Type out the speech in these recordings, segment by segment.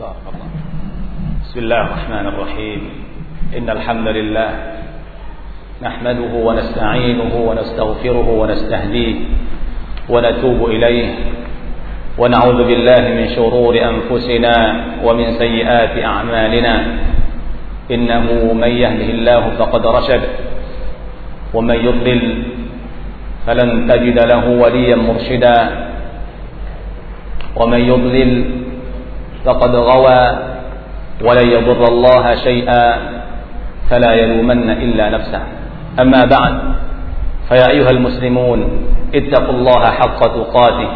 بارك الله بسم الله الرحمن الرحيم. إن الحمد لله نحمده ونستعينه ونستغفره ونستهديه ونتوب إليه. ونعوذ بالله من شرور أنفسنا ومن سيئات أعمالنا. إنه من يهده الله فقد رشد. ومن يضلل فلن تجد له وليا مرشدا. ومن يضلل فقد غوى ولن يضر الله شيئا فلا يلومن إلا نفسه. أما بعد فيا أيها المسلمون اتقوا الله حق تقاته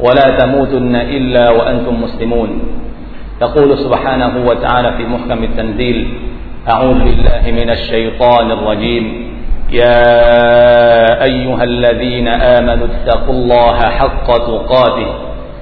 ولا تموتن إلا وأنتم مسلمون. يقول سبحانه وتعالى في محكم التنزيل أعوذ بالله من الشيطان الرجيم. يا أيها الذين آمنوا اتقوا الله حق تقاته.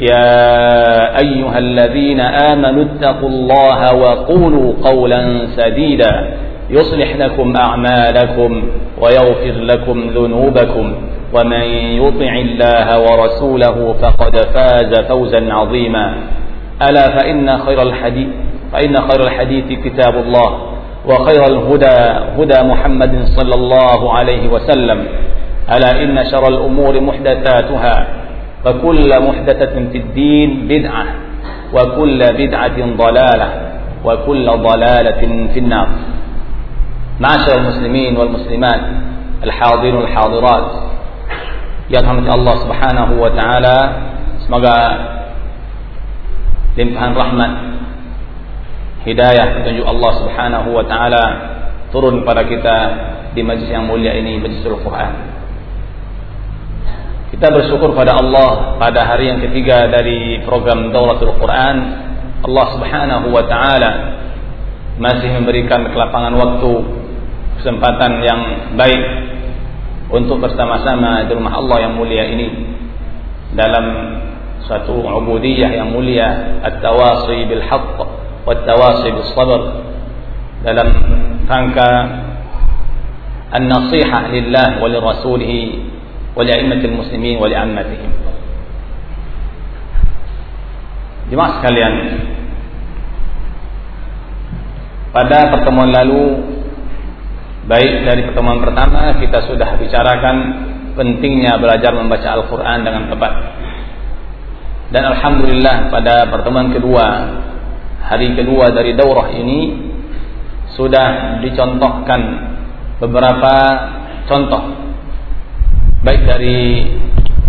يا أيها الذين آمنوا اتقوا الله وقولوا قولا سديدا يصلح لكم أعمالكم ويغفر لكم ذنوبكم ومن يطع الله ورسوله فقد فاز فوزا عظيما ألا فإن خير الحديث فإن خير الحديث كتاب الله وخير الهدى هدى محمد صلى الله عليه وسلم ألا إن شر الأمور محدثاتها وكل محدثة في الدين بدعة وكل بدعة ضلالة وكل ضلالة في النار معاشر المسلمين والمسلمات الحاضرين والحاضرات يا رحمه الله سبحانه وتعالى سمجا لمحان رحمة هداية تنجو الله سبحانه وتعالى turun pada kita di majlis yang mulia ini majlis Al-Quran. Kita bersyukur pada Allah pada hari yang ketiga dari program Daulatul Quran. Allah Subhanahu wa taala masih memberikan kelapangan waktu kesempatan yang baik untuk bersama-sama di rumah Allah yang mulia ini dalam suatu ubudiyah yang mulia at-tawasi bil haqq wa tawasi bis sabr dalam rangka an-nasihah lillah wa muslimin wa li'ammatihim Jemaah sekalian pada pertemuan lalu Baik dari pertemuan pertama kita sudah bicarakan pentingnya belajar membaca Al-Quran dengan tepat. Dan Alhamdulillah pada pertemuan kedua, hari kedua dari daurah ini sudah dicontohkan beberapa contoh. Baik dari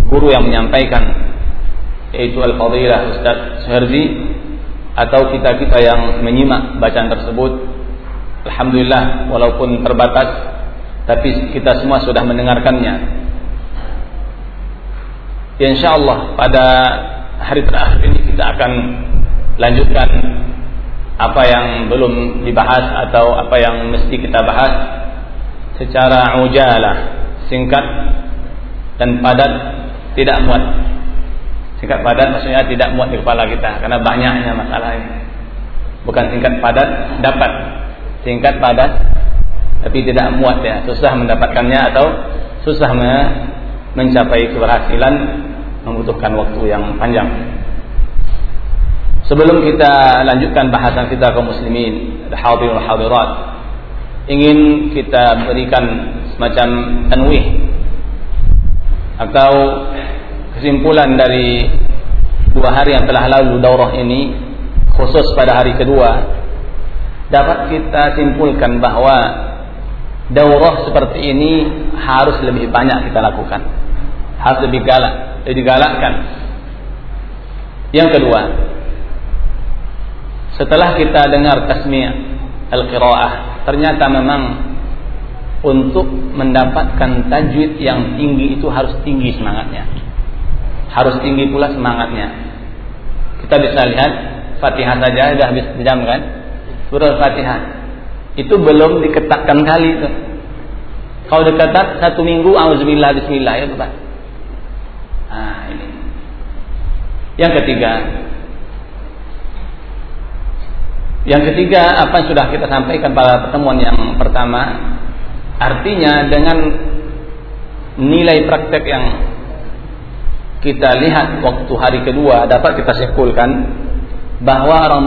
guru yang menyampaikan yaitu Al-Fadilah Ustaz Suherzi atau kita-kita yang menyimak bacaan tersebut Alhamdulillah walaupun terbatas tapi kita semua sudah mendengarkannya. Ya, insya Allah pada hari terakhir ini kita akan lanjutkan apa yang belum dibahas atau apa yang mesti kita bahas secara ujalah, singkat dan padat, tidak muat. Singkat padat maksudnya tidak muat di kepala kita karena banyaknya masalah ini. Bukan singkat padat, dapat singkat padat tapi tidak muat ya susah mendapatkannya atau susah mencapai keberhasilan membutuhkan waktu yang panjang sebelum kita lanjutkan bahasan kita kaum muslimin hadirin hadirat ingin kita berikan semacam tanwih atau kesimpulan dari dua hari yang telah lalu daurah ini khusus pada hari kedua dapat kita simpulkan bahwa daurah seperti ini harus lebih banyak kita lakukan. Harus lebih galak, lebih galakkan. Yang kedua, setelah kita dengar tasmiyah al-qiraah, ternyata memang untuk mendapatkan tajwid yang tinggi itu harus tinggi semangatnya. Harus tinggi pula semangatnya. Kita bisa lihat Fatihah saja sudah habis jam kan? Surah Fatihah. Itu belum diketatkan kali itu. Kalau diketat satu minggu, auzubillah bismillah ya Pak. Nah, ini. Yang ketiga. Yang ketiga, apa yang sudah kita sampaikan pada pertemuan yang pertama, artinya dengan nilai praktek yang kita lihat waktu hari kedua dapat kita simpulkan bahwa orang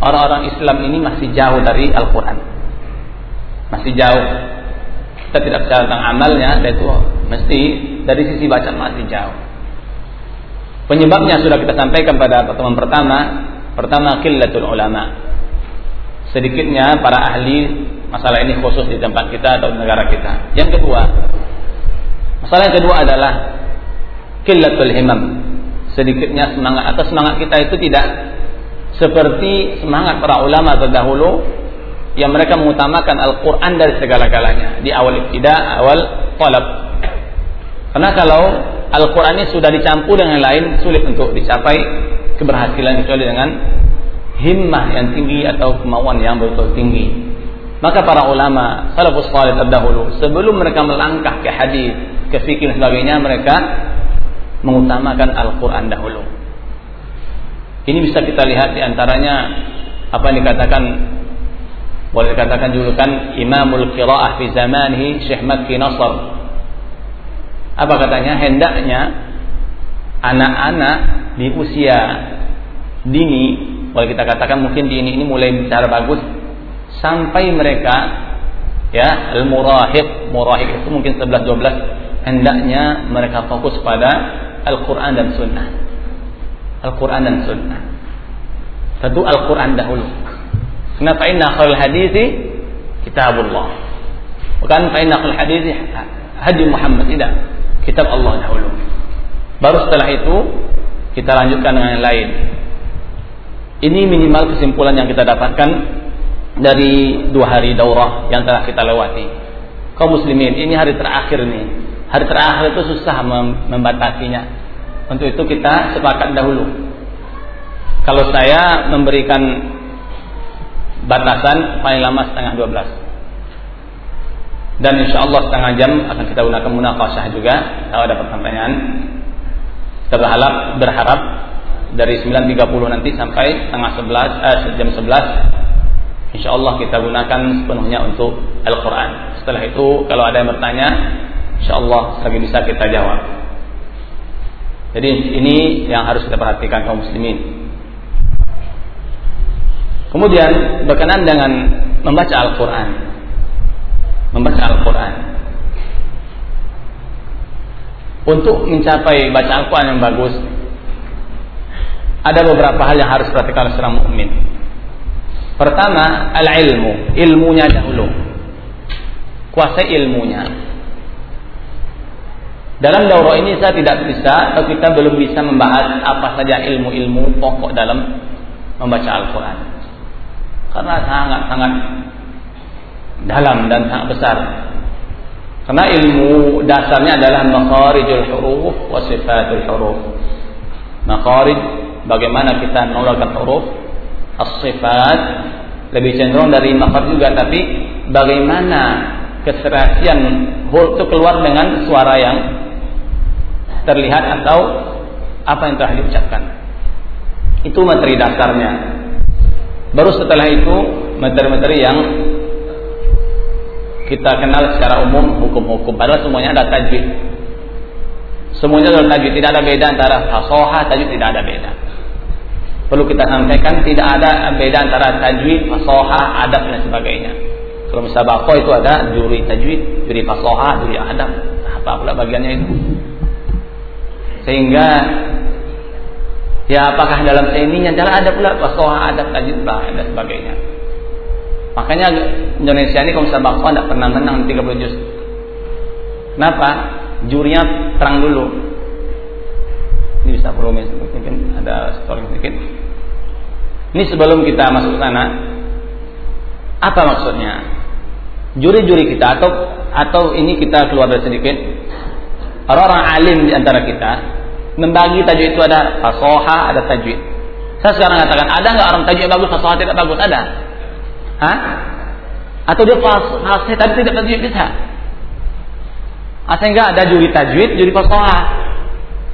orang-orang Islam ini masih jauh dari Al-Quran. Masih jauh. Kita tidak bicara tentang amalnya itu mesti dari sisi baca masih jauh. Penyebabnya sudah kita sampaikan pada pertemuan pertama pertama killatul ulama. Sedikitnya para ahli masalah ini khusus di tempat kita atau negara kita yang kedua masalah yang kedua adalah killatul himam sedikitnya semangat atau semangat kita itu tidak seperti semangat para ulama terdahulu yang mereka mengutamakan Al-Quran dari segala-galanya di awal ibtida, awal talab. Karena kalau Al-Quran ini sudah dicampur dengan lain sulit untuk dicapai keberhasilan kecuali dengan himmah yang tinggi atau kemauan yang betul tinggi. Maka para ulama salafus salih terdahulu sebelum mereka melangkah ke hadis, ke fikih dan sebagainya mereka mengutamakan Al-Quran dahulu. Ini bisa kita lihat di antaranya apa yang dikatakan boleh dikatakan julukan Imamul Qiraah fi zamanihi Syekh Makki Nasr. Apa katanya? Hendaknya anak-anak di usia dini, boleh kita katakan mungkin di ini ini mulai bicara bagus sampai mereka ya al-murahib, murahib itu mungkin 11 12 hendaknya mereka fokus pada Al-Quran dan Sunnah. Al-Quran dan Sunnah. Tentu Al-Quran dahulu. Kenapa inna khairul hadithi kitabullah. Bukan fa inna khairul hadithi hadi Muhammad tidak. Kitab Allah dahulu. Baru setelah itu kita lanjutkan dengan yang lain. Ini minimal kesimpulan yang kita dapatkan dari dua hari daurah yang telah kita lewati. Kaum muslimin, ini hari terakhir nih. Hari terakhir itu susah membatasinya. Untuk itu kita sepakat dahulu. Kalau saya memberikan batasan paling lama setengah 12 dan insya Allah setengah jam akan kita gunakan munakasah juga kalau ada pertanyaan kita berharap, berharap dari 9.30 nanti sampai setengah 11 eh, jam 11 insya Allah kita gunakan sepenuhnya untuk Al-Quran setelah itu kalau ada yang bertanya insya Allah lagi bisa kita jawab jadi ini yang harus kita perhatikan kaum muslimin Kemudian berkenan dengan membaca Al-Quran. Membaca Al-Quran. Untuk mencapai baca Al-Quran yang bagus, ada beberapa hal yang harus perhatikan seorang mukmin. Pertama, al-ilmu, ilmunya dahulu. Kuasai ilmunya. Dalam daurah ini saya tidak bisa atau kita belum bisa membahas apa saja ilmu-ilmu pokok dalam membaca Al-Quran karena sangat-sangat dalam dan sangat besar. Karena ilmu dasarnya adalah makharijul huruf wa sifatul huruf. Makharij bagaimana kita mengeluarkan huruf, as-sifat lebih cenderung dari makharij juga tapi bagaimana keserasian huruf itu keluar dengan suara yang terlihat atau apa yang telah diucapkan. Itu materi dasarnya. Baru setelah itu materi-materi yang kita kenal secara umum hukum-hukum. Padahal semuanya ada tajwid. Semuanya adalah tajwid. Tidak ada beda antara fasoha, tajwid tidak ada beda. Perlu kita sampaikan tidak ada beda antara tajwid, fasoha, adab dan sebagainya. Kalau musabaqah itu ada juri tajwid, juri fasoha, juri adab. Apa pula bagiannya itu? Sehingga Ya apakah dalam seninya cara ada pula pasoha adab tajid bah dan sebagainya. Makanya Indonesia ini kalau misalnya bakwa tidak pernah menang 30 juz. Kenapa? Jurinya terang dulu. Ini bisa perlu mungkin ada story sedikit. Ini sebelum kita masuk sana, apa maksudnya? Juri-juri kita atau atau ini kita keluar dari sedikit. Orang-orang alim di antara kita membagi tajwid itu ada fasoha, ada tajwid. Saya sekarang katakan, ada nggak orang tajwid bagus, fasoha tidak bagus? Ada? Hah? Atau dia fasih tapi tidak tajwid bisa? Ah, sehingga ada juri tajwid, juri fasoha.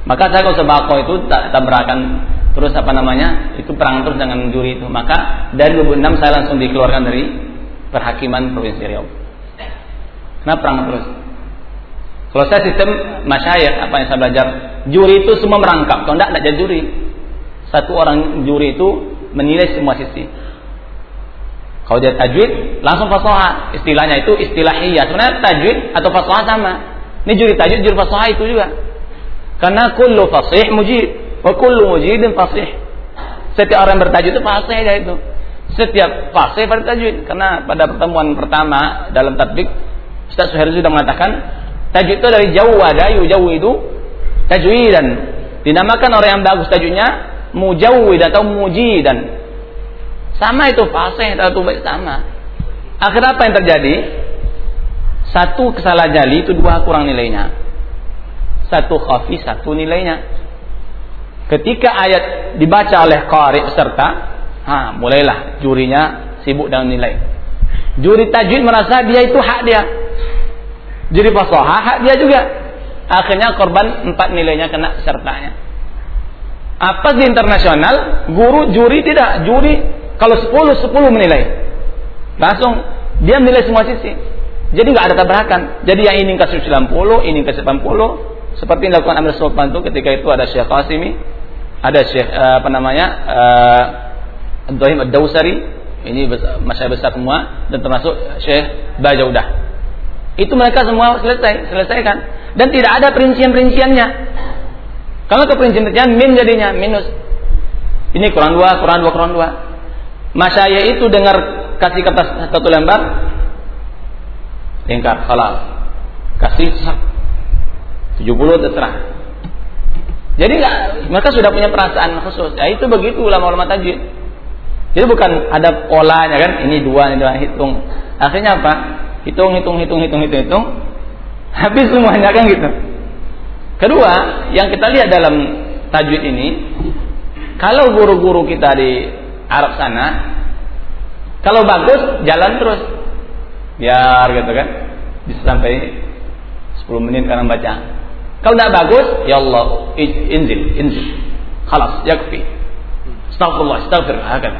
Maka saya kalau sebako itu tak tabrakan terus apa namanya? Itu perang terus dengan juri itu. Maka dari 2006 saya langsung dikeluarkan dari perhakiman provinsi Riau. Kenapa perang terus? Kalau saya sistem masyayikh apa yang saya belajar? Juri itu semua merangkap. Kalau tidak tidak jadi juri. Satu orang juri itu menilai semua sisi. Kalau dia tajwid langsung fasoha. Istilahnya itu istilahiyah. Sebenarnya tajwid atau fasoha sama. Ini juri tajwid juri fasoha itu juga. Karena kullu fasih mujib Wa kullu mujidin fasih. Setiap orang bertajwid itu fasih ya itu. Setiap fasih pada karena pada pertemuan pertama dalam tatbik Ustaz Suhairi sudah mengatakan tajwid itu dari jauh ada jauh itu tajwidan. Dinamakan orang yang bagus tajwidnya mujawwid atau mujidan. Sama itu fasih atau baik sama. Akhirnya apa yang terjadi? Satu kesalahan jali itu dua kurang nilainya. Satu khafi, satu nilainya. Ketika ayat dibaca oleh qari peserta, ha, mulailah jurinya sibuk dengan nilai. Juri tajwid merasa dia itu hak dia. Juri fasoha hak dia juga. Akhirnya korban empat nilainya kena pesertanya. Apa di internasional, guru juri tidak. Juri kalau sepuluh sepuluh menilai. Langsung dia menilai semua sisi. Jadi nggak ada tabrakan. Jadi yang ini kasih 90, ini kasih 80. Seperti yang dilakukan Amir Sultan itu ketika itu ada Syekh Qasimi ada Syekh uh, apa namanya uh, Ibrahim Ad-Dawsari. Ini masya besar semua. Dan termasuk Syekh Bajaudah. Itu mereka semua selesai selesaikan. Dan tidak ada perincian-perinciannya. Kalau ke perincian min jadinya minus. Ini Quran 2, Quran 2, Quran 2 Masyaya itu dengar kasih kertas satu lembar lingkar halal. Kasih sak 70 terserah jadi nggak mereka sudah punya perasaan khusus. Ya itu begitu ulama-ulama tajwid. Jadi bukan ada polanya kan, ini dua, ini dua, hitung. Akhirnya apa? Hitung, hitung, hitung, hitung, hitung, hitung. Habis semuanya kan gitu. Kedua, yang kita lihat dalam tajwid ini, kalau guru-guru kita di Arab sana, kalau bagus jalan terus, biar gitu kan, bisa sampai 10 menit karena baca. Kalau tidak bagus, ya Allah, inzil, inzil. Khalas, yakfi. Astagfirullah, astagfirullah. Akan.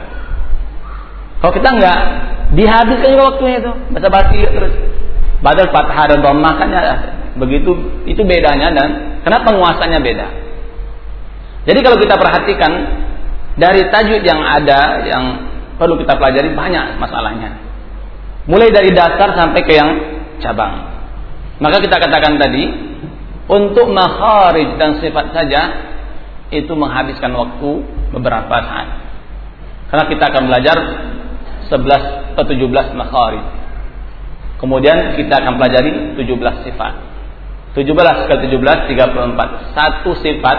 Kalau kita enggak, dihabiskan juga waktunya itu. Baca basi terus. Badal fathah dan dhammah kan begitu itu bedanya dan karena penguasanya beda. Jadi kalau kita perhatikan dari tajwid yang ada yang perlu kita pelajari banyak masalahnya. Mulai dari dasar sampai ke yang cabang. Maka kita katakan tadi untuk makharij dan sifat saja itu menghabiskan waktu beberapa saat. Karena kita akan belajar 11 atau 17 makharij. Kemudian kita akan pelajari 17 sifat. 17 kali 17 34. Satu sifat,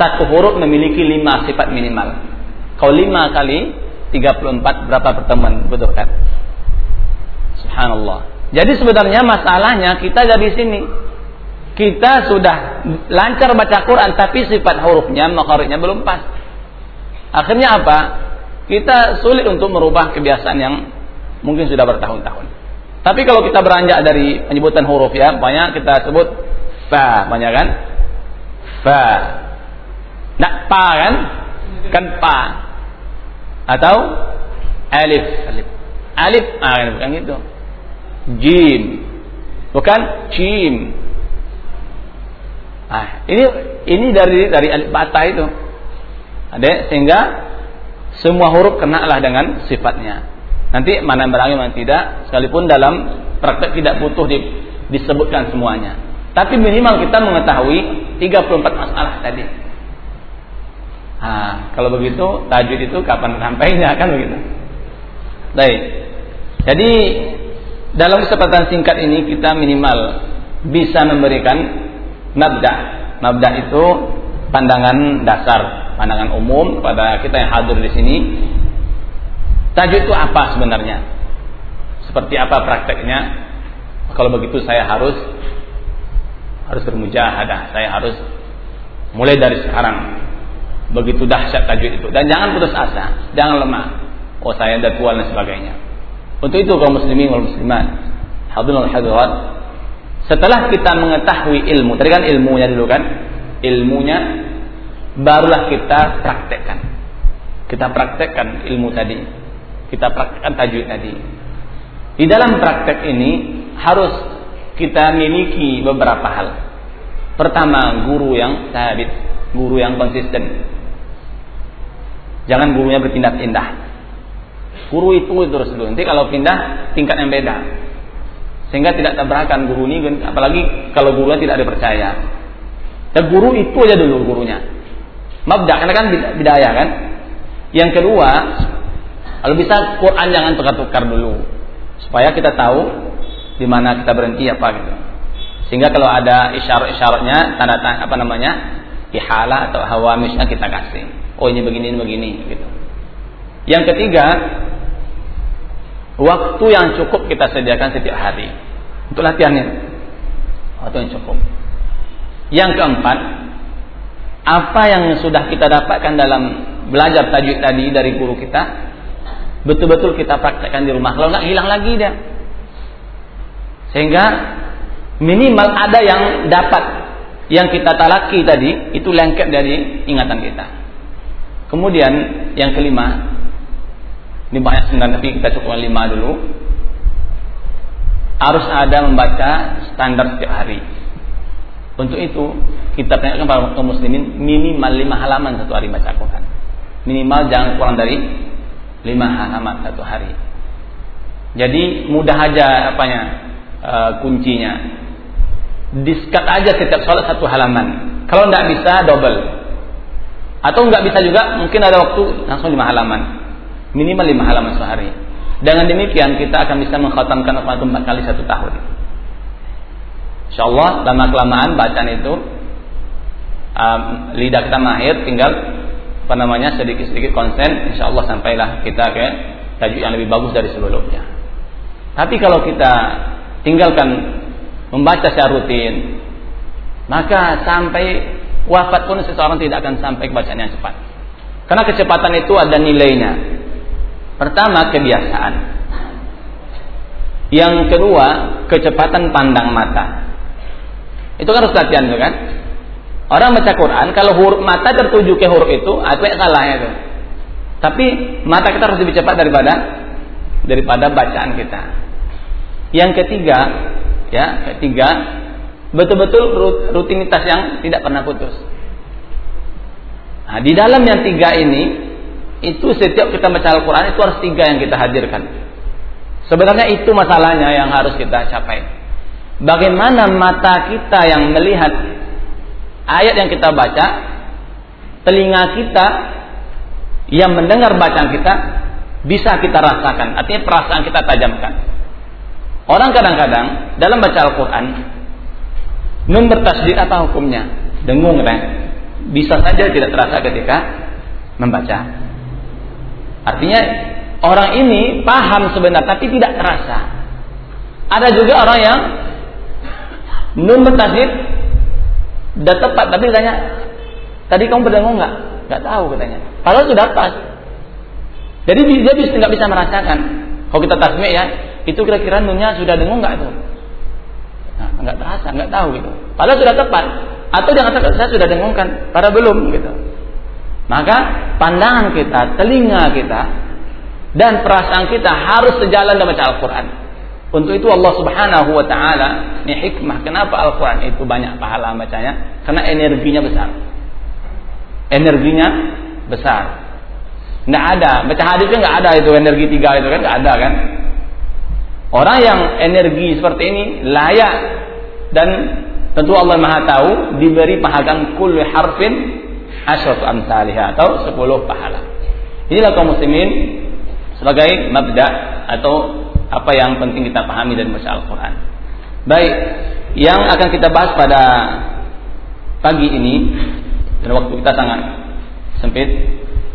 satu huruf memiliki 5 sifat minimal. Kalau 5 kali 34 berapa pertemuan? Betul kan? Subhanallah. Jadi sebenarnya masalahnya kita dari sini kita sudah lancar baca Quran tapi sifat hurufnya makharijnya belum pas. Akhirnya apa? Kita sulit untuk merubah kebiasaan yang mungkin sudah bertahun-tahun. Tapi kalau kita beranjak dari penyebutan huruf ya, banyak kita sebut fa, banyak kan? Fa. Nak pa kan? Kan pa. Atau alif. Alif. Alif, ah, kan? bukan gitu. Jim. Bukan jim Nah, ini ini dari dari alif bata itu. Ada sehingga semua huruf kena lah dengan sifatnya. Nanti mana yang berangin mana tidak, sekalipun dalam praktek tidak butuh di, disebutkan semuanya. Tapi minimal kita mengetahui 34 masalah tadi. Nah, kalau begitu tajwid itu kapan sampainya kan begitu. Baik. Jadi dalam kesempatan singkat ini kita minimal bisa memberikan Nabda. Nabda itu pandangan dasar, pandangan umum kepada kita yang hadir di sini. Tajwid itu apa sebenarnya? Seperti apa prakteknya? Kalau begitu saya harus harus bermujahadah. Saya harus mulai dari sekarang begitu dahsyat tajwid itu dan jangan putus asa jangan lemah oh saya ada tua dan sebagainya untuk itu kaum muslimin wal muslimat hadirin hadirat setelah kita mengetahui ilmu tadi kan ilmunya dulu kan ilmunya barulah kita praktekkan kita praktekkan ilmu tadi kita praktekkan tajwid tadi di dalam praktek ini harus kita miliki beberapa hal pertama guru yang sabit guru yang konsisten Jangan gurunya berpindah-pindah. Guru itu terus dulu. Nanti kalau pindah tingkat yang beda. Sehingga tidak tabrakan guru ini apalagi kalau gurunya tidak dipercaya. Dan guru itu aja dulu gurunya. Mabda karena kan bidaya kan. Yang kedua, kalau bisa Quran jangan tukar-tukar dulu. Supaya kita tahu di mana kita berhenti apa gitu. Sehingga kalau ada isyarat-isyaratnya tanda tanda apa namanya? ihala atau hawamisnya kita kasih oh ini begini ini begini gitu. Yang ketiga, waktu yang cukup kita sediakan setiap hari untuk latihannya. Waktu yang cukup. Yang keempat, apa yang sudah kita dapatkan dalam belajar tajwid tadi dari guru kita, betul-betul kita praktekkan di rumah. Kalau nggak hilang lagi dia. Sehingga minimal ada yang dapat yang kita talaki tadi itu lengket dari ingatan kita. Kemudian yang kelima, ini banyak sebenarnya tapi kita cukup lima dulu. Harus ada membaca standar setiap hari. Untuk itu kita tanyakan para kaum muslimin minimal lima halaman satu hari baca Quran. Minimal jangan kurang dari lima halaman satu hari. Jadi mudah aja apanya uh, kuncinya. Diskat aja setiap sholat satu halaman. Kalau tidak bisa double atau nggak bisa juga mungkin ada waktu langsung lima halaman. Minimal lima halaman sehari. Dengan demikian kita akan bisa mengkhatamkan Al-Quran empat kali satu tahun. Insya Allah lama kelamaan bacaan itu um, lidah kita mahir tinggal apa namanya sedikit-sedikit konsen Insya Allah sampailah kita ke tajuk yang lebih bagus dari sebelumnya. Tapi kalau kita tinggalkan membaca secara rutin, maka sampai wafat pun seseorang tidak akan sampai ke bacaan yang cepat. Karena kecepatan itu ada nilainya. Pertama, kebiasaan. Yang kedua, kecepatan pandang mata. Itu kan harus latihan itu kan? Orang baca Quran, kalau huruf mata tertuju ke huruf itu, apa salah itu. Tapi mata kita harus lebih cepat daripada daripada bacaan kita. Yang ketiga, ya, ketiga betul-betul rutinitas yang tidak pernah putus. Nah, di dalam yang tiga ini, itu setiap kita baca Al-Quran itu harus tiga yang kita hadirkan. Sebenarnya itu masalahnya yang harus kita capai. Bagaimana mata kita yang melihat ayat yang kita baca, telinga kita yang mendengar bacaan kita bisa kita rasakan. Artinya perasaan kita tajamkan. Orang kadang-kadang dalam baca Al-Quran Nun bertasdid apa hukumnya? Dengung kan? Bisa saja tidak terasa ketika membaca. Artinya orang ini paham sebenarnya tapi tidak terasa. Ada juga orang yang nun bertasdid sudah tepat tapi tanya tadi kamu berdengung nggak? Nggak tahu katanya. Padahal sudah pas. Jadi dia bisa nggak bisa merasakan. Kalau kita tasmi ya, itu kira-kira nunnya sudah dengung nggak tuh? Nah, nggak terasa, nggak tahu gitu. Padahal sudah tepat. Atau jangan sampai saya sudah dengungkan, pada belum gitu. Maka pandangan kita, telinga kita, dan perasaan kita harus sejalan dengan baca Al-Quran. Untuk itu Allah Subhanahu wa taala ini hikmah kenapa Al-Qur'an itu banyak pahala bacanya? Karena energinya besar. Energinya besar. Nggak ada, baca hadisnya nggak ada itu energi tiga itu kan nggak ada kan? Orang yang energi seperti ini layak dan tentu Allah Maha tahu diberi pahala kulli harfin asyratu amsalihah atau 10 pahala. Inilah kaum muslimin sebagai mabda atau apa yang penting kita pahami dari baca Al-Qur'an. Baik, yang akan kita bahas pada pagi ini dan waktu kita sangat sempit.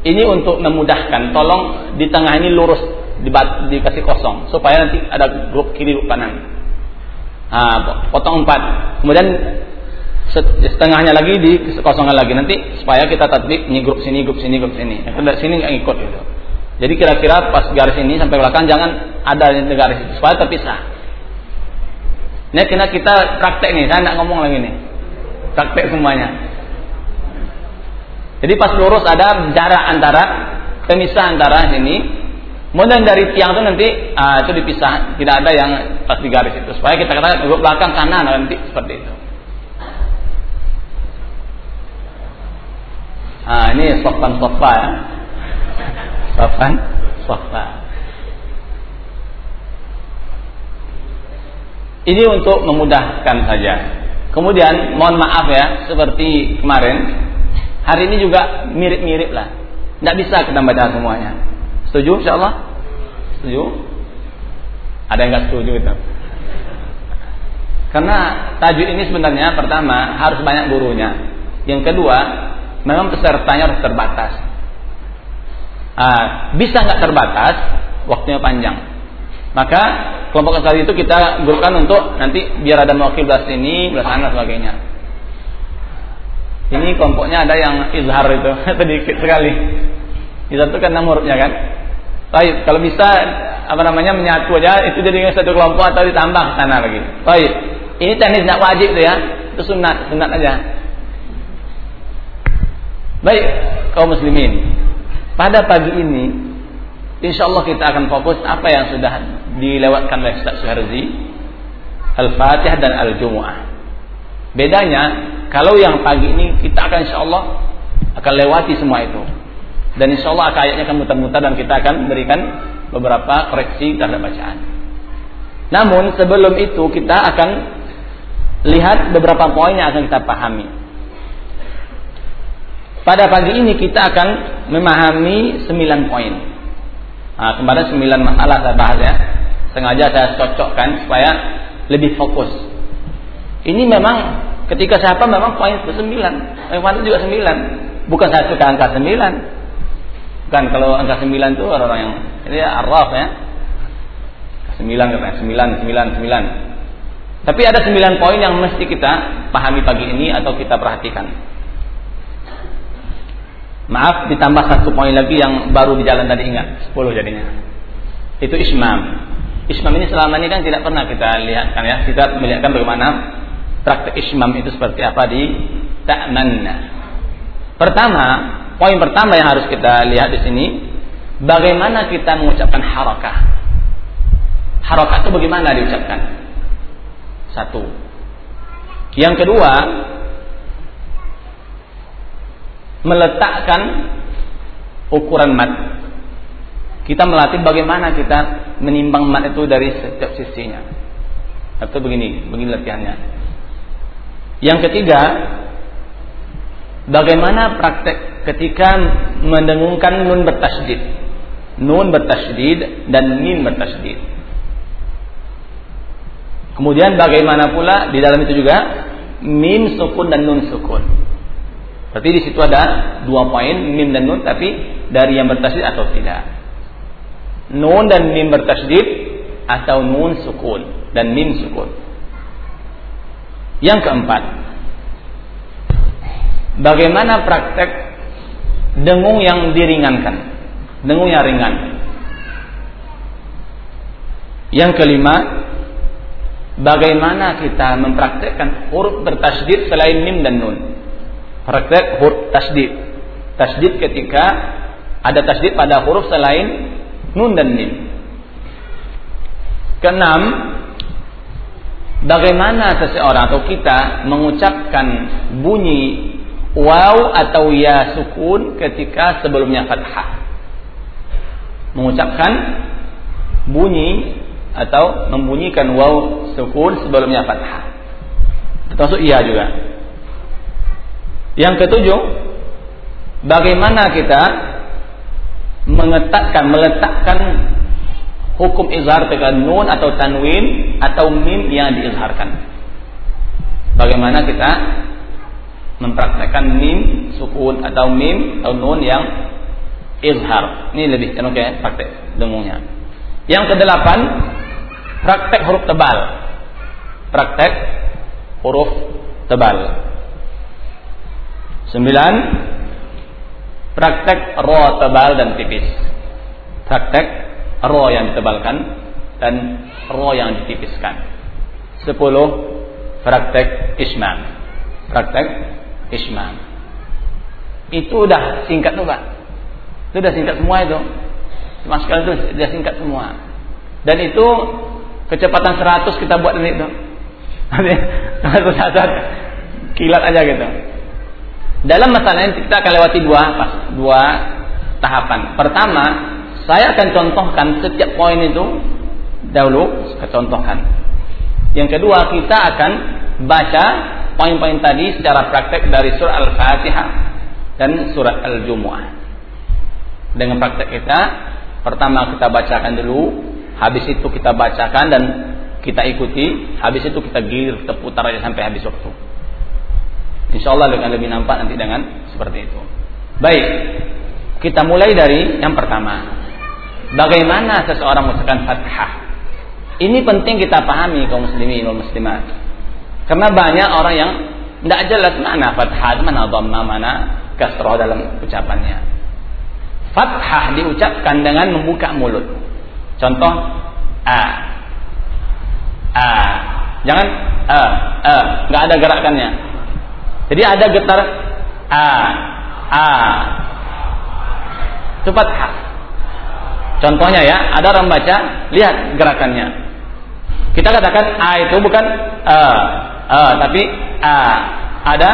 Ini untuk memudahkan, tolong di tengah ini lurus dibat, dikasih kosong supaya nanti ada grup kiri grup kanan. Nah, potong empat. Kemudian setengahnya lagi di kosongan lagi. Nanti supaya kita tatbik ini grup sini grup sini grup sini. Yang kedua sini nggak ikut gitu. Jadi kira-kira pas garis ini sampai belakang jangan ada garis itu. Supaya terpisah. Ini kena kita praktek nih saya nggak ngomong lagi nih. Praktek semuanya. Jadi pas lurus ada jarak antara pemisah antara sini. Kemudian dari tiang itu nanti uh, itu dipisah, tidak ada yang pas di garis itu. Supaya kita grup belakang kanan nanti seperti itu. Ah, ini sofan sofa ya. Sofan sofa. Ini untuk memudahkan saja. Kemudian mohon maaf ya, seperti kemarin, hari ini juga mirip-mirip lah. Tidak bisa kita baca semuanya. Setuju insya Allah? Setuju? Ada yang nggak setuju itu? Karena tajuk ini sebenarnya pertama harus banyak gurunya. Yang kedua, memang pesertanya harus terbatas. Uh, bisa nggak terbatas, waktunya panjang. Maka kelompok sekali itu kita gurukan untuk nanti biar ada mewakil belas ini, belas sana sebagainya. Ini kelompoknya ada yang izhar itu sedikit sekali. Izhar itu kan nomornya kan. Baik, kalau bisa apa namanya menyatu aja itu jadi satu kelompok atau ditambah sana lagi. Baik. Ini teknis tidak wajib tuh ya. Itu sunat, sunat aja. Baik, kaum muslimin. Pada pagi ini insya Allah kita akan fokus apa yang sudah dilewatkan oleh Ustaz Suharzi Al-Fatihah dan Al-Jumu'ah. Bedanya kalau yang pagi ini kita akan insya Allah akan lewati semua itu. Dan insya Allah ayatnya akan muter-muter dan kita akan memberikan beberapa koreksi terhadap bacaan. Namun sebelum itu kita akan lihat beberapa poin yang akan kita pahami. Pada pagi ini kita akan memahami 9 poin. Nah, kemarin 9 masalah saya bahas ya. Sengaja saya cocokkan supaya lebih fokus. Ini memang ketika siapa memang poin ke 9. Yang juga 9. Bukan saya suka angka 9. Bukan kalau angka 9 itu orang-orang yang ini ya arraf ya. 9 katanya 9 9 9. Tapi ada 9 poin yang mesti kita pahami pagi ini atau kita perhatikan. Maaf ditambah satu poin lagi yang baru di jalan tadi ingat 10 jadinya. Itu ismam. Ismam ini selama ini kan tidak pernah kita lihat kan ya. Kita melihatkan bagaimana praktek ismam itu seperti apa di ta'manna. Pertama, poin pertama yang harus kita lihat di sini bagaimana kita mengucapkan harakah. Harakah itu bagaimana diucapkan? Satu. Yang kedua, meletakkan ukuran mat. Kita melatih bagaimana kita menimbang mat itu dari setiap sisinya. Atau begini, begini latihannya. Yang ketiga, bagaimana praktek ketika mendengungkan nun bertasdid. Nun bertasdid dan mim bertasdid. Kemudian bagaimana pula di dalam itu juga mim sukun dan nun sukun. Berarti di situ ada dua poin mim dan nun tapi dari yang bertasydid atau tidak. Nun dan mim bertasydid atau nun sukun dan mim sukun. Yang keempat, bagaimana praktek dengung yang diringankan, dengung yang ringan. Yang kelima, bagaimana kita mempraktekkan huruf bertasydid selain mim dan nun praktek tasdid. Tasdid ketika ada tasdid pada huruf selain nun dan mim. Keenam, bagaimana seseorang atau kita mengucapkan bunyi waw atau ya sukun ketika sebelumnya fathah. Mengucapkan bunyi atau membunyikan waw sukun sebelumnya fathah. Termasuk iya juga. Yang ketujuh, bagaimana kita mengetatkan, meletakkan hukum izhar dengan nun atau tanwin atau mim yang diizharkan. Bagaimana kita mempraktekkan mim sukun atau mim atau nun yang izhar. Ini lebih kan oke praktek dengungnya. Yang kedelapan, praktek huruf tebal. Praktek huruf tebal. Sembilan, praktek ro tebal dan tipis. Praktek ro yang ditebalkan dan ro yang ditipiskan. Sepuluh, praktek ismam. Praktek ismam. Itu udah singkat tuh Pak. Itu udah singkat semua itu. Mas itu udah singkat semua. Dan itu kecepatan 100 kita buat ini itu. Satu saat kilat aja gitu. Dalam masalah ini kita akan lewati dua pas, dua tahapan. Pertama, saya akan contohkan setiap poin itu dahulu saya contohkan. Yang kedua, kita akan baca poin-poin tadi secara praktek dari surah Al-Fatihah dan surat Al-Jumu'ah. Dengan praktek kita, pertama kita bacakan dulu, habis itu kita bacakan dan kita ikuti, habis itu kita gilir, kita putar aja sampai habis waktu. Insya Allah akan lebih nampak nanti dengan seperti itu. Baik, kita mulai dari yang pertama. Bagaimana seseorang mengucapkan fathah? Ini penting kita pahami kaum muslimin dan muslimat. Karena banyak orang yang tidak jelas mana fathah, mana dhamma, mana kasroh dalam ucapannya. Fathah diucapkan dengan membuka mulut. Contoh a. A. Jangan a, a, nggak ada gerakannya. Jadi ada getar a, a. Itu fathah. Contohnya ya, ada orang baca, lihat gerakannya. Kita katakan a itu bukan a, a tapi a. Ada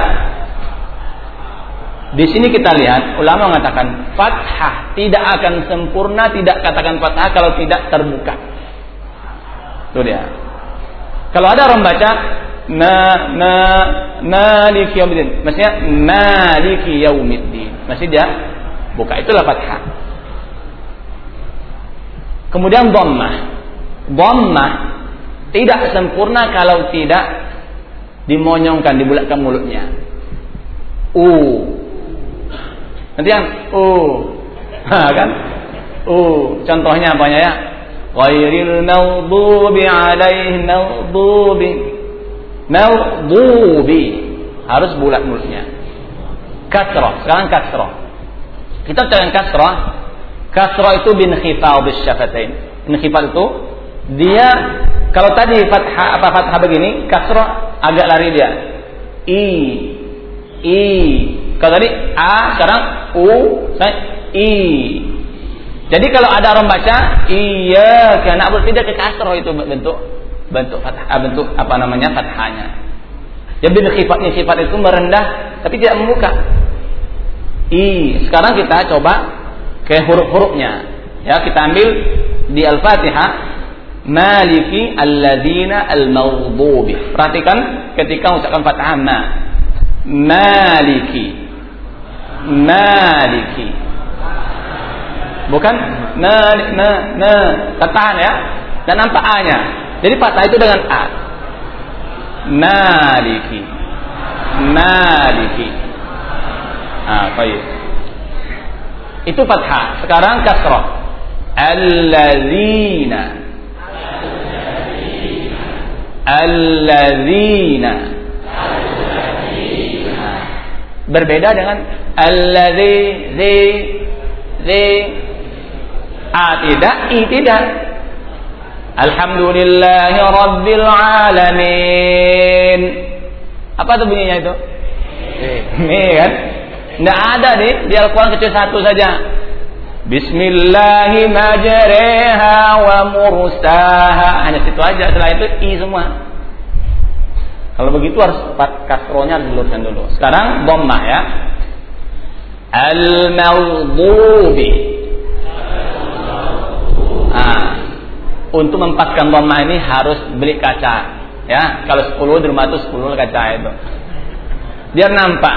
di sini kita lihat ulama mengatakan fathah tidak akan sempurna tidak katakan fathah kalau tidak terbuka. Itu dia. Kalau ada orang baca na na maliki yaumiddin, maksudnya maliki yaumiddin. Masih dia buka itulah fathah. Kemudian dhammah. Dhammah tidak sempurna kalau tidak dimonyongkan, dibulatkan mulutnya. U Nanti uh, ha, kan? Uh, contohnya apa ya? Ghairil maghdubi alaihim maghdubi maghdubi harus bulat mulutnya. Kasrah, sekarang kasrah. Kita cari kasrah. Kasrah itu bin khifal bis syafatain. Bin khifal itu dia kalau tadi fathah apa fathah begini, kasrah agak lari dia. I i kalau tadi A, sekarang U, saya I. Jadi kalau ada orang baca iya karena tidak ke kasroh itu bentuk bentuk fathah ah, bentuk apa namanya fathahnya. Jadi sifatnya sifat itu merendah tapi tidak membuka. I. Sekarang kita coba ke huruf-hurufnya. Ya, kita ambil di Al-Fatihah Maliki alladzina al-maghdubi. Perhatikan ketika ucapkan fathah ma. Maliki maliki bukan na na na tertahan ya dan nampak a nya jadi patah itu dengan a. Maliki maliki ah baik. Itu fathah sekarang kasrah alladzina alladzina berbeda dengan alladzi zi zi a. Tidak i tidak alhamdulillahi rabbil alamin. Apa tuh bunyinya itu? Ini kan tidak ada nih di Al-Quran kecuali satu saja. Bismillahi majreha wa mursaha. Hanya situ aja. Setelah itu i semua. Kalau begitu harus kasronya diluruskan dulu. Sekarang dhammah ya. Al-maghdubi. Untuk mempaskan dhamma ini harus beli kaca. Ya, kalau 10 di rumah itu 10 kaca itu. Biar nampak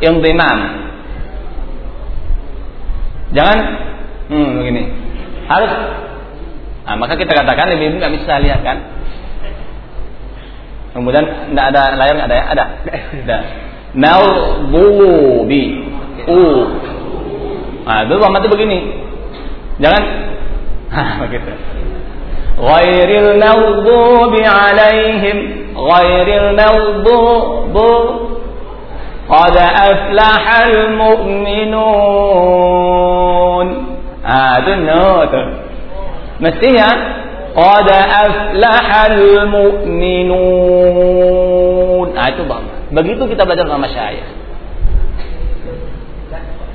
yang imam. Jangan hmm begini. Harus Nah, maka kita katakan ibu-ibu nggak bisa lihat kan? Kemudian tidak ada layar nggak ada ya? Ada. Ada. Maghdubi u. Nah, itu begini. Jangan begitu. Ghairil maghdubi alaihim ghairil maghdubu Qad aflahal mu'minun. Ah, itu no tuh. Mestinya qad aflahal. Ah, itu bang. Begitu kita belajar sama syayah.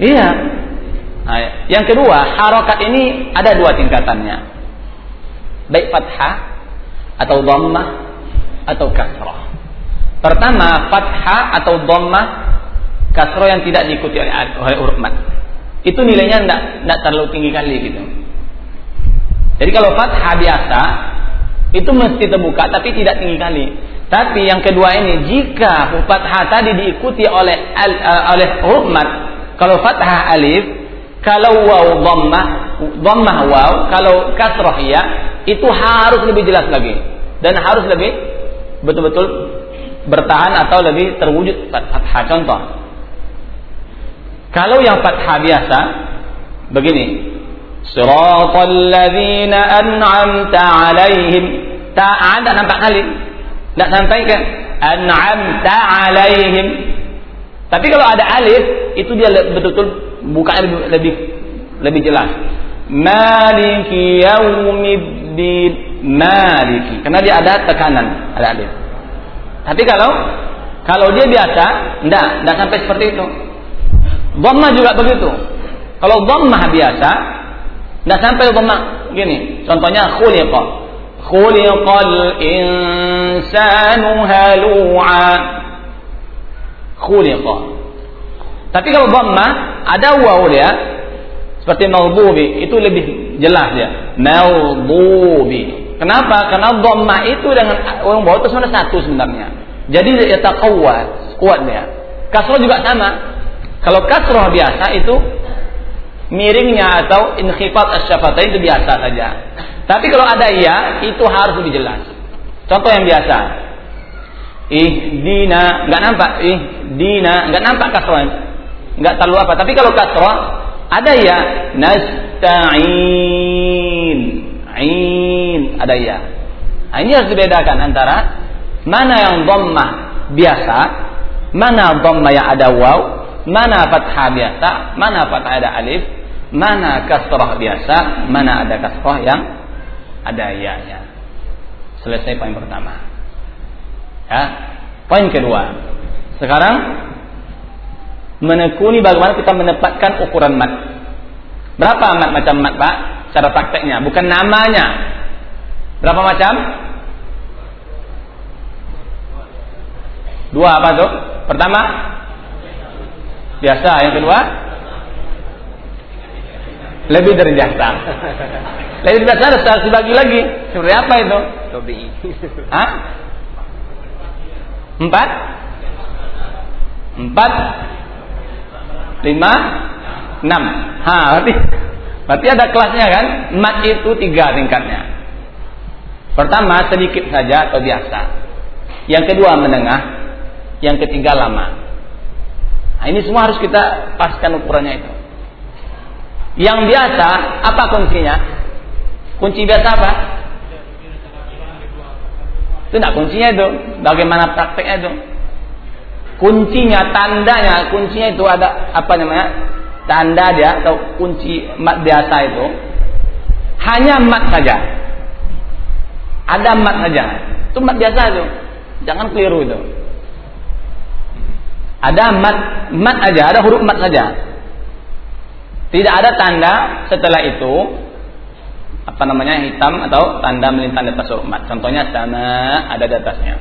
Iya. Nah, yang kedua, harokat ini ada dua tingkatannya. Baik fathah atau dhammah atau kasrah. Pertama, fathah atau dhammah kasroh yang tidak diikuti oleh, oleh huruf mat. Itu nilainya tidak tidak terlalu tinggi kali gitu. Jadi kalau fathah biasa itu mesti terbuka tapi tidak tinggi kali. Tapi yang kedua ini jika fathah tadi diikuti oleh al, uh, oleh huruf mat, kalau fathah alif, kalau waw dhammah, dhammah waw, kalau kasroh ya, itu harus lebih jelas lagi. Dan harus lebih betul-betul bertahan atau lebih terwujud fathah. Contoh. Kalau yang fathah biasa begini. Siratal ladzina an'amta alaihim. Tak ada nampak kali tidak sampai ke an'amta alaihim. Tapi kalau ada alif itu dia betul-betul bukanya lebih lebih, lebih jelas maliki yaumiddin maliki karena dia ada tekanan ada alif tapi kalau kalau dia biasa, enggak, enggak sampai seperti itu. Dhamma juga begitu. Kalau dhamma biasa, enggak sampai dhamma gini. Contohnya khuliqa. Khuliqal insanu halu'a. Khuliqa. Tapi kalau dhamma ada waw dia seperti maghdubi itu lebih jelas dia. Maghdubi Kenapa? Karena dhamma itu dengan orang bawah itu sebenarnya satu sebenarnya. Jadi ya kuat dia. Kasroh juga sama. Kalau kasroh biasa itu miringnya atau inkhifat asyafatain itu biasa saja. Tapi kalau ada iya, itu harus lebih jelas. Contoh yang biasa. Ihdina, nggak nampak. Ihdina, nggak nampak kasroh. Nggak terlalu apa. Tapi kalau kasroh, ada ya. Nasta'in ain ada ya. Nah, ini harus dibedakan antara mana yang dhammah biasa, mana dhammah yang ada waw, mana fathah biasa, mana fathah ada alif, mana kasrah biasa, mana ada kasrah yang ada ya-nya. Selesai poin pertama. Ya. Poin kedua. Sekarang menekuni bagaimana kita menempatkan ukuran mat. Berapa mat macam mat, Pak? cara prakteknya, bukan namanya. Berapa macam? Dua apa tuh? Pertama biasa, yang kedua lebih dari biasa. Lebih dari biasa harus dibagi lagi. Seperti apa itu? Hah? Empat? Empat? Lima? Enam? Ha, berarti Berarti ada kelasnya kan? Mat itu tiga tingkatnya. Pertama sedikit saja atau biasa. Yang kedua menengah. Yang ketiga lama. Nah, ini semua harus kita paskan ukurannya itu. Yang biasa apa kuncinya? Kunci biasa apa? Itu tidak kuncinya itu. Bagaimana prakteknya itu? Kuncinya, tandanya, kuncinya itu ada apa namanya? tanda dia atau kunci mat biasa itu hanya mat saja. Ada mat saja. Itu mat biasa itu. Jangan keliru itu. Ada mat mat aja, ada huruf mat saja. Tidak ada tanda setelah itu apa namanya hitam atau tanda melintang di atas huruf mat. Contohnya sama ada di atasnya.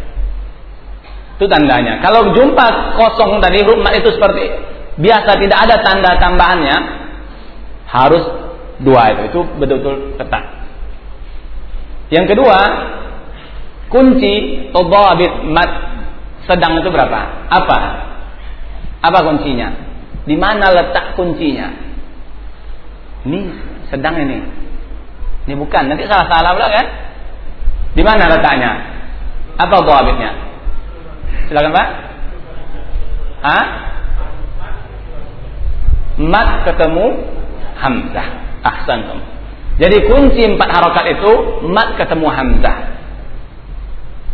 Itu tandanya. Kalau jumpa kosong tadi huruf mat itu seperti biasa tidak ada tanda tambahannya harus dua itu. Itu betul-betul ketat. Yang kedua kunci tadabit mat sedang itu berapa? Apa? Apa kuncinya? Di mana letak kuncinya? Ini sedang ini. Ini bukan. Nanti salah salah pula kan? Di mana letaknya? Apa tadabitnya silakan pak Hah? mat ketemu hamzah. Ahsantum. Jadi kunci empat harokat itu mat ketemu hamzah.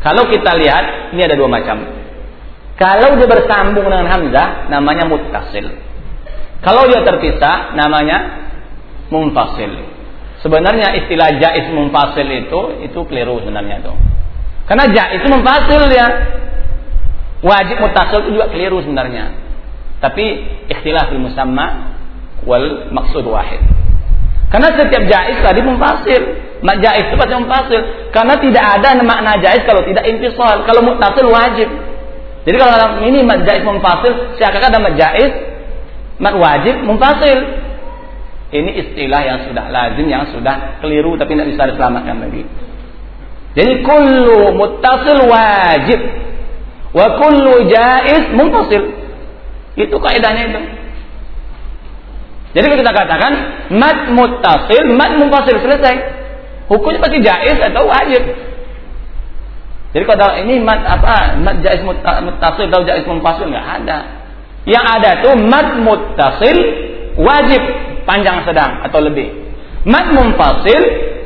Kalau kita lihat, ini ada dua macam. Kalau dia bersambung dengan hamzah namanya muttasil. Kalau dia terpisah namanya munfasil. Sebenarnya istilah jaiz munfasil itu itu keliru sebenarnya itu. Karena jaiz itu munfasil dia. Wajib muttasil itu juga keliru sebenarnya. Tapi ikhtilaf musamma wal maksud wahid. Karena setiap jaiz tadi munfasil. Mak jaiz itu pasti munfasil. Karena tidak ada makna jaiz kalau tidak intisal. Kalau muttasil wajib. Jadi kalau ini mak jaiz munfasil, seakan ada mak jaiz, mak wajib munfasil. Ini istilah yang sudah lazim, yang sudah keliru tapi tidak bisa diselamatkan lagi. Jadi kullu muttasil wajib wa kullu jaiz munfasil. Itu kaidahnya itu. Jadi kita katakan mat muttasil, mat munfasil selesai. Hukumnya pasti jaiz atau wajib. Jadi kalau ini mat apa? Mat jaiz muttasil atau jaiz munfasil enggak ada. Yang ada tuh mat muttasil wajib panjang sedang atau lebih. Mat munfasil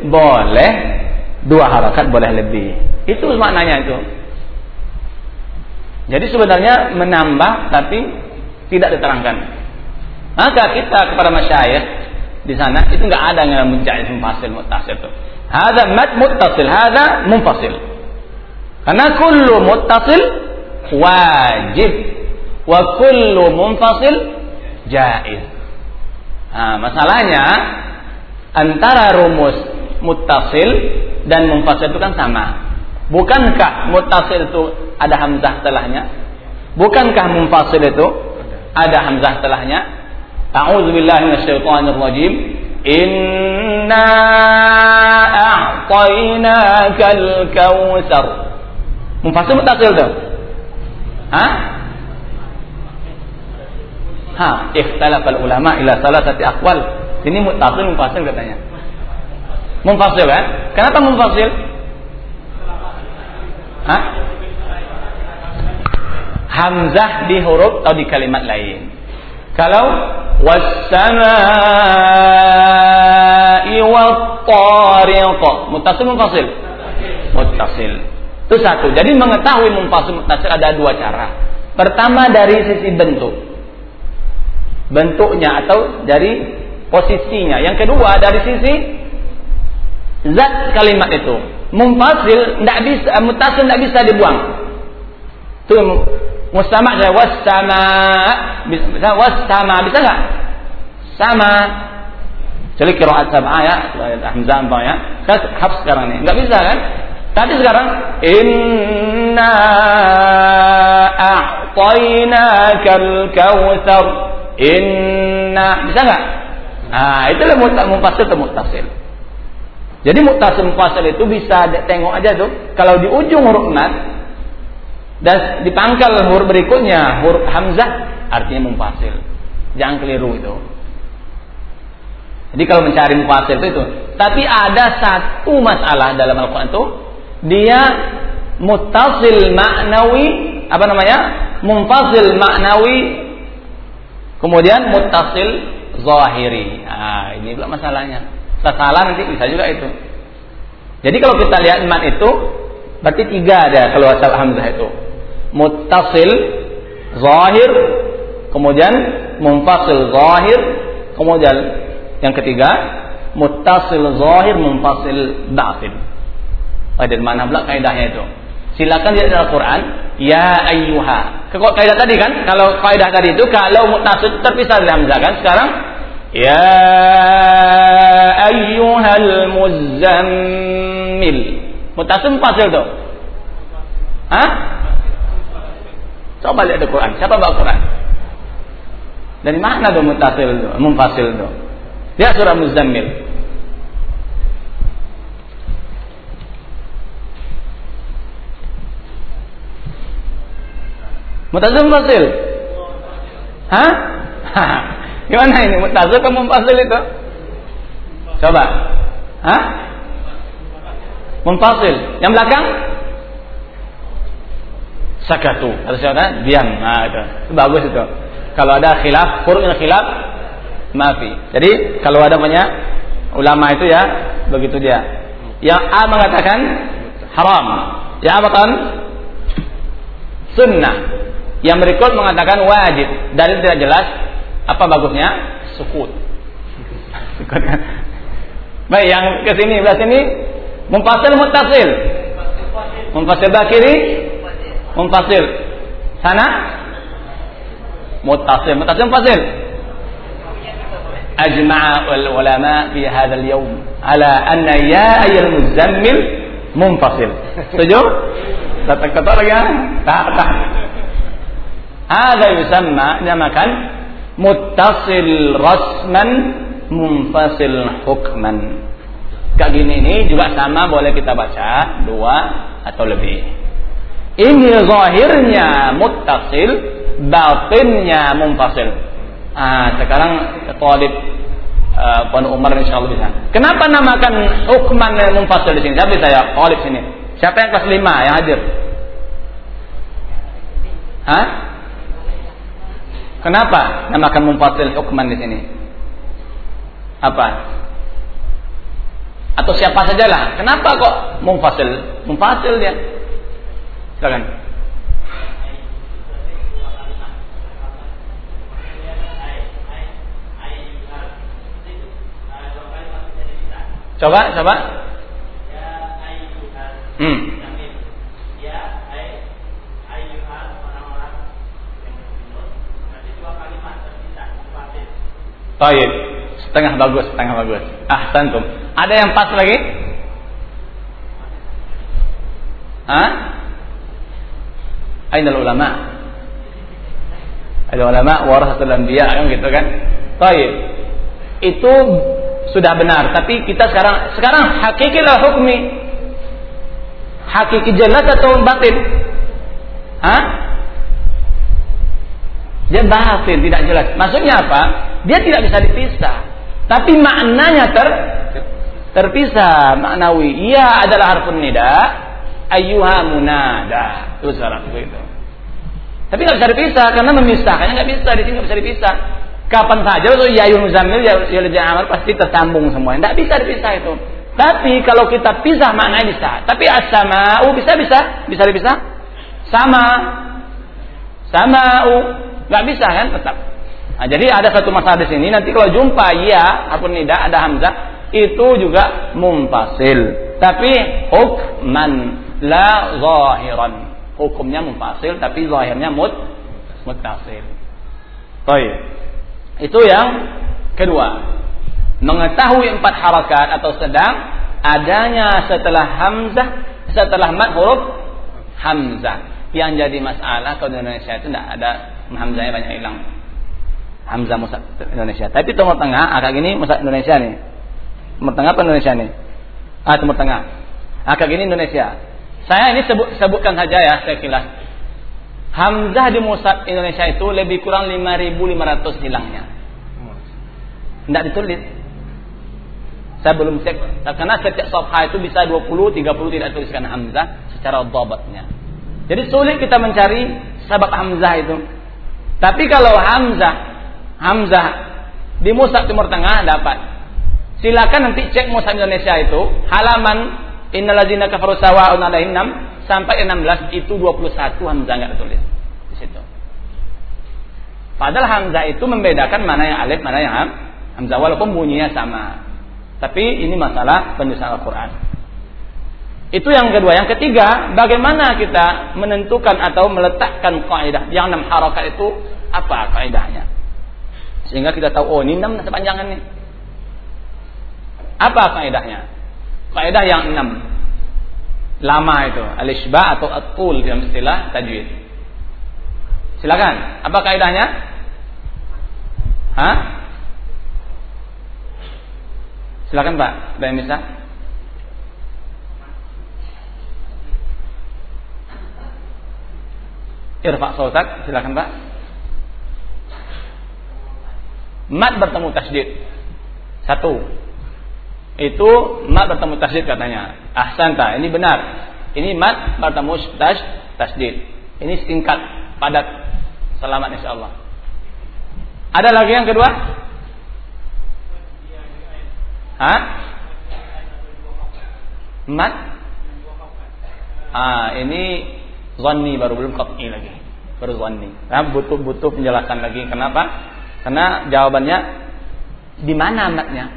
boleh dua harakat boleh lebih. Itu maknanya itu. Jadi sebenarnya menambah tapi tidak diterangkan. Maka kita kepada masyayikh di sana itu enggak ada yang menjadi munfasil muttasil itu. Hada mat muttasil, hada munfasil. Karena kullu muttasil wajib wa kullu munfasil jaiz. Nah, masalahnya antara rumus muttasil dan munfasil itu kan sama. Bukankah muttasil itu ada hamzah setelahnya? Bukankah munfasil itu ada hamzah setelahnya? A'udzu billahi minasyaitonir rajim. Inna a'tainakal kautsar. Mufassir mutasil tuh. Hah? Ha, ikhtalafal ulama ila salasati aqwal. Ini mutasil mufassir katanya. Mufassir kan? Kenapa mufassir? Hah? Hamzah di huruf atau di kalimat lain. Kalau wassama'i wattariq. Muttasil munfasil? Muttasil. Itu satu. Jadi mengetahui munfasil muttasil ada dua cara. Pertama dari sisi bentuk. Bentuknya atau dari posisinya. Yang kedua dari sisi zat kalimat itu. Munfasil tidak bisa, mutasil tidak bisa dibuang. Itu Mustama' saya wassama. Bisa wassama bisa enggak? Sama. Jadi kiraat sab'a ya, Hamzah apa ya. Kan hafs sekarang ini. Enggak bisa kan? Tadi sekarang inna a'tainakal kautsar. Inna bisa enggak? Nah, itulah mufassir atau muttasil. Jadi muttasil mufassal itu bisa tengok aja tuh. Kalau di ujung huruf nat dan di pangkal huruf berikutnya huruf hamzah artinya mufasil. Jangan keliru itu. Jadi kalau mencari mufasil itu, itu. Tapi ada satu masalah dalam Al-Quran itu dia mutasil maknawi apa namanya? Mufasil maknawi kemudian mutasil zahiri. Ah, ini pula masalahnya. Salah nanti bisa juga itu. Jadi kalau kita lihat mat itu berarti tiga ada kalau asal hamzah itu. Muttasil zahir kemudian munfasil zahir kemudian yang ketiga muttasil zahir munfasil batin ada mana pula kaidahnya itu? Silakan lihat dalam Quran ya ayyuha. Kaidah tadi kan? Kalau kaidah tadi itu kalau muttasil terpisah dari hamzah kan? Sekarang ya ayyuhal muzammil muttasil munfasil tuh Hah? Coba lihat di Quran. Siapa bawa Quran? Dari mana tuh mutasil itu, mufasil itu? Lihat surah Muzammil. Mutasil mufasil? Hah? Gimana ini? Mutasil ke mufasil itu? Coba. Hah? Mufasil. Yang belakang? sakatu. Atau siapa? Diam. Nah, itu. itu bagus itu. Kalau ada khilaf, yang khilaf, maafi. Jadi kalau ada banyak ulama itu ya begitu dia. Yang A mengatakan haram. Yang A mengatakan sunnah. Yang berikut mengatakan wajib. Dalil tidak jelas. Apa bagusnya? Sukut. Baik, yang ke sini belah sini mumpasil mutasil. Mumpasil bakiri mumpasil. Sana mutasil, mutasil mumpasil. أجمع العلماء في هذا اليوم على أن يا أيها المزمل منفصل setuju kata-kata lagi tak tak هذا يسمى dinamakan muttasil rasman munfasil hukman. Kayak gini ini juga sama boleh kita baca dua atau lebih. Ini zahirnya muttasil batinnya munfasil. Ah sekarang talib uh, Pondok Umar insyaallah bisa kenapa namakan hukman munfasil di sini? Siapa saya? Talib sini. Siapa yang kelas 5 yang hadir? Hah? Kenapa namakan mufasil hukman di sini? Apa? Atau siapa sajalah. Kenapa kok mufasil? Mufasil dia. Silakan. Coba, coba. Hmm. Taib. Setengah bagus, setengah bagus. Ah, tentu. Ada yang pas lagi? Hah? Ainal ulama? Ada ulama warasatul anbiya kan gitu kan? Taib. Itu sudah benar, tapi kita sekarang sekarang hakikilah hukmi. Hakiki jelas atau batin? Hah? Dia batin, tidak jelas. Maksudnya apa? Dia tidak bisa dipisah. Tapi maknanya ter terpisah maknawi. Ia adalah harfun nida, ayyuha munada. Itu sekarang begitu. Tapi nggak bisa dipisah karena memisahkannya nggak bisa di sini nggak bisa dipisah. Kapan saja itu ya muzammil ya ya amal pasti tersambung semua. Tidak bisa dipisah itu. Tapi kalau kita pisah maknanya bisa. Tapi as-sama'u bisa bisa bisa dipisah. Sama sama'u nggak bisa kan tetap. Nah, jadi ada satu masalah di sini. Nanti kalau jumpa ya, apun nida ada hamzah, itu juga mumpasil. Tapi hukman la zahiran. Hukumnya mumpasil, tapi zahirnya mut mutasil. Baik. Itu yang kedua. Mengetahui empat harakat atau sedang adanya setelah hamzah, setelah mat huruf hamzah. Yang jadi masalah kalau di Indonesia itu tidak ada hamzahnya banyak hilang. Hamzah Musa Indonesia. Tapi Timur Tengah agak gini Musa Indonesia nih. Timur Tengah apa Indonesia nih? Ah Timur Tengah. Agak gini Indonesia. Saya ini sebut, sebutkan saja ya saya kilas. Hamzah di Musa Indonesia itu lebih kurang 5.500 hilangnya. Tidak ditulis. Saya belum cek. Karena setiap sofha itu bisa 20, 30 tidak tuliskan Hamzah secara dhabatnya. Jadi sulit kita mencari sabab Hamzah itu. Tapi kalau Hamzah Hamzah di Musab Timur Tengah dapat. Silakan nanti cek Musab Indonesia itu halaman innalazina kafaru sawa'un alaihim 6 sampai 16 itu 21 Hamzah enggak tertulis di situ. Padahal Hamzah itu membedakan mana yang alif, mana yang Hamzah walaupun bunyinya sama. Tapi ini masalah penulisan Al-Qur'an. Itu yang kedua. Yang ketiga, bagaimana kita menentukan atau meletakkan kaidah yang enam harakat itu apa kaidahnya? Sehingga kita tahu oh ini enam sepanjangan nih. Apa kaidahnya? Kaidah yang enam. Lama itu, al-isba atau at-tul dalam istilah tajwid. Silakan. Apa kaidahnya? Hah? Silakan Pak, ada yang? Irfa sautak, silakan Pak. mat bertemu tasdid. Satu. Itu mat bertemu tasdid katanya. Ahsanta, ini benar. Ini mat bertemu tas tasdid. Ini singkat, padat. Selamat insyaallah. Ada lagi yang kedua? Hah? Mat? Ah, ini zanni baru belum qat'i lagi. berzanni. Nah, butuh-butuh penjelasan lagi. Kenapa? Karena jawabannya di mana matnya?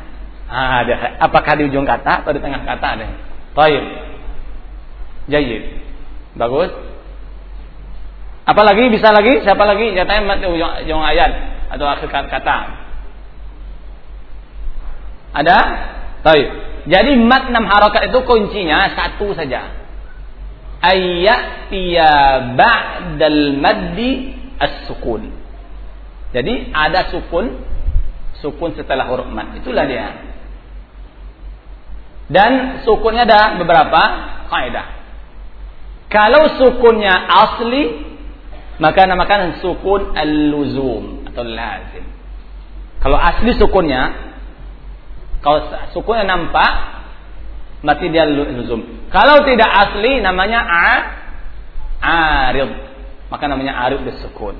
Ah, ada. Apakah di ujung kata atau di tengah kata ada? Baik. Jayid. Bagus. Apalagi bisa lagi? Siapa lagi? Jatahnya mat di ujung, ujung ayat atau akhir kata. Ada? Baik. Jadi mat enam harokat itu kuncinya satu saja ayyatiya ba'dal maddi as-sukun. Jadi ada sukun, sukun setelah huruf mad. Itulah dia. Dan sukunnya ada beberapa kaidah. Kalau sukunnya asli, maka namakan sukun al-luzum atau lazim. Kalau asli sukunnya, kalau sukunnya nampak, mati dia luzum. Kalau tidak asli namanya a arid. Maka namanya arid disukun.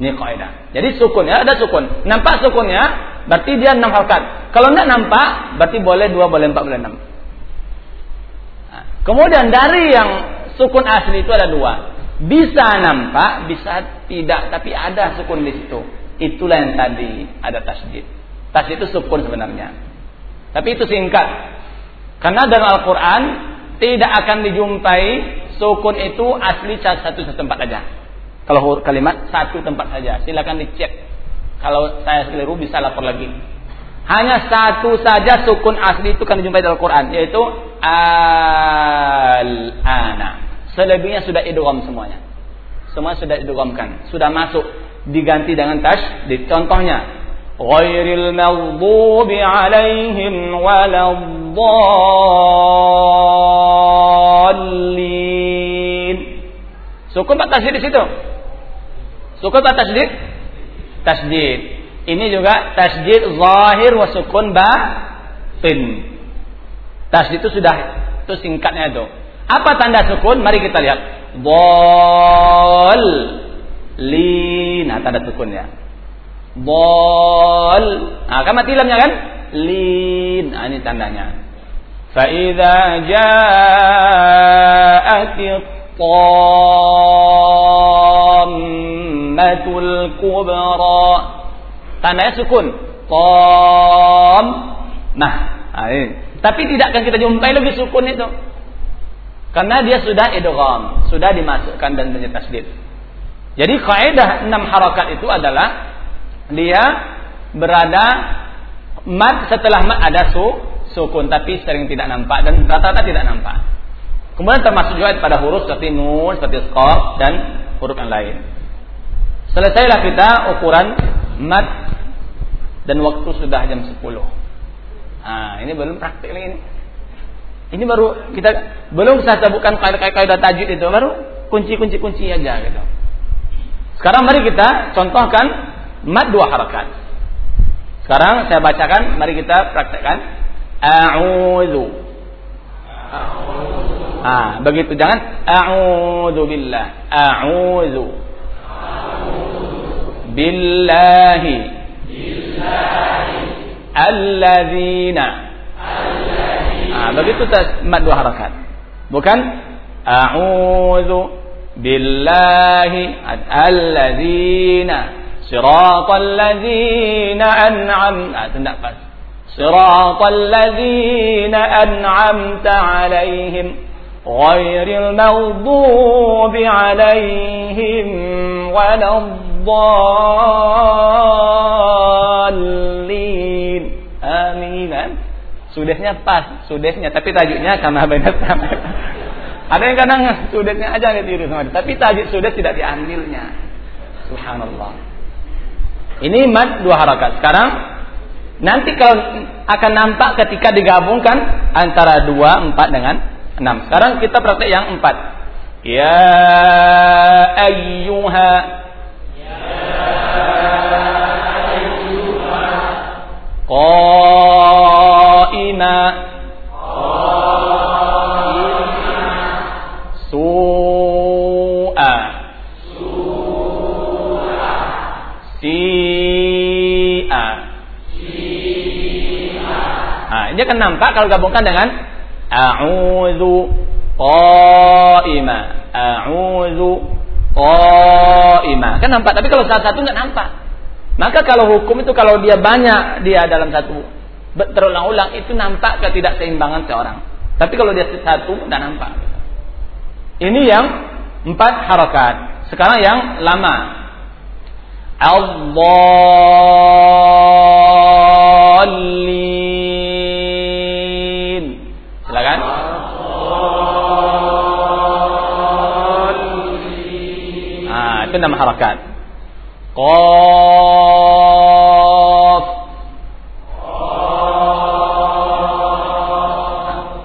Ini kaidah. Jadi sukun ya, ada sukun. Nampak sukunnya, berarti dia enam harakat. Kalau tidak nampak, berarti boleh dua, boleh empat, boleh enam. Kemudian dari yang sukun asli itu ada dua. Bisa nampak, bisa tidak, tapi ada sukun di situ. Itulah yang tadi ada tasjid. Tasjid itu sukun sebenarnya. Tapi itu singkat. Karena dalam Al-Quran tidak akan dijumpai sukun itu asli satu, satu tempat saja. Kalau kalimat satu tempat saja, silakan dicek. Kalau saya keliru bisa lapor lagi. Hanya satu saja sukun asli itu akan dijumpai dalam Al-Qur'an yaitu al-ana. Selebihnya sudah idrom semuanya. Semua sudah idromkan, sudah masuk diganti dengan tas. Di, contohnya ghairil maghdubi alaihim dhalin. Sukun tak tasdid di situ? Sukun tak tasdid? Tasdid. Ini juga tasdid zahir wa sukun batin. Tasdid itu sudah itu singkatnya itu. Apa tanda sukun? Mari kita lihat. Dhal li Nah, tanda sukunnya. Dhal. Nah, kan mati lamnya kan? lin. Nah, ini tandanya. Faida ja'atit tammatul kubra. Tandanya sukun. Tom. Nah, ah, ini. Tapi tidak akan kita jumpai lebih sukun itu. Karena dia sudah idgham, sudah dimasukkan dan menyetasdid. Jadi kaidah enam harakat itu adalah dia berada mat setelah mat ada su sukun tapi sering tidak nampak dan rata-rata tidak nampak. Kemudian termasuk juga pada huruf seperti nun, seperti skor dan huruf yang lain. Selesailah kita ukuran mat dan waktu sudah jam 10. Nah, ini belum praktik ini. Ini baru kita belum saya sebutkan kaidah-kaidah tajwid itu baru kunci-kunci kunci aja gitu. Sekarang mari kita contohkan Mad dua harakat. Sekarang saya bacakan, mari kita praktekkan. A'udzu. Ah, begitu jangan a'udzu billah. A'udzu. Billahi. Billahi. Alladzina. Ah, begitu mad dua harakat. Bukan a'udzu billahi alladzina صراط الذين أنعمت تنفس صراط الذين أنعمت عليهم غير المغضوب عليهم ولا الضالين آمين Sudahnya pas, sudahnya tapi tajuknya sama benar sama. Ada yang kadang sudahnya aja nggak tiru sama tapi tajuk sudah tidak diambilnya. Subhanallah. Ini mad dua harakat. Sekarang nanti kalau akan nampak ketika digabungkan antara dua empat dengan enam. Sekarang kita praktek yang empat. Ya ayyuha. Ya ayyuha. Qaima. Dia akan nampak kalau gabungkan dengan a'udzu qaima a'udzu qaima. Kan nampak, tapi kalau salah satu nggak nampak. Maka kalau hukum itu kalau dia banyak dia dalam satu terulang-ulang itu nampak ketidakseimbangan seorang. Tapi kalau dia satu tidak nampak. Ini yang empat harakat. Sekarang yang lama. Al-Dallin. Itu nama harakat. Qaf.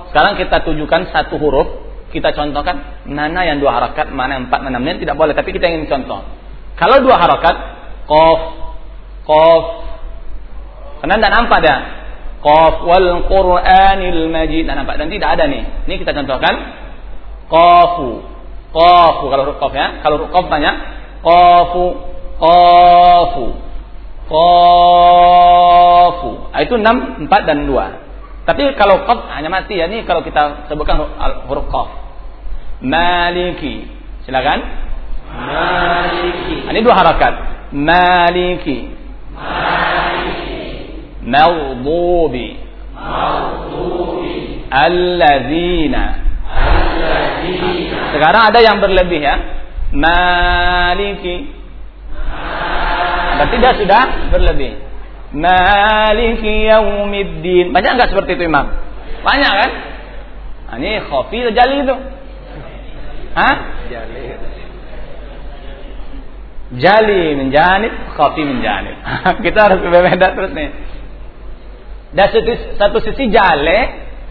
Sekarang kita tunjukkan satu huruf, kita contohkan mana yang dua harakat, mana yang empat, mana yang tidak boleh, tapi kita ingin contoh. Kalau dua harakat, qaf, qaf. Karena tidak nampak dah. Qaf wal Qur'anil Majid. Tidak nampak dan tidak ada nih. Ini kita contohkan. Qafu. Qafu kalau huruf qaf ya. Kalau huruf qaf banyak. Qafu qafu qafu. Ah, itu enam empat dan dua. Tapi kalau qaf hanya mati ya ini kalau kita sebutkan huruf qaf. Maliki. Silakan. Maliki. Ah, ini dua harakat. Maliki. Maliki. Maghdubi maghdubi alladzina alladzina sekarang ada yang berlebih ya Maliki. Berarti dia sudah berlebih. Maliki yaumiddin. Banyak enggak seperti itu Imam? Banyak kan? Nah, ini khafi jali itu. Hah? Jali. Jali menjanib, khafi menjanib. Kita harus berbeda terus nih. Dan satu, satu sisi jale,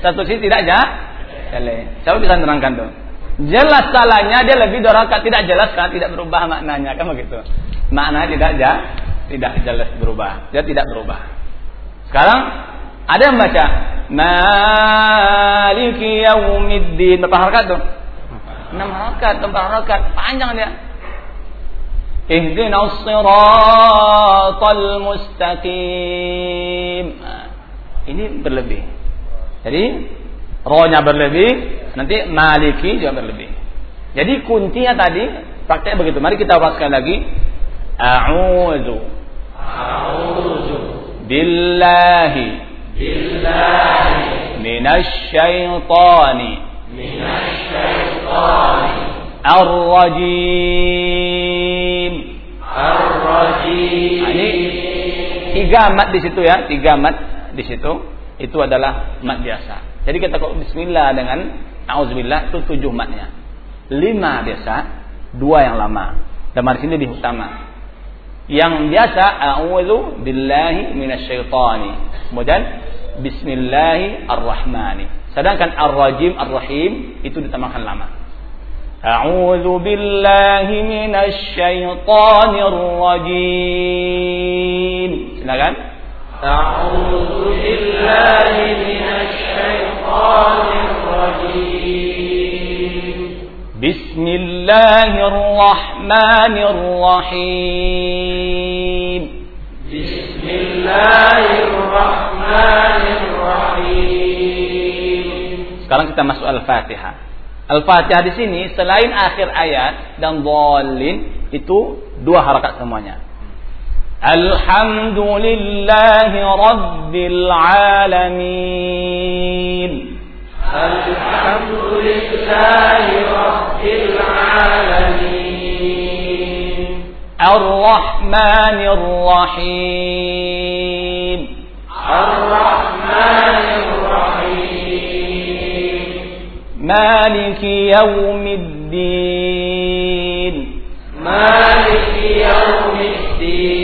satu sisi tidak jale. Siapa bisa menerangkan tuh? Jelas salahnya dia lebih dorakat tidak jelas kan tidak berubah maknanya kan begitu. Makna tidak ja, tidak jelas berubah. Dia tidak berubah. Sekarang ada yang baca Maliki yaumiddin berapa harakat tuh? Enam harakat, empat harakat, panjang dia. Ihdinas siratal mustaqim. Nah, ini berlebih. Jadi rohnya berlebih, nanti maliki juga berlebih. Jadi kuncinya tadi praktek begitu. Mari kita bahaskan lagi. A'udzu. A'udzu. Billahi. Billahi. Minasyaitani. Minasyaitani. Ar-rajim. Ar-rajim. Nah, ini tiga mat di situ ya, tiga mat di situ. Itu adalah mat biasa. Jadi kita kok bismillah dengan auzubillah itu tujuh matnya. Lima biasa, dua yang lama. Dan di sini lebih utama. Yang biasa a'udzu billahi minasyaitani. Kemudian bismillahi ar-rahmani. Sedangkan ar-rajim ar-rahim itu ditambahkan lama. A'udzu billahi minasyaitonir rajim. Silakan. A'udzu billahi minasyaitani الشيطان الرجيم بسم الله الرحمن الرحيم بسم الله الرحمن الرحيم Sekarang kita masuk Al-Fatihah. Al-Fatihah di sini selain akhir ayat dan dhalin itu dua harakat semuanya. الحمد لله رب العالمين الحمد لله رب العالمين الرحمن الرحيم الرحمن الرحيم مالك يوم الدين مالك يوم الدين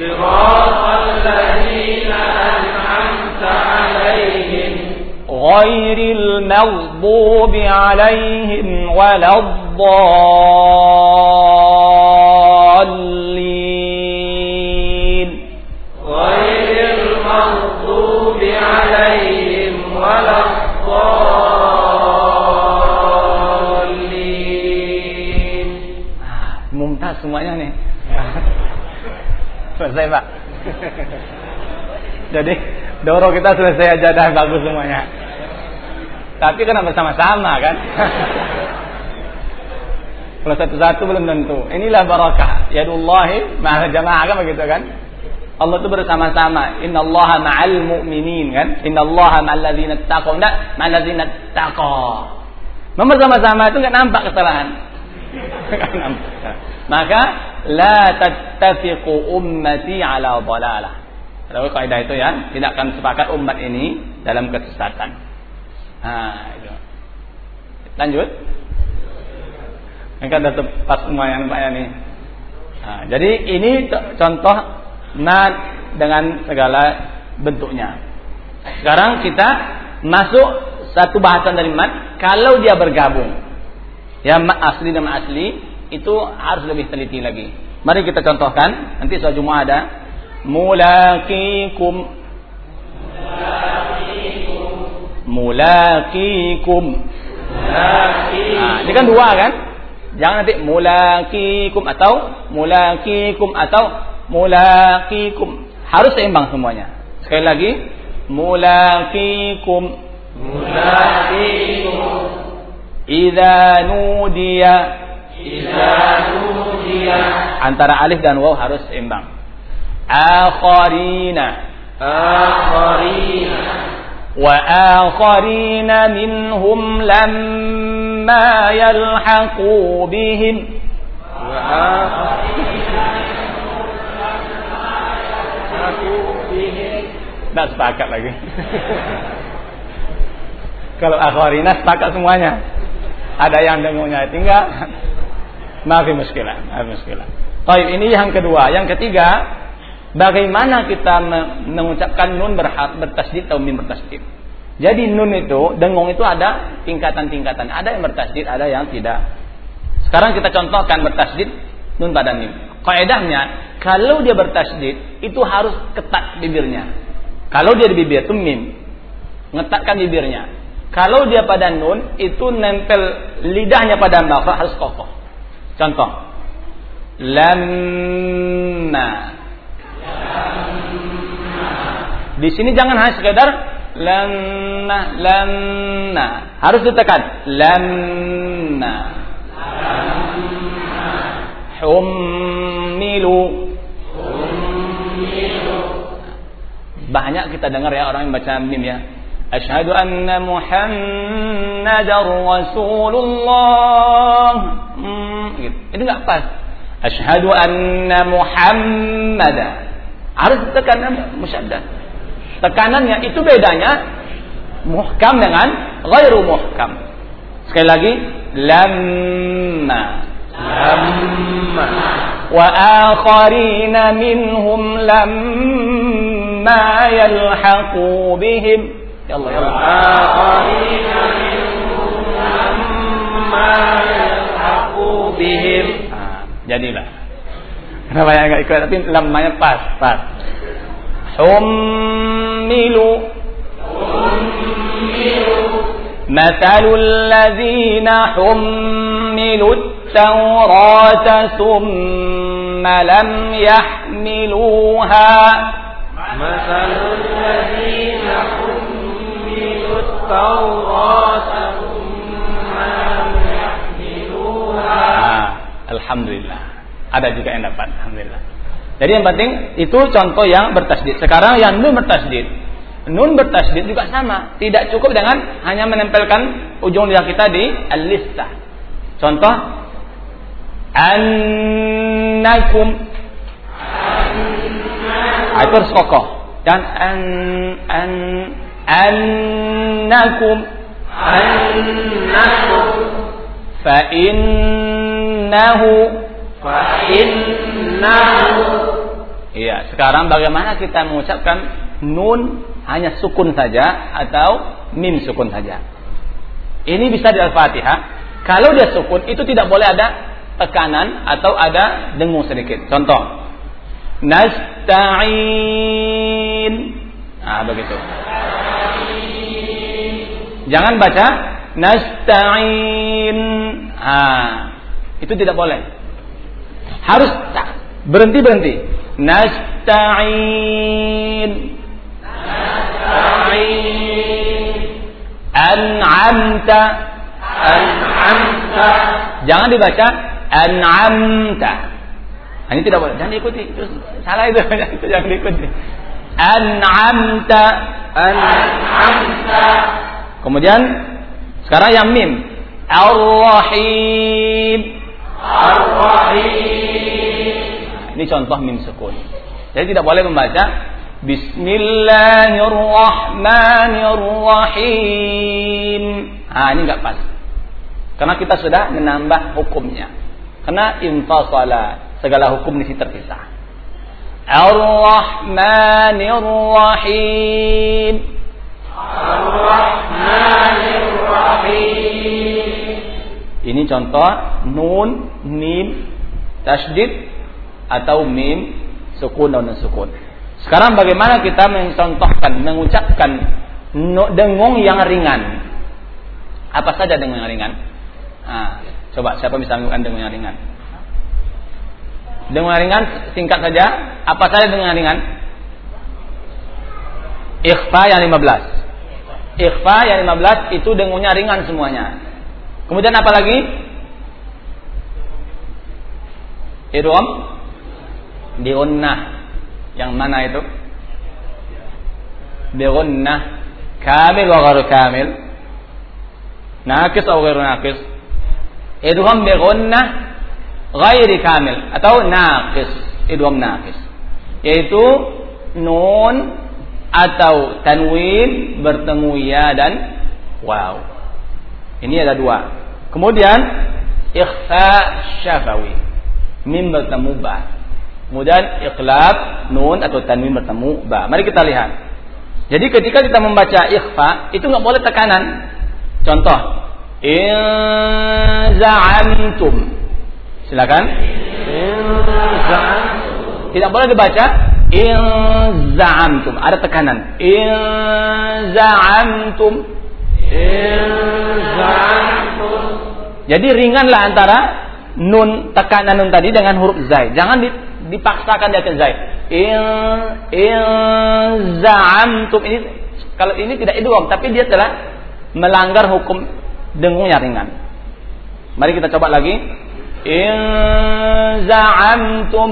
صراط الذين أنعمت عليهم غير المغضوب عليهم ولا الضالين. غير المغضوب عليهم ولا الضالين. آه، ممتاز semuanya nih selesai pak jadi Doro kita selesai aja dah bagus semuanya. Tapi kan bersama-sama kan. Kalau satu-satu belum tentu. Inilah barakah. Yadullahi ma'al jamaah kan begitu kan. Allah itu bersama-sama. Inna Allah ma'al mu'minin kan. Inna Allah ma'al ladhina taqaw. Tidak, ma'al ladhina taqaw. Memang sama-sama itu nggak nampak kesalahan. Maka la tattafiqu ummati ala dhalalah. Kalau kaidah itu ya, tidak akan sepakat umat ini dalam kesesatan. Nah, itu. Lanjut. Ini kan tepat semua yang nampaknya nih. Jadi ini contoh nad dengan segala bentuknya. Sekarang kita masuk satu bahasan dari mat kalau dia bergabung. Ya asli dan asli itu harus lebih teliti lagi. Mari kita contohkan. Nanti soal Jumat ada. Mulaqikum. Mulaqikum. Nah, ini kan dua kan? Jangan nanti mulaqikum atau mulaqikum atau mulaqikum. Harus seimbang semuanya. Sekali lagi. Mulaqikum. Mulaqikum. Idza nudiya idza nudiya Antara alif dan waw harus seimbang. Akharina. Akharina. Wa akharina minhum lamma yalhaqu bihim. Wa akharina minhum lamma yalhaqu bihim. Sepakat lagi. Kalau akharina sepakat semuanya. Ada yang dengungnya tinggal, Maafi muskilah. Maafi muskilah. Baik, ini yang kedua. Yang ketiga, Bagaimana kita mengucapkan nun bertasdid atau mim bertasdid? Jadi nun itu, dengung itu ada tingkatan-tingkatan. Ada yang bertasdid, ada yang tidak. Sekarang kita contohkan bertasdid nun pada mim. Kaedahnya, kalau dia bertasdid, itu harus ketat bibirnya. Kalau dia di bibir itu mim. Ngetatkan bibirnya. Kalau dia pada nun, itu nempel lidahnya pada makhraj harus kokoh. Contoh. Lamma di sini jangan hanya sekedar lanna lanna. Harus ditekan lanna. Hummilu. Banyak kita dengar ya orang yang baca mim ya. Asyhadu anna Muhammadar Rasulullah. Hmm, gitu. Itu enggak pas. Asyhadu anna Muhammadar harus tekanan musyaddah. Tekanannya itu bedanya muhkam dengan ghairu muhkam. Sekali lagi lamma lamma wa akharina minhum lamma yalhaqu bihim ya Allah ya Allah akharina minhum lamma yalhaqu bihim ah, jadilah Kenapa yang enggak ikut? Tapi lamanya pas, pas. Hummilu. Hummilu. Mathalul ladzina hummilu التوراة ثم لم يحملوها مثل الذين حملوا التوراة ثم لم يحملوها الحمد لله ada juga yang dapat. Alhamdulillah. Jadi yang penting itu contoh yang bertasdid. Sekarang yang nun bertasdid. Nun bertasdid juga sama. Tidak cukup dengan hanya menempelkan ujung lidah kita di al-listah. Contoh annakum Ah, itu harus kokoh. Dan an an annakum annakum fa innahu Fa'innahu Iya, sekarang bagaimana kita mengucapkan nun hanya sukun saja atau mim sukun saja. Ini bisa di Al-Fatihah. Kalau dia sukun itu tidak boleh ada tekanan atau ada dengung sedikit. Contoh. Nasta'in. Nah, begitu. Jangan baca nasta'in. Ah, itu tidak boleh. Harus berhenti berhenti. Nasta'in. Nasta'in. An'amta. An'amta. Jangan dibaca an'amta. Nah, ini tidak boleh. Jangan diikuti. Terus salah itu. itu jangan diikuti. An'amta. An'amta. Kemudian sekarang yang mim. Ar-Rahim. Ar-Rahim. Ini contoh mim sukun. Jadi tidak boleh membaca Bismillahirrahmanirrahim. Ah, ini enggak pas. Karena kita sudah menambah hukumnya. Karena infasala segala hukum di sini terpisah. Ar-Rahmanirrahim. Ar-Rahmanirrahim. Ini contoh nun, mim, tasdid atau mim, sukun dan sukun. Sekarang bagaimana kita mencontohkan, mengucapkan dengung yang ringan? Apa saja dengung yang ringan? Nah, coba siapa bisa menunjukkan dengung yang ringan? Dengung yang ringan singkat saja. Apa saja dengung yang ringan? Ikhfa yang 15. Ikhfa yang 15 itu dengungnya ringan semuanya. Kemudian apa lagi? Idgham di gunnah. Yang mana itu? Di gunnah kamil wa ghairu kamil. Naqis atau ghairu naqis? Idgham bi gunnah ghairi kamil atau naqis. Idgham naqis. Yaitu nun atau tanwin bertemu ya dan waw. Ini ada dua. Kemudian ikhfa syafawi. Mim bertemu ba. Kemudian ikhlab nun atau tanwin bertemu ba. Mari kita lihat. Jadi ketika kita membaca ikhfa itu nggak boleh tekanan. Contoh, in za'amtum. Silakan. In za'amtum. Tidak boleh dibaca in za'amtum. Ada tekanan. In za'amtum. Jadi ringanlah antara nun tekanan nun tadi dengan huruf zai. Jangan dipaksakan dia ke zai. In in za'amtum ini kalau ini tidak idgham tapi dia telah melanggar hukum dengungnya ringan. Mari kita coba lagi. In za'amtum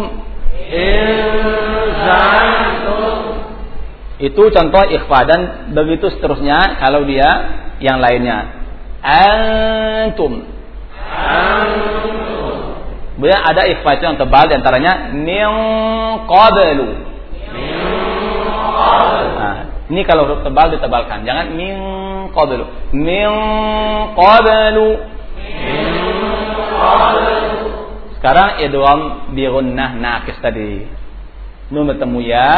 itu contoh ikhfa dan begitu seterusnya kalau dia yang lainnya. Antum. Antum. Kemudian ada ikhfa itu yang tebal di antaranya min qablu. Nah, ini kalau huruf tebal ditebalkan, jangan min qablu. Min qablu. Sekarang idgham bi gunnah naqis tadi. Nun bertemu ya,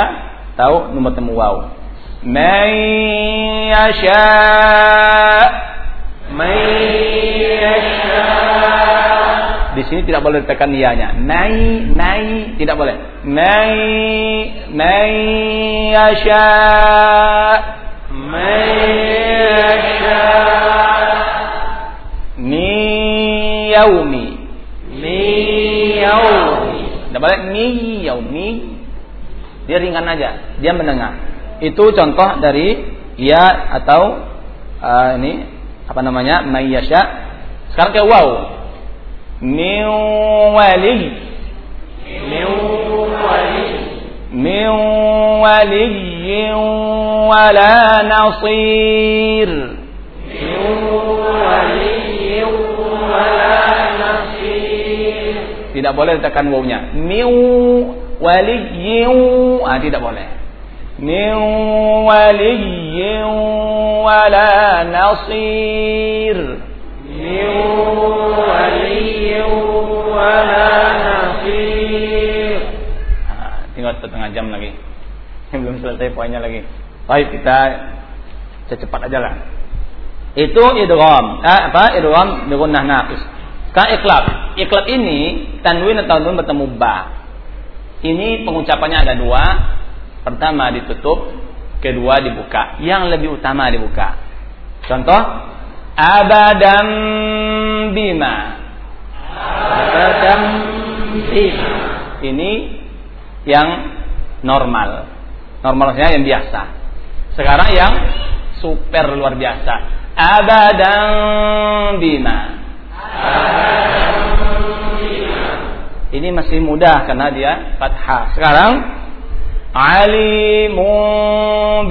tahu nun bertemu waw. Man yasha Man yasha Di sini tidak boleh ditekan ianya. Nai, nai tidak boleh. Nai, nai yasha Man yasha Ni yaumi. Ni yaumi. Tidak boleh ni yaumi. Dia ringan aja, dia menengah. Itu contoh dari ya atau uh, ini apa namanya mayyasha. Sekarang ke wow. Min wali. Min wali. Min wali wala nasir. Min wali wala nasir. Tidak boleh tekan wawnya. Min wali ah tidak boleh min waliyyin wala nasir min waliyyin wala nasir tinggal setengah jam lagi belum selesai poinnya lagi Baik kita secepat aja lah. Itu idgham. Eh, apa? Idgham dengan naqis. Ka iklab. Iklab ini tanwin atau nun bertemu ba. Ini pengucapannya ada dua. Pertama ditutup, kedua dibuka. Yang lebih utama dibuka. Contoh, abadam bima. Abadam bima. Ini yang normal. Normalnya yang biasa. Sekarang yang super luar biasa. Abadam bima. Ini masih mudah karena dia fathah. Sekarang alimun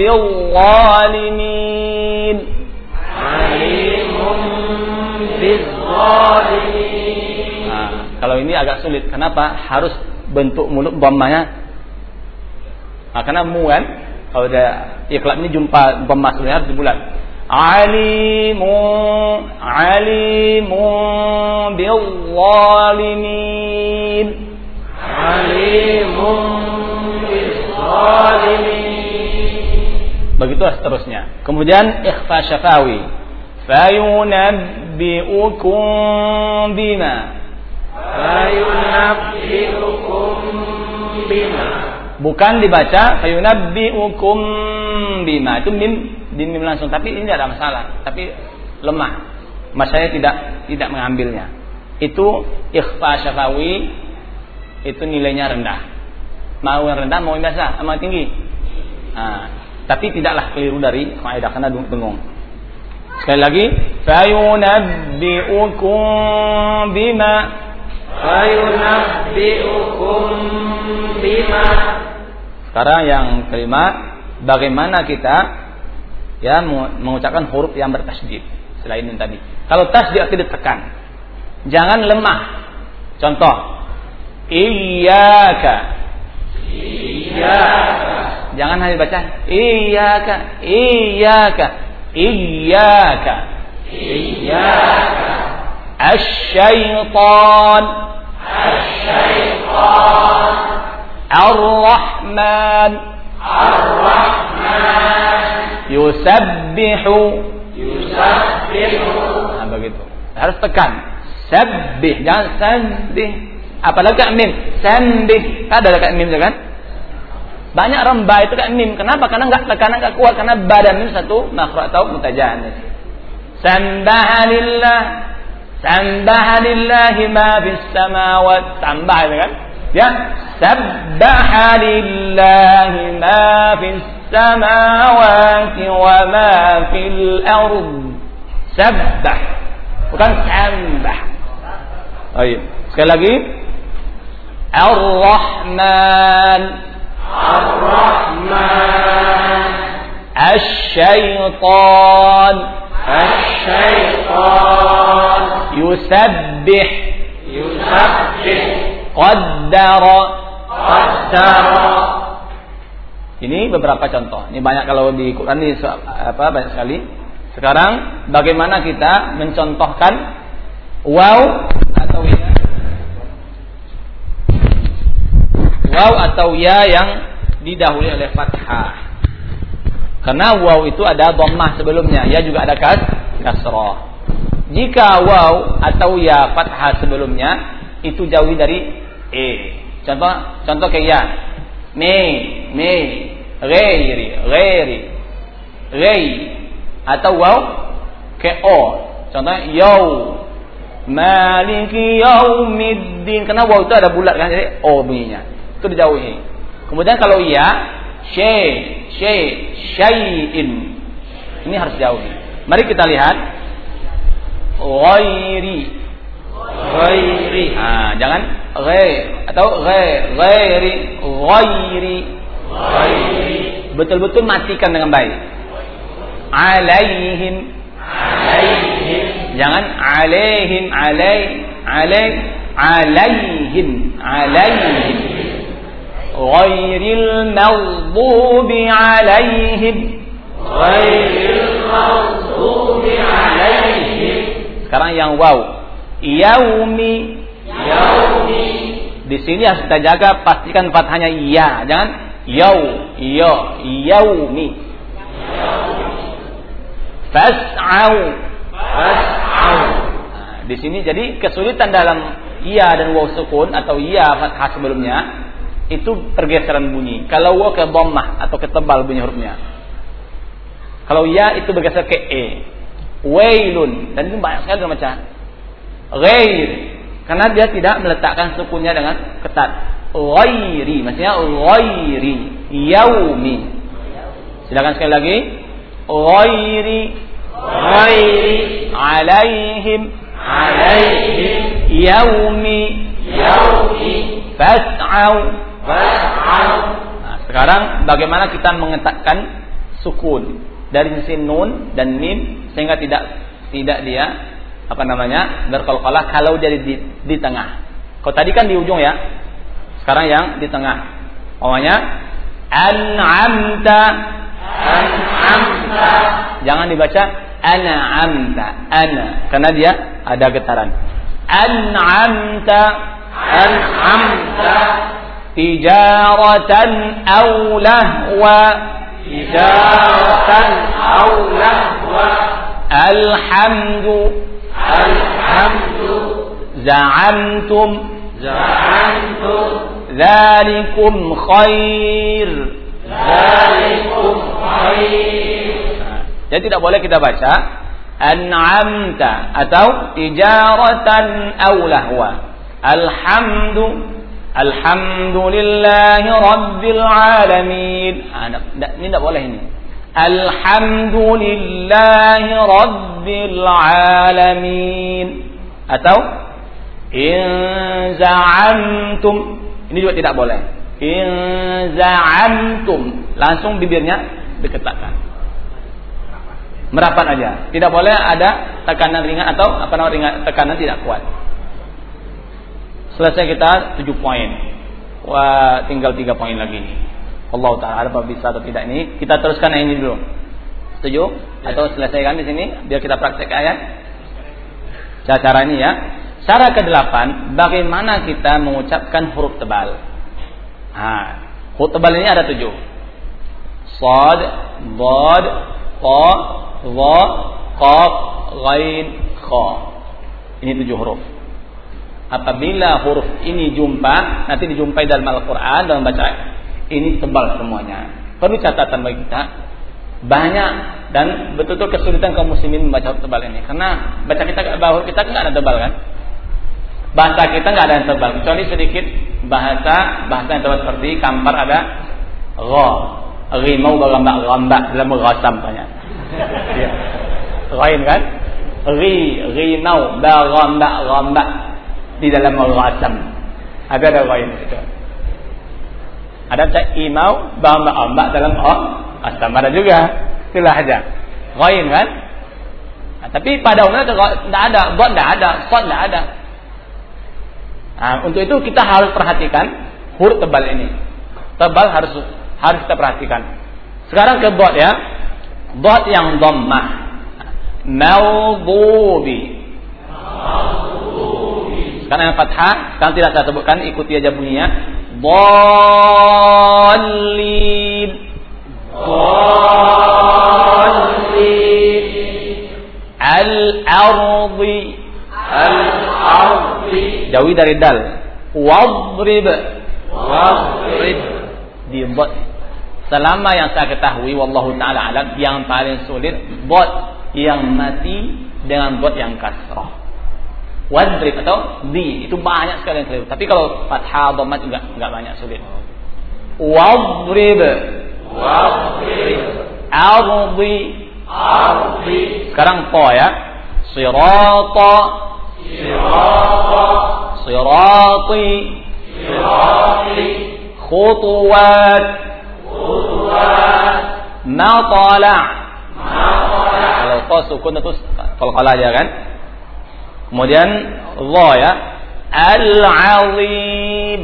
bil zalimin. Alimun bil. Nah, kalau ini agak sulit. Kenapa? Harus bentuk mulut dhammanya. Nah, karena mu kan kalau dia ikhlas ini jumpa dhamma harus dibulat. Alimun alimun bil zalimin. Alimun bil zalimin. Begitulah seterusnya. Kemudian ikhfa syafawi. Fayunabbi'ukum bima. Fayunabbi'ukum bima. Bukan dibaca fayunabbi'ukum bima. Itu mim di mim langsung, tapi ini tidak ada masalah, tapi lemah. Mas saya tidak tidak mengambilnya. Itu ikhfa syafawi itu nilainya rendah. Mau yang rendah, mau yang biasa, mau yang tinggi. Nah, tapi tidaklah keliru dari kaidah karena dengung. Sekali lagi, fayunabbi'ukum bima Fayunabbi'ukum bima. Sekarang yang kelima, bagaimana kita ya mengucapkan huruf yang bertasydid selain ini tadi. Kalau tasydid tidak ditekan. Jangan lemah. Contoh, iyyaka. Iyyaka. Jangan hanya baca iyyaka, iyyaka, iyyaka. Iyyaka. Asy-syaitan, Asy-syaitan. Ar-Rahman, Ar-Rahman. Yusabbihu. Yusabbihu. Nah, begitu. Harus tekan. Sabbih, jangan sabbih. Apalagi kak mim, sambih. Ada kak mim kan? Banyak remba itu kak mim. Kenapa? Karena nggak tekanan nggak kuat. Karena badan mim satu makro atau mutajanis. Sambahanillah. Sambahanillah ma fis samawat. Tambah itu kan? Ya. Sabbahalillahi ma fis samawati wa ma fil ard. Sabbah. Bukan sambah. Oh iya. Sekali lagi. Ar-Rahman. Ar-Rahman. Asy-syaitan. Asy-syaitan. Yusabbih. Yusabbih. Qaddara. Qaddara. Ini beberapa contoh. Ini banyak kalau di Quran ini apa banyak sekali. Sekarang bagaimana kita mencontohkan waw atau ya waw atau ya yang didahului oleh fathah. Karena waw itu ada dhammah sebelumnya, ya juga ada kas kasrah. Jika waw atau ya fathah sebelumnya itu jauhi dari e. Contoh contoh kayak ya. Me, me, ghairi, ghairi, ghai atau waw ke o. Contohnya yau, maliki yaumiddin. Karena waw itu ada bulat kan jadi o bunyinya. Itu dijauhi. Kemudian kalau ya, syai, syai, syai'in. Ini harus jauhi. Mari kita lihat ghairi. Ghairi. Ah, jangan ghair atau ghair, ghairi, ghairi. Betul-betul matikan dengan baik. Alaihim. Alaihim. Jangan alaihim, alai, alai, alaihim, alaihim. Ghairil maghdubi alaihim. Ghairil maghdubi alaihim. Sekarang yang waw. Yaumi. Yaumi. Di sini harus kita jaga pastikan fathahnya iya, jangan yau, yo, yaumi. Fas'au. Fas'au. Di sini jadi kesulitan dalam iya dan waw sukun atau iya fathah sebelumnya itu pergeseran bunyi. Kalau waw ke dhammah atau ke tebal bunyi hurufnya. Kalau ya itu bergeser ke e. Wailun dan itu banyak sekali membaca. Ghair karena dia tidak meletakkan sukunnya dengan ketat. Ghairi maksudnya ghairi yaumi. Silakan sekali lagi. Ghairi Ghairi alaihim alaihim yaumi yaumi fas'au. fas'au. Nah, sekarang bagaimana kita mengetatkan sukun dari sisi nun dan mim sehingga tidak tidak dia apa namanya berkolkolah kalau jadi di, di tengah. Kalau tadi kan di ujung ya, sekarang yang di tengah. Pokoknya an'amta An'amta. jangan dibaca an'amta ana karena dia ada getaran. An'amta An'amta. tijaratan aw lahwa Tijaratan aw lahwa. alhamdu Alhamdu. za'amtum Za'antum. ذلكم خير Zalikum khair. Jadi tidak boleh kita baca an'amta atau tijaratan aw lahwa. Alhamdu Alhamdulillahi Rabbil Alamin. Ah, tidak- ini tidak boleh ini. Alhamdulillahi Rabbil Alamin. Atau in za'amtum. Ini juga tidak boleh. In za'amtum. Langsung bibirnya diketatkan. Merapat aja. Tidak boleh ada tekanan ringan atau apa namanya ringan, tekanan tidak kuat. Selesai kita 7 poin. Wah, tinggal 3 poin lagi. Allah taala apa bisa atau tidak ini. Kita teruskan yang ini dulu. Setuju? Atau selesaikan di sini biar kita praktek ayat. Cara, cara ini ya. Cara kedelapan, bagaimana kita mengucapkan huruf tebal? Nah, huruf tebal ini ada tujuh. Sad, Dad, Ta, Dha, Qaf, Ghain, Kha. Ini tujuh huruf. Apabila huruf ini jumpa, nanti dijumpai dalam Al-Quran dalam baca ini tebal semuanya. Perlu catatan bagi kita. Banyak dan betul-betul kesulitan kaum muslimin membaca huruf tebal ini. Karena baca kita bahwa kita nggak ada tebal kan? Bahasa kita nggak ada yang tebal. Kecuali sedikit bahasa bahasa yang tebal seperti kampar ada gha. Rimau berambak rambak dalam ghasam banyak. Ya. lain kan? Ri rinau berambak rambak di dalam ghasam ada ada lain. itu ada imau berambak rambak dalam oh asam ada juga itulah aja lain kan Nah, tapi pada umumnya tidak ada, buat tidak ada, pot tidak ada. Nah, untuk itu kita harus perhatikan huruf tebal ini. Tebal harus harus kita perhatikan. Sekarang ke bot ya. Bot yang dhammah. Maudhubi. Sekarang yang fathah, sekarang tidak saya sebutkan, ikuti aja bunyinya. Dhalin. Al-ardi. Al-ardi. Jauhi dari dal. Wadrib. Wadrib. di bot. Selama yang saya ketahui wallahu taala alam yang paling sulit bot yang mati dengan bot yang kasrah. Wadrib atau di itu banyak sekali yang sulit. Tapi kalau fathah dhamma juga enggak banyak sulit. Wadrib Wadrib. ardi Ardi. sekarang po ya. Sirata Sirata. sirati Sirati. khutuwat Khutuwat. matala Maqala. Kalau to sukun itu qalqalah aja kan. Kemudian dha ya. Al-azim.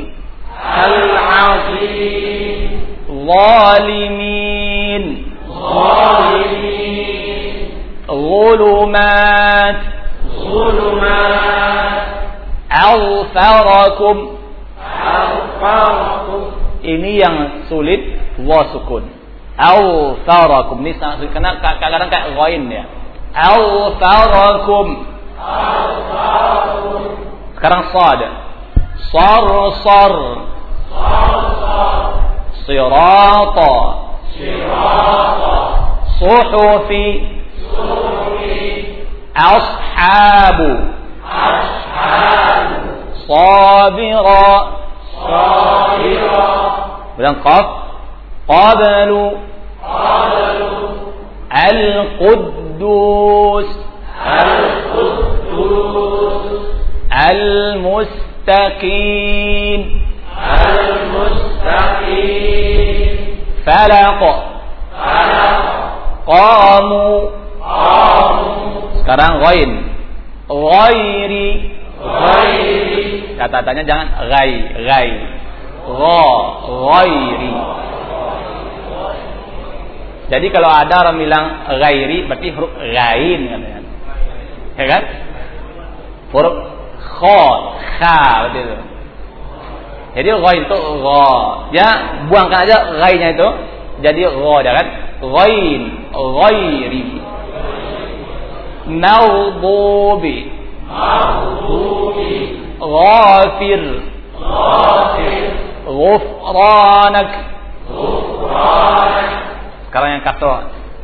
Al-azim. Zalimin. Zalimin. Zulumat. Zulumat. Alfarakum. Al-farqum. Ini yang sulit wa sukun. Alfarakum. Ini sangat sulit karena kadang-kadang kayak ghain ya. Awfarakum. Sekarang sad. Sar sar. Sirata. Suhufi. Ashabu. Sabira. Bilang qaf. Qabalu. Al-Quddus. المستقيم المستقيم فلق خلق قاموا قاموا sekarang ghain ghairi غير kata-katanya jangan ghai ghai gha ghairi jadi kalau ada orang bilang ghairi berarti huruf ghain katanya ya kan huruf kho kha berarti itu jadi gho itu gho ya buangkan aja ghainya itu jadi gho ya kan ghain ghairi Naudubi. Naudubi. ghafir ghafir ghufranak ghufranak sekarang yang kata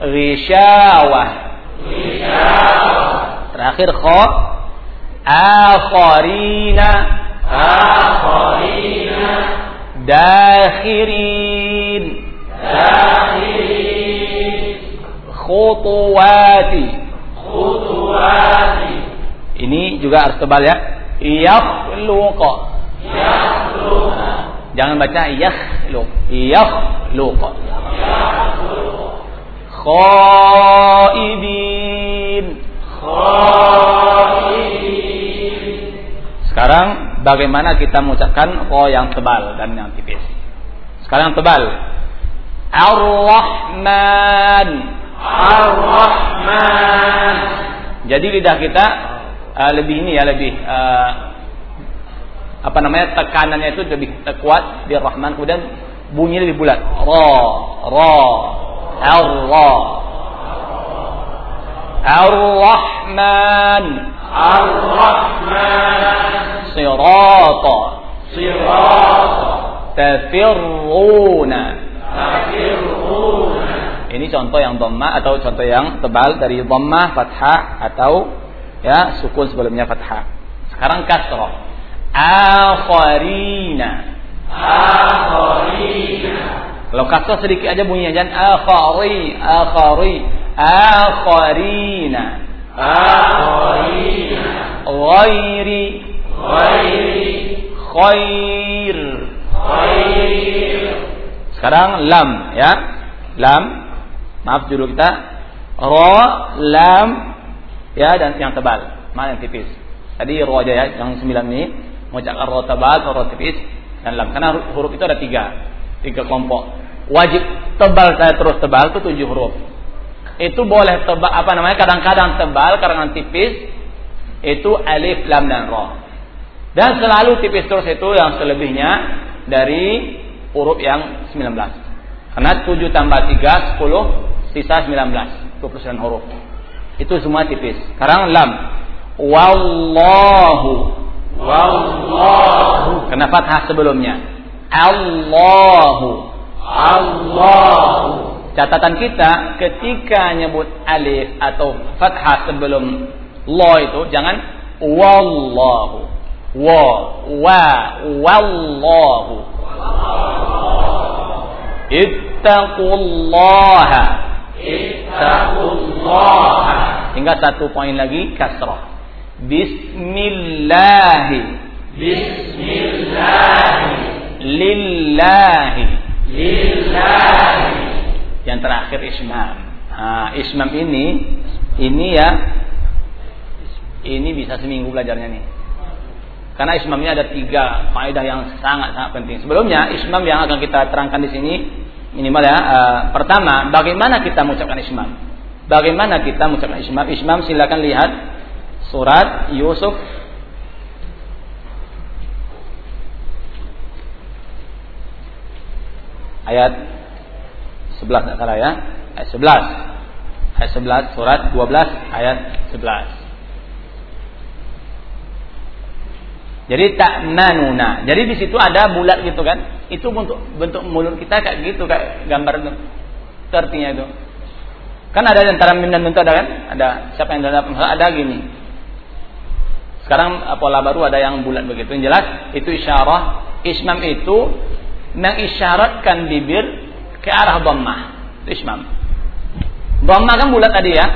rishawah. Terakhir kho. Akharina. Akharina. Dakhirin. Dakhirin. Khutuwati. Khutuwati. Ini juga harus tebal ya. Yakhluqa. Yakhluqa. Jangan baca yakhluq yakhluqa. Khaibin. Sekarang bagaimana kita mengucapkan ro yang tebal dan yang tipis? Sekarang yang tebal. Ar-Rahman. Ar-Rahman Jadi lidah kita uh, lebih ini ya lebih uh, apa namanya tekanannya itu lebih kuat di Rahman kemudian bunyi lebih bulat. Ra, ra, ar-ra. Ar-Rahman. Ar-Rahman Sirata. Sirata Tafirruna. Tafirruna Ini contoh yang dhamma atau contoh yang tebal dari dhamma fathah atau ya sukun sebelumnya fathah. Sekarang kasrah. Akharina. Akharina Kalau kasrah sedikit aja bunyinya jangan akhari, akhari, akharina. Akharina Ghairi, Ghairi khair. Khair Sekarang lam ya. Lam. Maaf judul kita. Ra, lam ya dan yang tebal. Mana yang tipis? Tadi ro aja ya yang sembilan ini. Mengucapkan ro tebal, ro tipis dan lam. Karena huruf itu ada tiga. Tiga kelompok. Wajib tebal saya terus tebal itu tujuh huruf. Itu boleh tebal apa namanya? Kadang-kadang tebal, kadang-kadang tipis. Itu alif, lam dan ro. Dan selalu tipis terus itu yang selebihnya dari huruf yang 19. Karena 7 tambah 3, 10, sisa 19. 29 huruf. Itu semua tipis. Sekarang lam. Wallahu. Wallahu Kena fathah sebelumnya. Allahu. Allahu Catatan kita ketika nyebut alif atau fathah sebelum lo itu jangan wallahu. Wa wa wallahu. Ittaqullaha. Ittaqullaha Tinggal satu poin lagi kasrah. Bismillahi Bismillahi lillahi. Lillahi Yang terakhir ismam. Nah, ismam ini ini ya ini bisa seminggu belajarnya nih. Karena ismamnya ada tiga faedah yang sangat sangat penting. Sebelumnya ismam yang akan kita terangkan di sini minimal ya. eh, pertama, bagaimana kita mengucapkan ismam? Bagaimana kita mengucapkan ismam? Ismam silakan lihat surat Yusuf ayat 11 tidak salah ya. Ayat 11. ayat 11 surat 12 ayat 11. Jadi tak manuna. Jadi di situ ada bulat gitu kan? Itu bentuk bentuk mulut kita kayak gitu kayak gambar itu. Artinya itu. Kan ada antara min dan bentuk ada kan? Ada siapa yang masalah ada gini. Sekarang pola baru ada yang bulat begitu. Yang jelas itu isyarah. Ismam itu mengisyaratkan bibir ke arah dhammah. Ismam. Dhammah kan bulat tadi ya.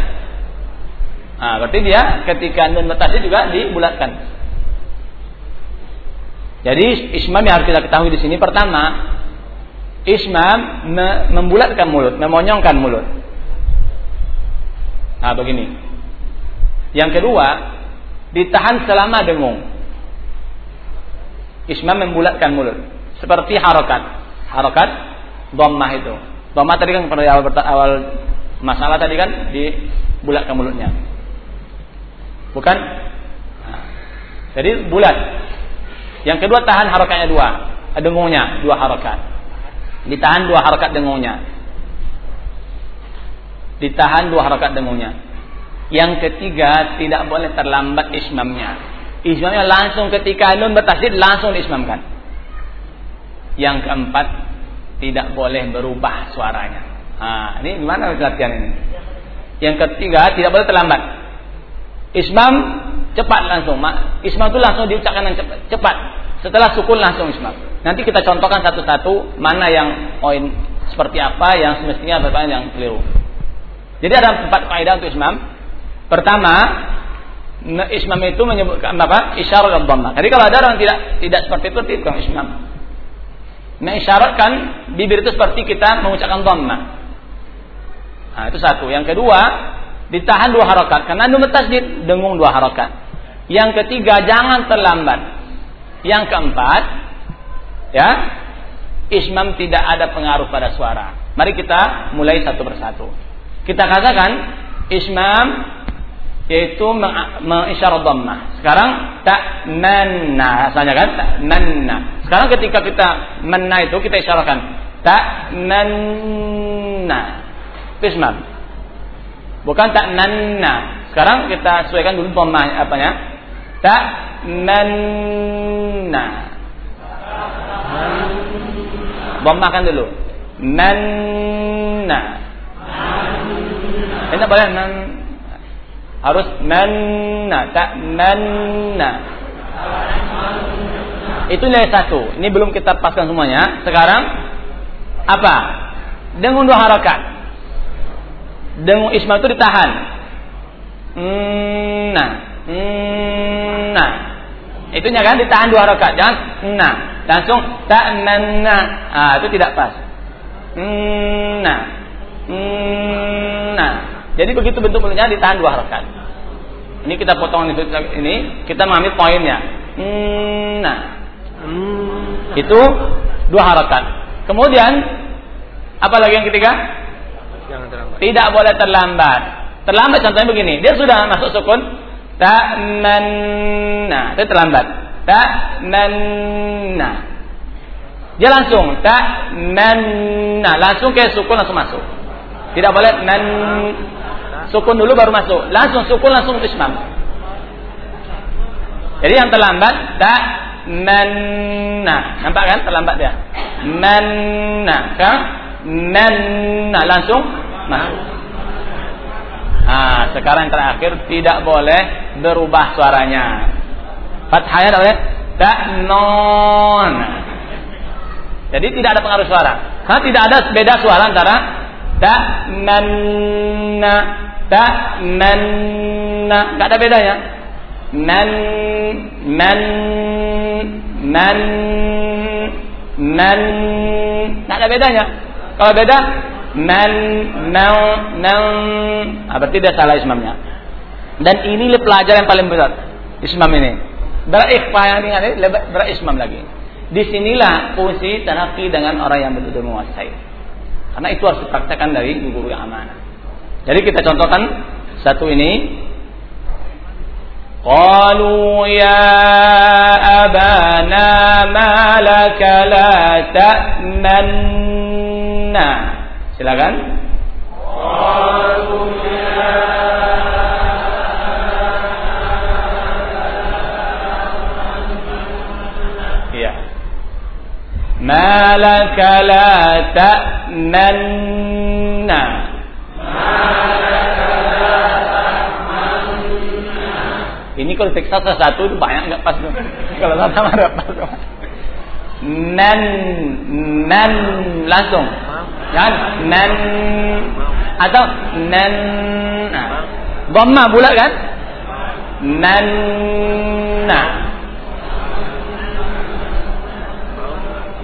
Nah, berarti dia ketika nun tadi juga dibulatkan. Jadi ismam yang harus kita ketahui di sini pertama ismam me membulatkan mulut, memonyongkan mulut. Nah, begini. Yang kedua, ditahan selama dengung. Ismam membulatkan mulut, seperti harokat. Harokat dhammah itu. Dhammah tadi kan pada awal awal masalah tadi kan dibulatkan mulutnya. Bukan? Nah, jadi bulat. Yang kedua tahan harokatnya dua, dengungnya dua harokat. Ditahan dua harokat dengungnya. Ditahan dua harokat dengungnya. Yang ketiga tidak boleh terlambat ismamnya. Ismamnya langsung ketika nun bertasdid langsung diismamkan. Yang keempat tidak boleh berubah suaranya. Nah, ini gimana latihan ini? Yang ketiga tidak boleh terlambat. Ismam cepat langsung. Ismam itu langsung diucapkan dengan cepat. cepat. Setelah sukun langsung ismam. Nanti kita contohkan satu-satu mana yang poin seperti apa yang semestinya berapa yang keliru. Jadi ada empat kaidah untuk ismam. Pertama, ismam itu menyebutkan apa? Isyarat dhamma. Jadi kalau ada orang tidak tidak seperti itu, itu ismam. Mengisyaratkan bibir itu seperti kita mengucapkan dhamma. Nah, itu satu. Yang kedua, ditahan dua harokat karena nun tasdid dengung dua harokat. Yang ketiga jangan terlambat. Yang keempat ya ismam tidak ada pengaruh pada suara. Mari kita mulai satu persatu. Kita katakan ismam yaitu mengisyarat dhammah. Sekarang tak manna rasanya kan tak manna. Sekarang ketika kita manna itu kita isyaratkan tak manna. Ismam. Bukan tak nanna. Sekarang kita sesuaikan dulu apa apanya. Tak nanna. kan dulu. Nanna. Ini boleh harus nanna, tak nanna. Itu nilai satu. Ini belum kita paskan semuanya. Sekarang apa? Dengan dua harakat dengung Ismail itu ditahan. Nah, nah. Itunya kan ditahan dua rakaat, jangan nah. Langsung tak nah. Ah, itu tidak pas. Nah. Nah. Jadi begitu bentuk mulutnya ditahan dua rakaat. Ini kita potong itu ini, kita mengambil poinnya. Hmm, nah. Hmm. Itu dua harakat. Kemudian apa lagi yang ketiga? Jangan terlambat. Tidak boleh terlambat. Terlambat contohnya begini, dia sudah masuk sukun ta manna, itu terlambat. Ta manna. Dia langsung ta manna, langsung ke sukun langsung masuk. Tidak boleh nan sukun dulu baru masuk. Langsung sukun langsung ismam. Jadi yang terlambat ta manna. Nampak kan terlambat dia? Manna. Kan? Nanna langsung masuk. Nah, sekarang yang terakhir tidak boleh berubah suaranya. Fathahnya boleh tak non. Jadi tidak ada pengaruh suara. Karena tidak ada beda suara antara tak nanna nggak ada bedanya. Nan nan nan nan nggak ada bedanya. Kalau beda man nau nau nah, berarti dia salah ismamnya. Dan ini pelajaran yang paling besar ismam ini. Berikhfa yang ini berismam lagi. Di sinilah fungsi tanaki dengan orang yang betul-betul menguasai. Karena itu harus dipraktekkan dari guru yang amanah. Jadi kita contohkan satu ini. Qalu ya abana ma laka la ta'man Nah, silakan. Iya. Malaka la ta'manna. Ini kalau teks satu itu banyak nggak pas tuh. Kalau sama nggak pas. Nan nan langsung. Jangan nan atau. Nah. Dhamma bulat kan? Nan nah.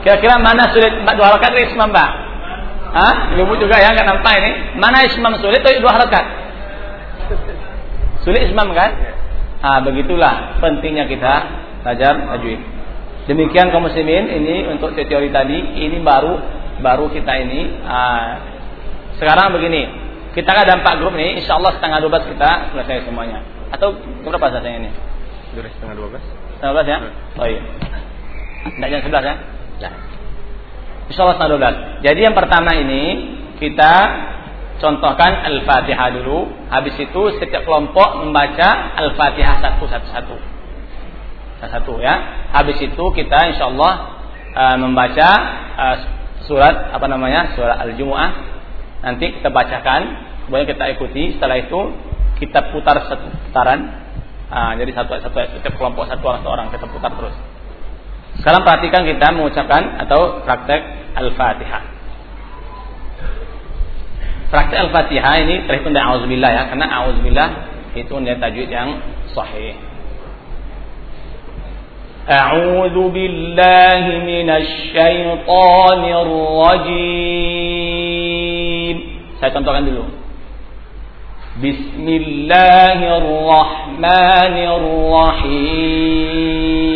Kira-kira mana sulit dua harakat atau ismam pak? Hah? Ibu juga ya nggak nampak ini. Mana ismam sulit atau dua harakat? Sulit ismam kan? Ah begitulah pentingnya kita belajar tajwid. Demikian kaum muslimin ini untuk teori tadi ini baru baru kita ini. Ah, sekarang begini, kita kan ada empat grup nih. Insya Allah setengah dua belas kita selesai semuanya. Atau berapa saatnya ini? Durasi setengah dua belas. Setengah dua belas ya? Oh iya. Tidak jam sebelas ya? Ya. Insya Allah setengah dua belas. Jadi yang pertama ini kita contohkan Al-Fatihah dulu. Habis itu setiap kelompok membaca Al-Fatihah satu satu satu. Satu ya. Habis itu kita insya Allah uh, membaca uh, surat apa namanya surat Al-Jumu'ah. Nanti kita bacakan, kemudian kita ikuti. Setelah itu kita putar satu putaran. Uh, jadi satu satu setiap kelompok satu orang satu orang kita putar terus. Sekarang perhatikan kita mengucapkan atau praktek Al-Fatihah. Praktek Al-Fatihah ini terhitung dari Auzubillah ya, karena Auzubillah itu nilai tajwid yang sahih. أعوذ بالله من الشيطان الرجيم Saya contohkan dulu Bismillahirrahmanirrahim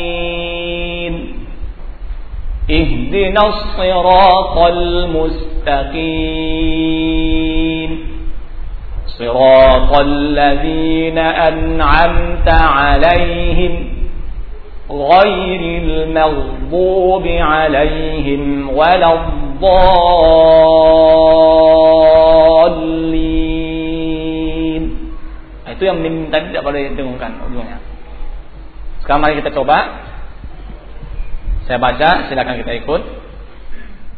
اهدنا الصراط المستقيم. صراط الذين أنعمت عليهم غير المغضوب عليهم ولا الضالين. Itu yang mim tadi tidak boleh dengungkan ujungnya. Sekarang mari kita coba. Saya baca, silakan kita ikut.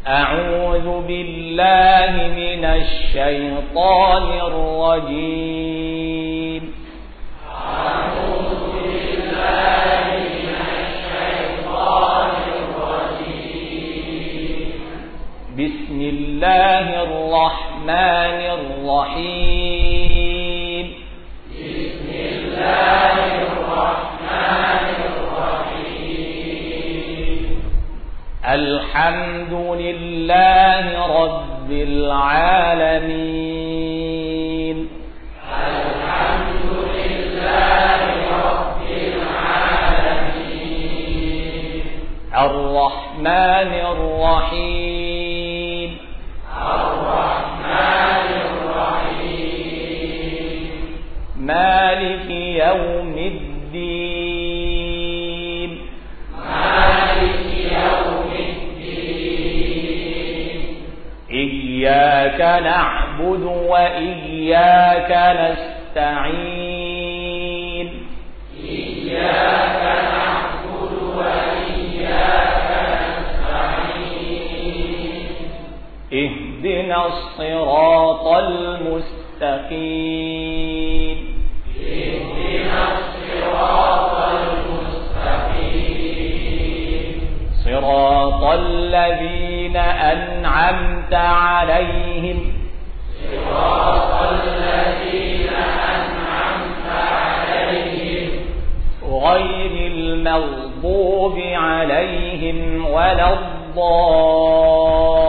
A'udzu billahi minasy syaithanir rajim. A'udzu Bismillahirrahmanirrahim. الحمد لله رب العالمين. الحمد لله رب العالمين الرحمن الرحيم الرحمن الرحيم. مالك يوم الدين. مالك يوم إياك نعبد وإياك نستعين. إياك نعبد وإياك نستعين اهدنا الصراط المستقيم اهدنا الصراط المستقيم. صراط الذين أنعمت عليهم صراط الذين أنعمت عليهم. غير المغضوب عليهم ولا الضالين.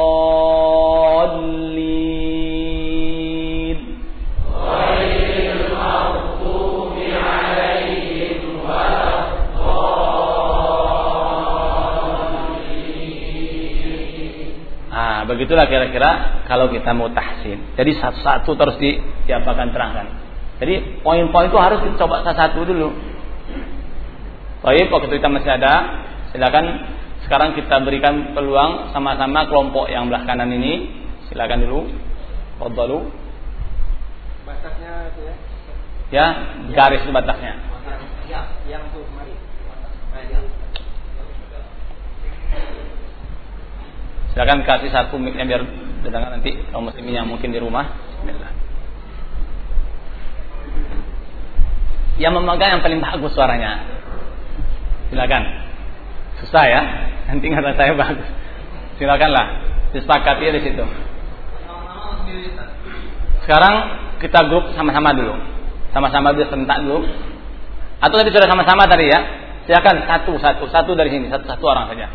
Begitulah kira-kira kalau kita mau tahsin. Jadi satu-satu terus diapakan terangkan. Jadi poin-poin itu harus dicoba satu-satu dulu. Baik, waktu kita masih ada, silakan sekarang kita berikan peluang sama-sama kelompok yang belah kanan ini. Silakan dulu. Fadhalu. Batasnya itu ya. Ya, garis batasnya. Ya, yang tuh mari. Silakan kasih satu mic-nya biar dengar nanti kaum muslimin yang mungkin di rumah. Bismillah. Yang memegang yang paling bagus suaranya. Silakan. Susah ya. Nanti kata saya bagus. Silakanlah. Disepakati di situ. Sekarang kita grup sama-sama dulu. Sama-sama dia serentak dulu. Atau tadi sudah sama-sama tadi ya. Silakan satu satu satu dari sini satu satu orang saja.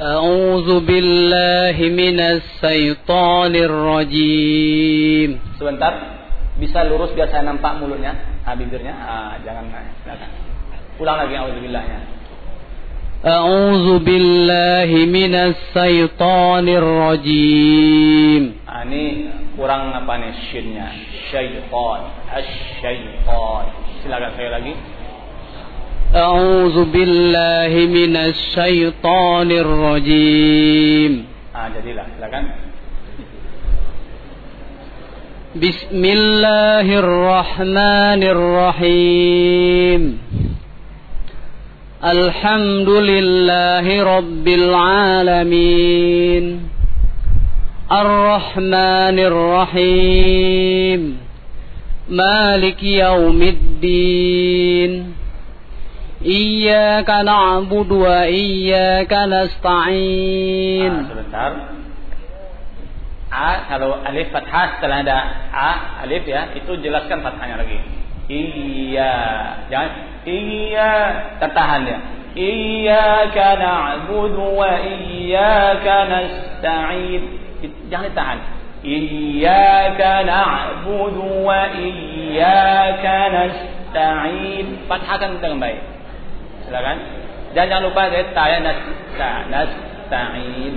أعوذ بالله من الشيطان الرجيم Sebentar, bisa lurus biar saya nampak mulutnya, ah, bibirnya, ah, jangan silakan. Ulang lagi auzubillah-nya. أعوذ بالله من الشيطان الرجيم Ah, ini kurang apa nih shinnya? Syaitan, asyaitan. Silakan saya lagi. A'udzu billahi minasy syaithanir rajim. Ah, jadilah, silakan. Bismillahirrahmanirrahim. Alhamdulillahi rabbil alamin. Arrahmanir rahim. Maliki yaumiddin. Iyyaka na'budu wa iyyaka nasta'in. Nah, sebentar. A kalau alif fathah setelah ada a alif ya, itu jelaskan fathahnya lagi. Iya, jangan iya tertahan ya. Iyyaka na'budu wa iyyaka nasta'in. Jangan ditahan. Iyyaka na'budu wa iyyaka nasta'in. Fathahkan dengan baik. Silakan. Dan jangan lupa dari ta'nas ta'nas ta'in.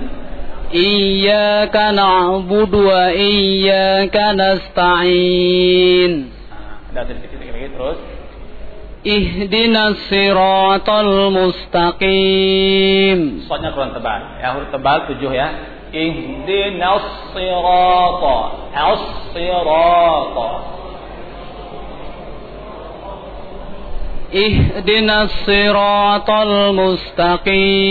Iyyaka na'budu wa iyyaka nasta'in. Ah, ada sedikit lagi terus. Ihdinas siratal mustaqim. Soalnya kurang tebal. Ya, huruf tebal tujuh ya. Ihdinas sirata. As-sirata. اهدنا الصراط المستقيم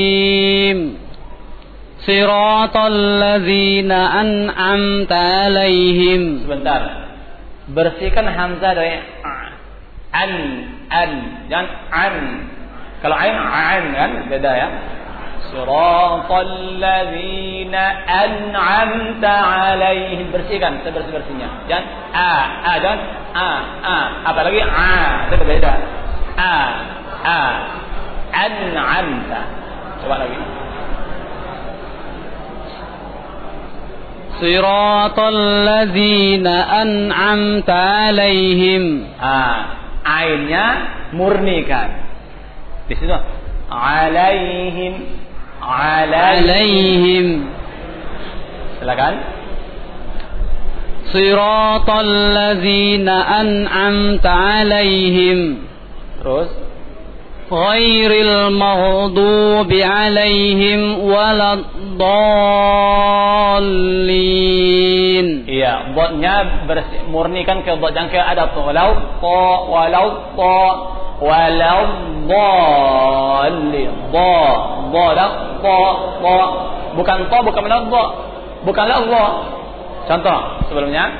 صراط الذين أنعمت عليهم Sebentar. Bersihkan hamzah dari a. an an jangan an. Kalau ain an kan beda ya. Siratal ladzina an'amta alaihim bersihkan sebersih-bersihnya. Jangan a a jangan a a apalagi a itu beda. A a an'amta. Coba lagi. صراط الذين أنعمت عليهم Ah, ainnya murnikan. Di situ alaihim alaihim. عليهم Silakan. صراط الذين أنعمت عليهم Terus Khairil maghdubi alaihim waladdallin. Iya, botnya murnikan ke bot yang ke adab walau ta walau ta walau dallin. Ba, ba, ta, ta. Bukan ta, bukan mana ta. Bukan la Allah. Contoh sebelumnya.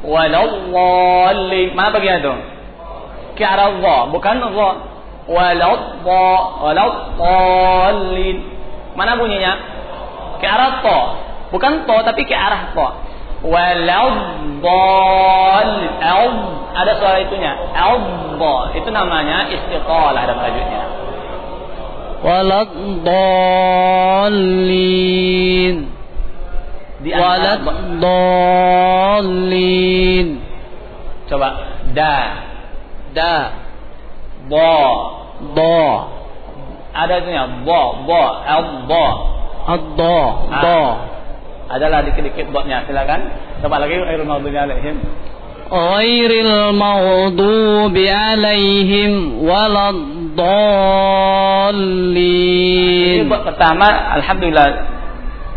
Walau dallin. Mana bagian itu? ke arah dha, bukan dha. Walad dha, walad dhalin. Mana bunyinya? Ke arah to. Bukan to tapi ke arah to. Walad dhal. Ada suara itunya. Adha. Itu namanya istiqalah dan tajwidnya. Walad dhalin. Di walad dhalin. Coba da دا bo ضا Ada itunya. Bo, bo, al-bo. الضاء Ah. ضاء Adalah dikit-dikit botnya. Silakan. Coba lagi air maghdubi alaihim. غير المغضوب عليهم ولا Ini الضالين bot pertama alhamdulillah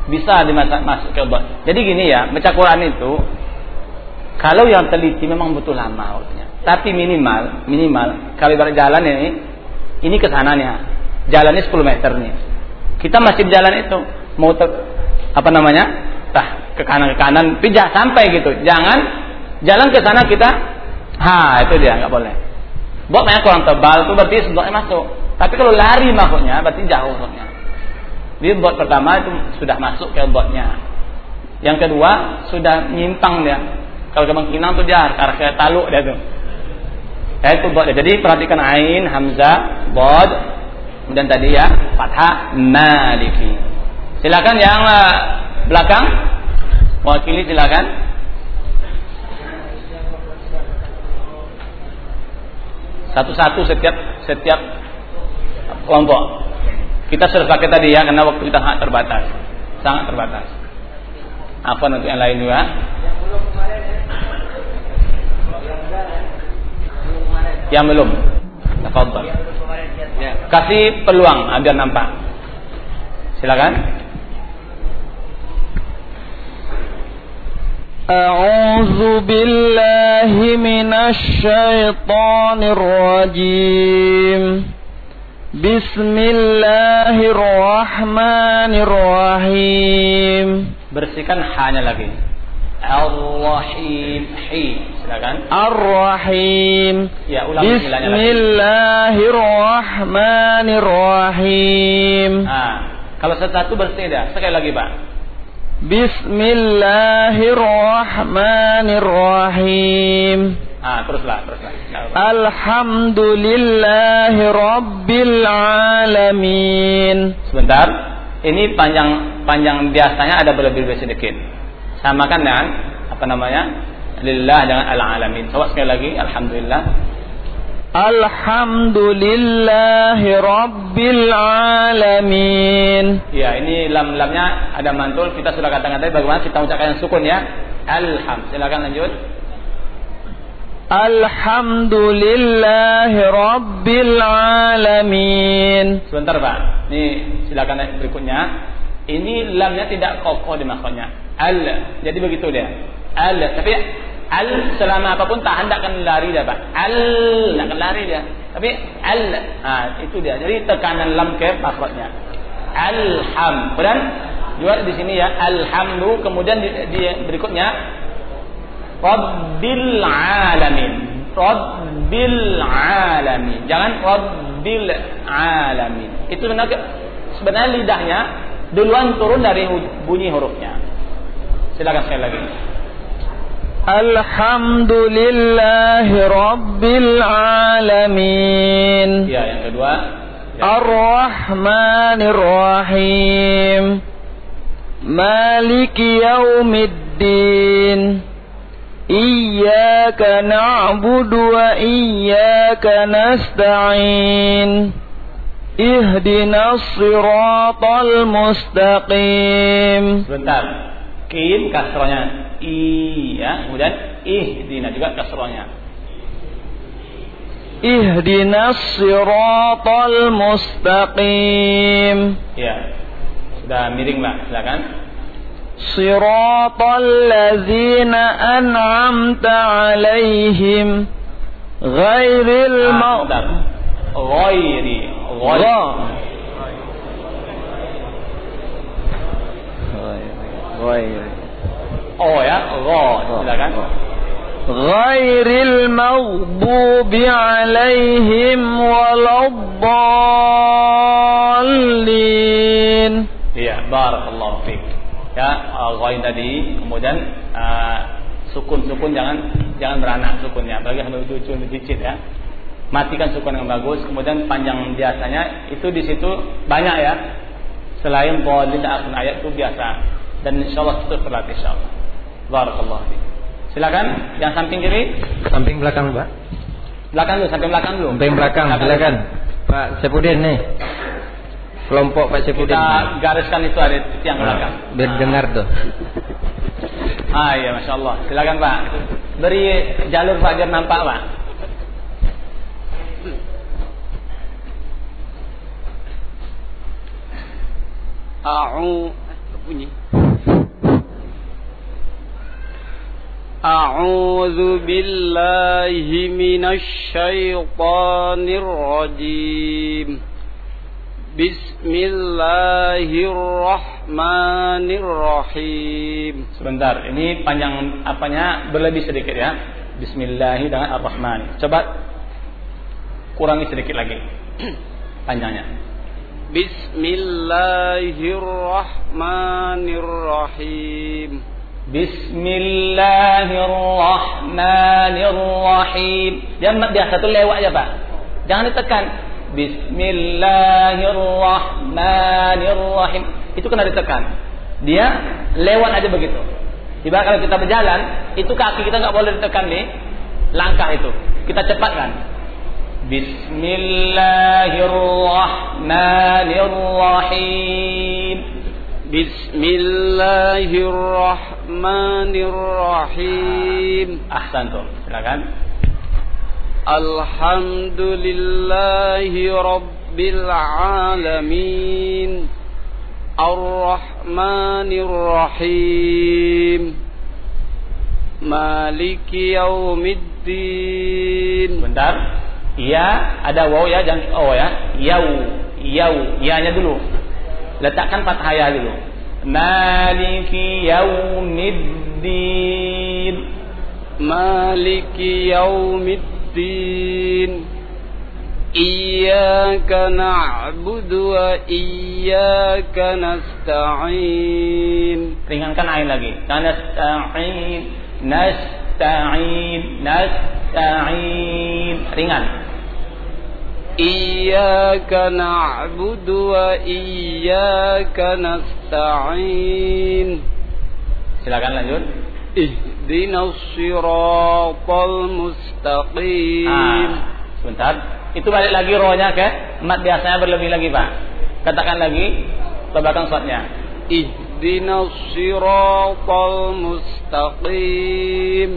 bisa dimasuk masuk ke bot. Jadi gini ya, baca Quran itu kalau yang teliti memang butuh lama waktunya. Tapi minimal, minimal kalau ibarat jalan ini ini ke sananya. Jalannya 10 meter nih. Kita masih jalan itu mau ter, apa namanya? Tah ke kanan ke kanan, pijah sampai gitu. Jangan jalan ke sana kita ha itu dia nggak boleh. Botnya kurang tebal tuh berarti sebelumnya masuk. Tapi kalau lari masuknya berarti jauh masuknya. Jadi bot pertama itu sudah masuk ke botnya. Yang kedua sudah nyimpang dia. Kalau ke Bangkinang tuh dia arah ke Taluk dia tuh. Ya, itu dia. Jadi perhatikan ain, hamzah, bod, kemudian tadi ya fathah maliki. Silakan yang eh, belakang wakili silakan. Satu-satu setiap setiap kelompok. Kita sudah pakai tadi ya karena waktu kita sangat terbatas. Sangat terbatas. Apa untuk yang lain juga? Tafadhal. Kasih peluang agar nampak. Silakan. أعوذ بالله من الشيطان الرجيم بسم الله الرحمن الرحيم Bersihkan hanya lagi. Ar-Rahim. Hi. Silakan. Ar-Rahim. Ya, Bismillahirrahmanirrahim. Nah, kalau satu berbeda. Sekali lagi, Pak. Bismillahirrahmanirrahim. Ah, teruslah, teruslah. Alhamdulillahirabbil alamin. Sebentar. Ini panjang panjang biasanya ada berlebih-lebih sedikit samakan dengan apa namanya lillah dengan al alamin coba sekali lagi alhamdulillah. Alhamdulillahi Rabbil Alamin Ya ini lam-lamnya ada mantul. Kita sudah katakan tadi bagaimana kita ucapkan yang sukun ya. Alham. Silakan lanjut. Alhamdulillahi Rabbil Alamin Sebentar Pak. Ini silakan berikutnya. Ini lamnya tidak kokoh di makhrajnya. Al. Jadi begitu dia. Al. Tapi al selama apa pun tak hendak akan lari dia Pak. Al tak akan lari dia. Tapi al. Ah itu dia. Jadi tekanan lam ke makhrajnya. Alham. Kemudian juga di sini ya alhamdu kemudian di, di berikutnya Rabbil alamin. Rabbil alamin. Jangan Rabbil alamin. Itu sebenarnya sebenarnya lidahnya duluan turun dari bunyi hurufnya. Silakan sekali lagi. Alhamdulillahi Rabbil Alamin Ya, yang kedua ya. Ar-Rahmanirrahim Maliki Yawmiddin Iyaka na'budu wa iyaka nasta'in Ihdinas siratal mustaqim. Sebentar. Kim kasrohnya. I ya. Kemudian ihdina juga kasrohnya. Ihdinas siratal mustaqim. Ya. Sudah miring lah. Silakan. Siratal ladzina an'amta alaihim. Ghairil ah Ghairi. Ghairi. Oh ya, gha. Silakan. غير المغضوب عليهم ولا الضالين Iya, barakallahu fiik. Ya, uh, ghain tadi, kemudian uh, sukun-sukun jangan jangan beranak sukunnya, apalagi sampai ujung dicit ya. Matikan sukun yang bagus, kemudian panjang biasanya itu di situ banyak ya. Selain dhalin dan ayat itu biasa dan insyaallah itu terlatih insyaallah. Barakallahu fiik. Silakan yang samping kiri, Samping belakang, Pak. belakang dulu, sampai belakang dulu. Samping belakang, silakan. Pak Sepudin nih. kelompok Pak Saifuddin. Kita gariskan itu ada tiang Ah, belakang. biar dengar tuh. Ah iya, masya Allah. Silakan Pak. Beri jalur Pak biar nampak Pak. A'u eh, bunyi. A'udzu billahi minasy syaithanir rajim. Bismillahirrahmanirrahim. Sebentar, ini panjang apanya berlebih sedikit ya. Bismillahi dengan Ar-Rahman. Coba kurangi sedikit lagi panjangnya. Bismillahirrahmanirrahim. Bismillahirrahmanirrahim. Jangan biasa tuh lewat ya Pak. Jangan ditekan. Bismillahirrahmanirrahim. Itu kena ditekan. Dia lewat aja begitu. Tiba kalau kita berjalan, itu kaki kita nggak boleh ditekan nih langkah itu. Kita cepatkan? بسم الله الرحمن الرحيم Ahsantum. Silakan. الحمد لله رب العالمين الرحمن الرحيم مالك يوم الدين Bentar. Ya, ada waw ya, jangan oh ya. Yau, yau, ya-nya dulu. Letakkan fathah ya dulu. Maliki yaumiddin. Maliki yaumiddin. Iyyaka na'budu wa iyyaka nasta'in. Ringankan ain lagi. Nasta'in, nasta'in, nasta'in. Ringan. إياك نعبد وإياك نستعين Silakan lanjut. اهدنا الصراط المستقيم Ah, sebentar. Itu balik lagi rohnya ke mat biasanya berlebih lagi, Pak. Katakan lagi babakan suatnya. اهدنا الصراط المستقيم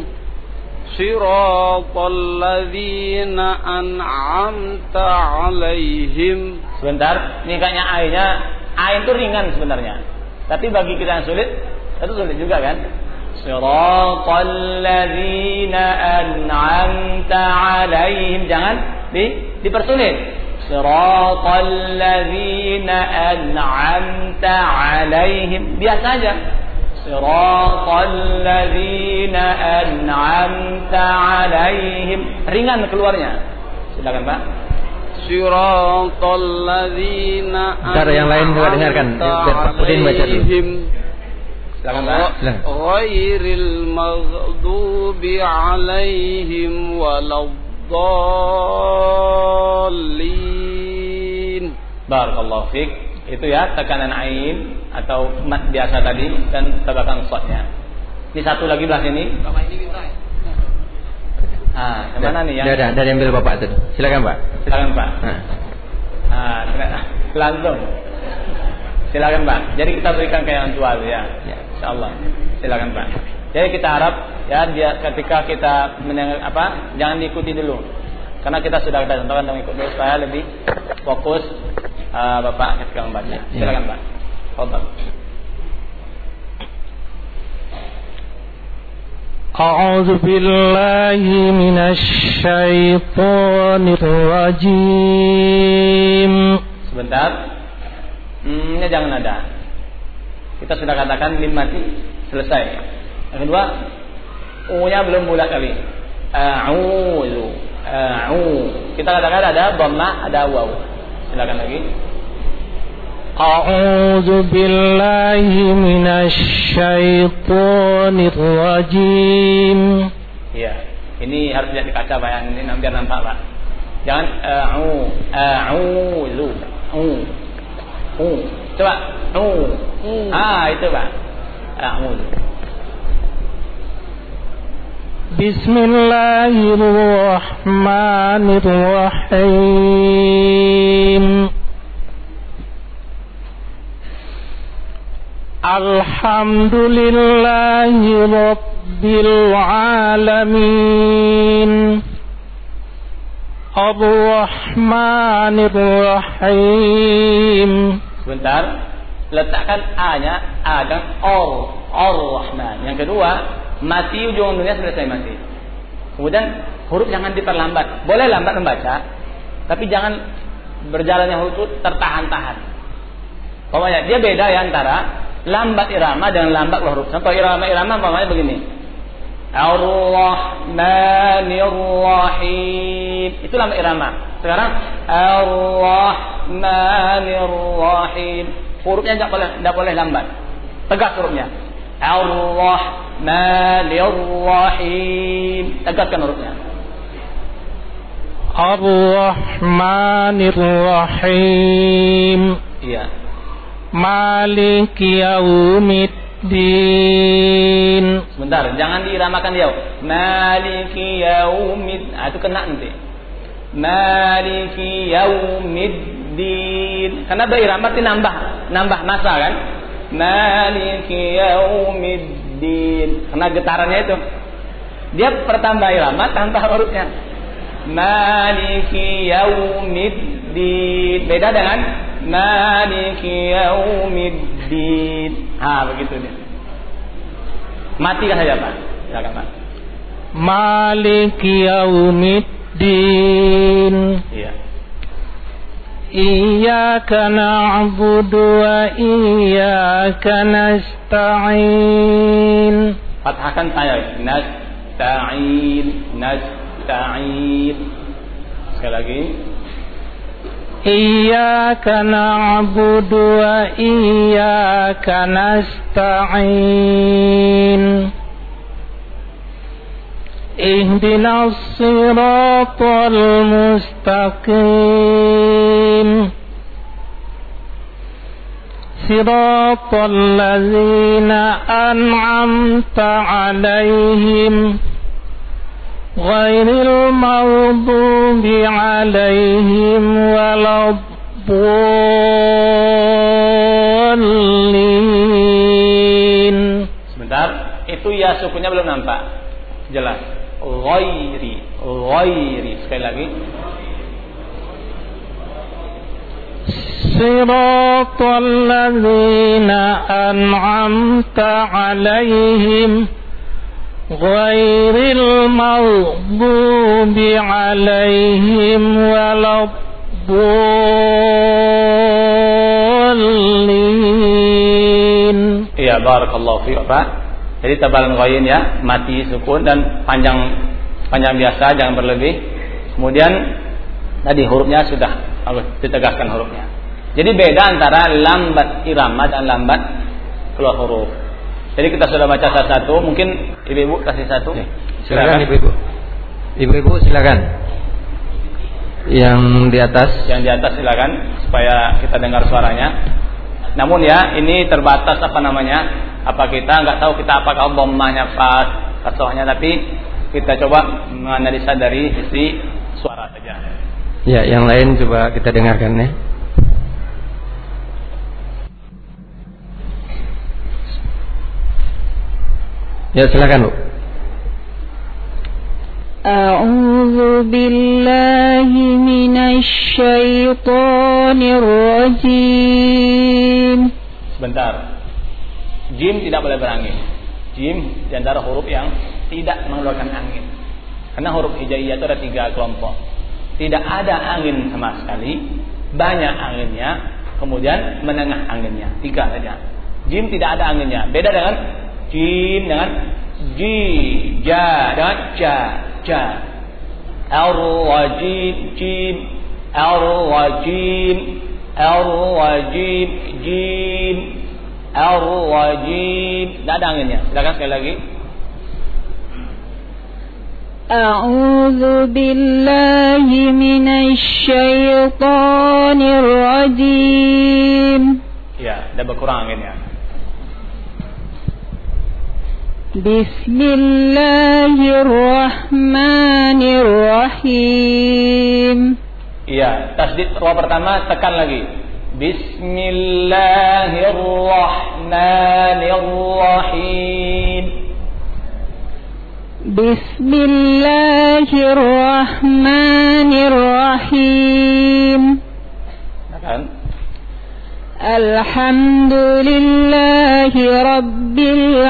صراط الذين أنعمت عليهم Sebentar, ini kayaknya ainnya ain itu ringan sebenarnya. Tapi bagi kita yang sulit, itu sulit juga kan? Siratal ladzina an'amta 'alaihim. Jangan di dipersulit. Siratal ladzina an'amta 'alaihim. Biasa aja. Siratal ladzina an'amta 'alaihim. Ringan keluarnya. Silakan, Pak. صراط الذين Ntar yang lain juga dengarkan. Biar Pak Udin baca dulu. عليهم Silakan, Pak. Silakan. غير المغضوب عليهم ولا الضالين Barakallahu fiik. Itu ya tekanan ain atau mat biasa tadi dan tebakan shotnya. Ini satu lagi belah sini. Ah, yang mana nih yang? Udah, udah diambil Bapak tadi. Silakan, Pak. Silakan Pak. Nah. Ah, silakan. langsung. Silakan Pak. Jadi kita berikan ke yang tua ya. Ya. Insyaallah. Silakan Pak. Jadi kita harap ya dia ketika kita mendengar apa jangan diikuti dulu. Karena kita sudah kita contohkan untuk ikut dulu supaya lebih fokus ah, Bapak ketika membaca. Ya. Silakan Pak. Fadhal. أعوذ بالله من الشيطان الرجيم Sebentar. Hmm, ini jangan ada. Kita sudah katakan lim mati selesai. Yang kedua, u-nya belum bulat kali. A'udzu. A'u. Kita katakan ada dhamma, ada waw. Silakan lagi. أعوذ بالله من الشيطان الرجيم Iya. Ini harus lihat di kaca Pak yang ini biar nampak Pak. Jangan a'u, a'udzu. U. U. Coba. U. Ah, itu Pak. A'udzu. بسم الله الرحمن الرحيم Alhamdulillahi Rabbil Alamin Ar-Rahmanir Rahim Sebentar. Letakkan A-nya, A kan Or, Ar-Rahman. Yang kedua, mati ujung dunia selesai mati. Kemudian huruf jangan diperlambat. Boleh lambat membaca, tapi jangan berjalannya huruf tertahan-tahan. Pokoknya dia beda ya antara lambat irama dengan lambat huruf. Contoh irama-irama pokoknya begini. Ar-Rahmanir Rahim. Itu lambat irama. Sekarang Ar-Rahmanir Rahim. Hurufnya tidak boleh tidak boleh lambat. Tegas hurufnya. Ar-Rahmanir Rahim. Tegaskan hurufnya. Ar-Rahmanir Rahim Iya. Malik Yaumiddin Sebentar, jangan diiramakan dia. Maliki yaumid. Ah, itu kena nanti. Maliki yaumiddin. Karena ada irama itu nambah, nambah masa kan? Maliki yaumiddin. Karena getarannya itu. Dia pertambah irama tambah hurufnya. Maliki yaumiddin. Beda dengan Maliki yaumiddin. Ah, begitu dia. Matikan saja, Pak. Silakan, Pak. Malik Yaumiddin Iya. Iyyaka na'budu wa iyyaka nasta'in Fathahkan saya. Nasta'in, nasta'in. Sekali lagi. Iyyaka na'budu wa iyyaka nasta'in اهدنا الصراط المستقيم صراط الذين أنعمت عليهم غير المغضوب عليهم ولا الضالين Sebentar. Itu ya sukunya belum nampak. Jelas. Ghairi. Ghairi. Sekali lagi. صراط الذين أنعمت عليهم غير المغضوب عليهم ولا الضالين Iya, barakallahu fiik, Pak. Jadi tebalan ghain ya, mati sukun dan panjang panjang biasa, jangan berlebih. Kemudian tadi hurufnya sudah harus ditegaskan hurufnya. Jadi beda antara lambat irama dan lambat keluar huruf. Jadi kita sudah baca satu-satu, mungkin ibu-ibu kasih satu. Silakan ibu-ibu. Ibu-ibu silakan. Yang di atas. Yang di atas silakan supaya kita dengar suaranya. Namun ya, ini terbatas apa namanya? Apa kita nggak tahu kita apakah bombanya pas kasrohnya tapi kita coba menganalisa dari sisi suara saja. Ya, yang lain coba kita dengarkan ya. Ya, silakan, Bu. أعوذ بالله من الشيطان الرجيم Sebentar. Jim tidak boleh berangin. Jim di antara huruf yang tidak mengeluarkan angin. Karena huruf hijaiyah itu ada tiga kelompok. Tidak ada angin sama sekali, banyak anginnya, kemudian menengah anginnya, tiga saja. Jim tidak ada anginnya. Beda dengan jim dengan ji, ja dengan ja, ja. Ar-wajim, jim, ar-wajim, ar-wajim, jim, ar-wajim. Tidak ada anginnya. Silakan sekali lagi. أعوذ بالله من الشيطان الرجيم Ya, ada berkurang anginnya. بسم الله الرحمن الرحيم Iya, tasdid roh pertama tekan lagi. Bismillahirrahmanirrahim. Bismillahirrahmanirrahim. Kan? Alhamdulillahi Rabbil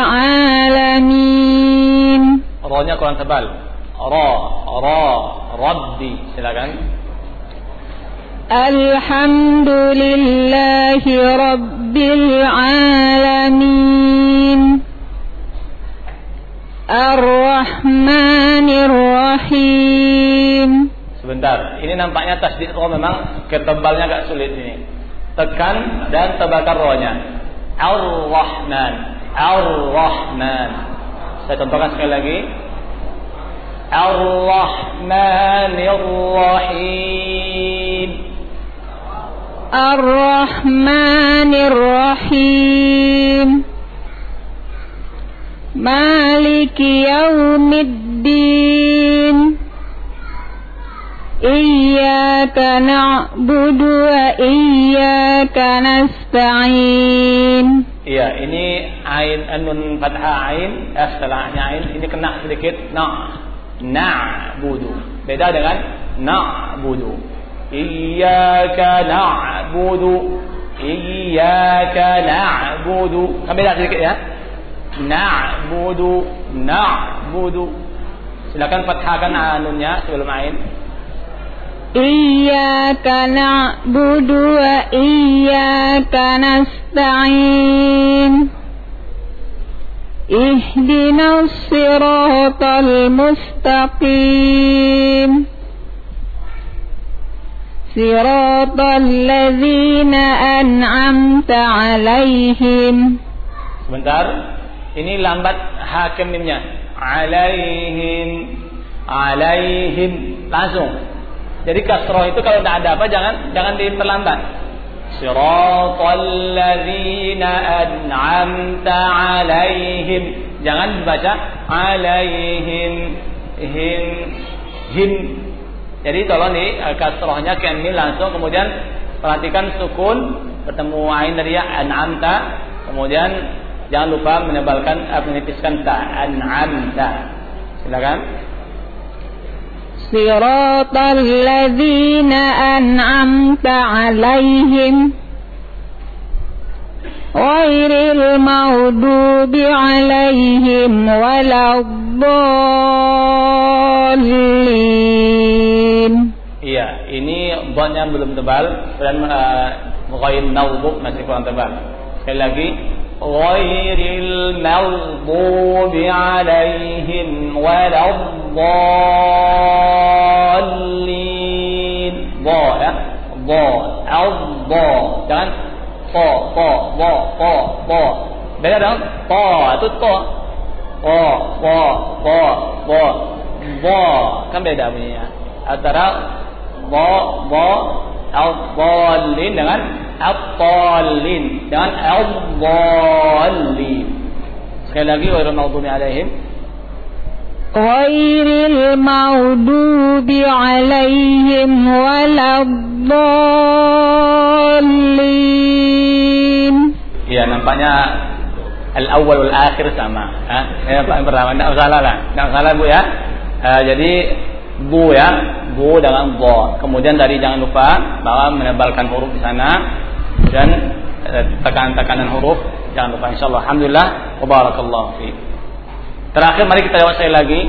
Alamin Rohnya kurang tebal Ra, ra, rabbi Silakan Alhamdulillahi Rabbil Alamin. Ar-Rahmanir-Rahim. Sebentar, ini nampaknya tasdid roh memang ketebalnya agak sulit ini. Tekan dan tebalkan rohnya. Ar-Rahman Ar-Rahman. Saya contohkan sekali lagi Ar-Rahmanir-Rahim Ar-Rahmanir-Rahim Maliki Yaumiddin Iyyaka na'budu wa iyyaka nasta'in Iya, ini ain anun fathah ain, eh, setelahnya ain ini kena sedikit na na'budu. Beda dengan na'budu. Iyyaka na'budu Iyyaka na'budu Kan beda sedikit ya Na'budu Na'budu Silakan fathahkan anunnya sebelum ain na'budu wa iyyaka nasta'in Ihdinas siratal mustaqim صراط الذين أنعمت عليهم Sebentar, ini lambat hakim mimnya. Alaihim, alaihim langsung. Jadi kasroh itu kalau tidak ada apa jangan jangan diperlambat. Siratal ladzina an'amta alaihim. Jangan dibaca alaihim him him jadi tolong nih eh, kasrohnya kamil langsung kemudian perhatikan sukun bertemu ain dari ya an'amta kemudian jangan lupa menebalkan uh, menipiskan ta an'amta. Silakan. Siratal ladzina an'amta ghairil maghdubi 'alaihim waladdallin Iya, ini bonnya belum tebal dan uh, masih kurang tebal. Sekali lagi, ya, bo, al bo. Jangan po, po, bo, po, po. Beda dong, po itu to. Po, po, po, po. Bo kan beda bunyinya. Antara bo, bo, al-dhalin dengan al-dhalin dengan al-dhalin. Sekali lagi wa maghdubi alaihim ghairil maghdubi 'alaihim waladdallin Ya nampaknya al-awwal wal akhir sama. Ha? Yang pertama tidak salah lah. Tidak salah Bu ya. Uh, jadi bu ya, bu dengan bo. Kemudian dari jangan lupa bahwa menebalkan huruf di sana dan uh, tekanan-tekanan huruf jangan lupa insyaallah. Alhamdulillah wa barakallahu fi. Terakhir mari kita jawab sekali lagi.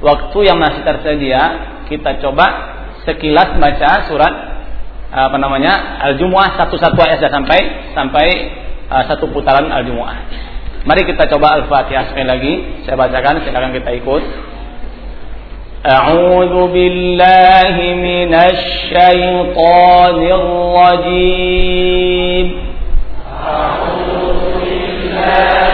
Waktu yang masih tersedia kita coba sekilas baca surat apa namanya Al-Jumu'ah satu-satu ayat sampai sampai uh, satu putaran Al-Jumu'ah. Mari kita coba Al-Fatihah sekali lagi. Saya bacakan, silakan kita ikut. أعوذ بالله من الشيطان الرجيم أعوذ بالله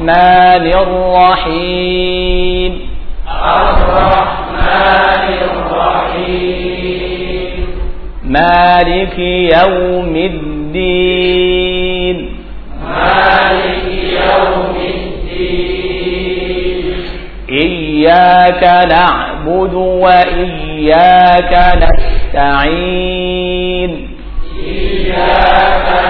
الرحمن الرحيم. الرحمن الرحيم مالك يوم الدين. مالك يوم الدين إياك نعبد وإياك نستعين. إياك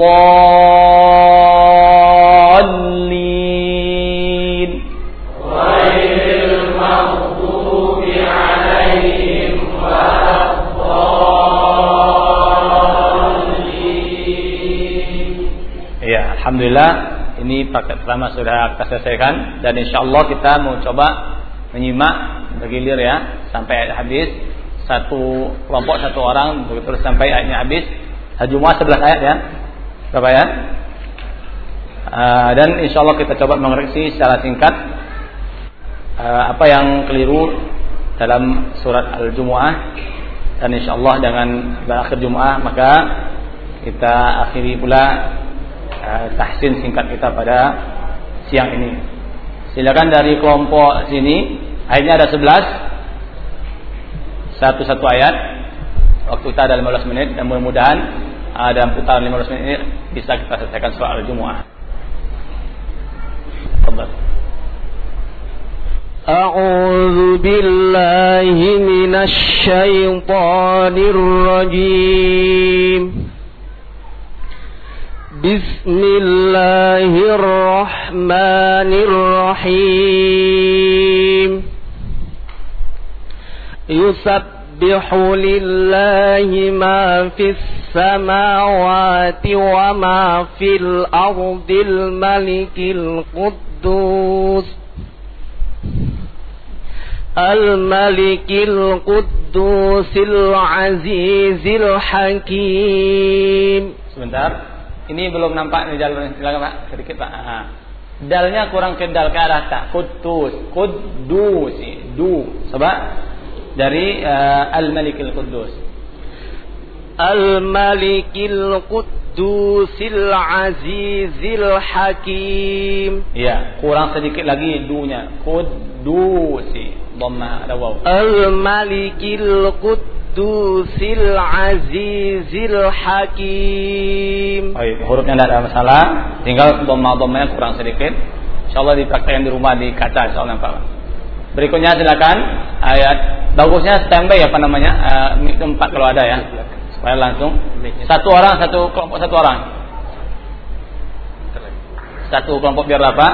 Ya, Alhamdulillah ini paket pertama sudah kita selesaikan dan insya Allah kita mau coba menyimak bergilir ya sampai habis. Satu kelompok satu orang begitu sampai ayatnya habis. Jumlah 11 ayat ya berapa ya? Uh, dan insya Allah kita coba mengoreksi secara singkat uh, apa yang keliru dalam surat Al-Jumu'ah. Dan insya Allah dengan berakhir Jumu'ah maka kita akhiri pula uh, tahsin singkat kita pada siang ini. Silakan dari kelompok sini ayatnya ada 11 satu-satu ayat. Waktu kita ada 15 menit dan mudah-mudahan uh, dalam putaran 15 menit ini bisa kita selesaikan soal Jumu'ah. Tafadhal. أعوذ بالله من الشيطان الرجيم بسم الله الرحمن الرحيم يسبح لله ما في السماوات وما في الأرض الملك القدوس الملك القدوس العزيز الحكيم Sebentar. Ini belum nampak nih jalan silakan Pak, sedikit Pak. Aha. Dalnya kurang kedal ke arah tak. Kudus, kudus, du. Sebab dari eh, uh, Al-Malikil Quddus. Al-Malikil Quddusil Azizil Hakim. Ya, kurang sedikit lagi dunya. Quddusi. Dhamma ada waw. Al-Malikil Quddusil Azizil Hakim. Baik, hurufnya tidak ada masalah. Tinggal dhamma-dhammanya kurang sedikit. Insyaallah dipraktekkan di rumah di kaca insyaallah Pak. Berikutnya silakan ayat bagusnya standby apa namanya? Uh, mic empat kalau ada ya. Supaya langsung satu orang satu kelompok satu orang. Satu kelompok biar apa?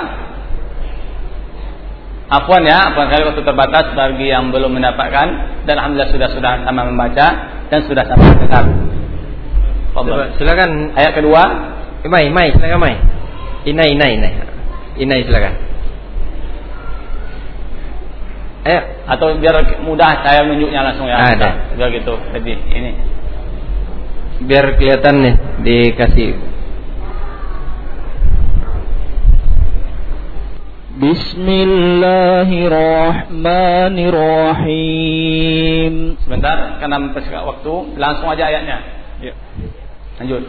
Afwan ya, afwan kali waktu terbatas bagi yang belum mendapatkan dan alhamdulillah sudah sudah sama membaca dan sudah sama mendengar. Silakan Ayat kedua, Mai, Mai, silakan Mai. Inai, Inai, Inai. Inai silakan. Ayo. Atau biar mudah saya nunjuknya langsung ya. Ada. Biar gitu. Jadi ini. Biar kelihatan nih dikasih. Bismillahirrahmanirrahim. Sebentar, karena mempersingkat waktu, langsung aja ayatnya. Yuk. Lanjut.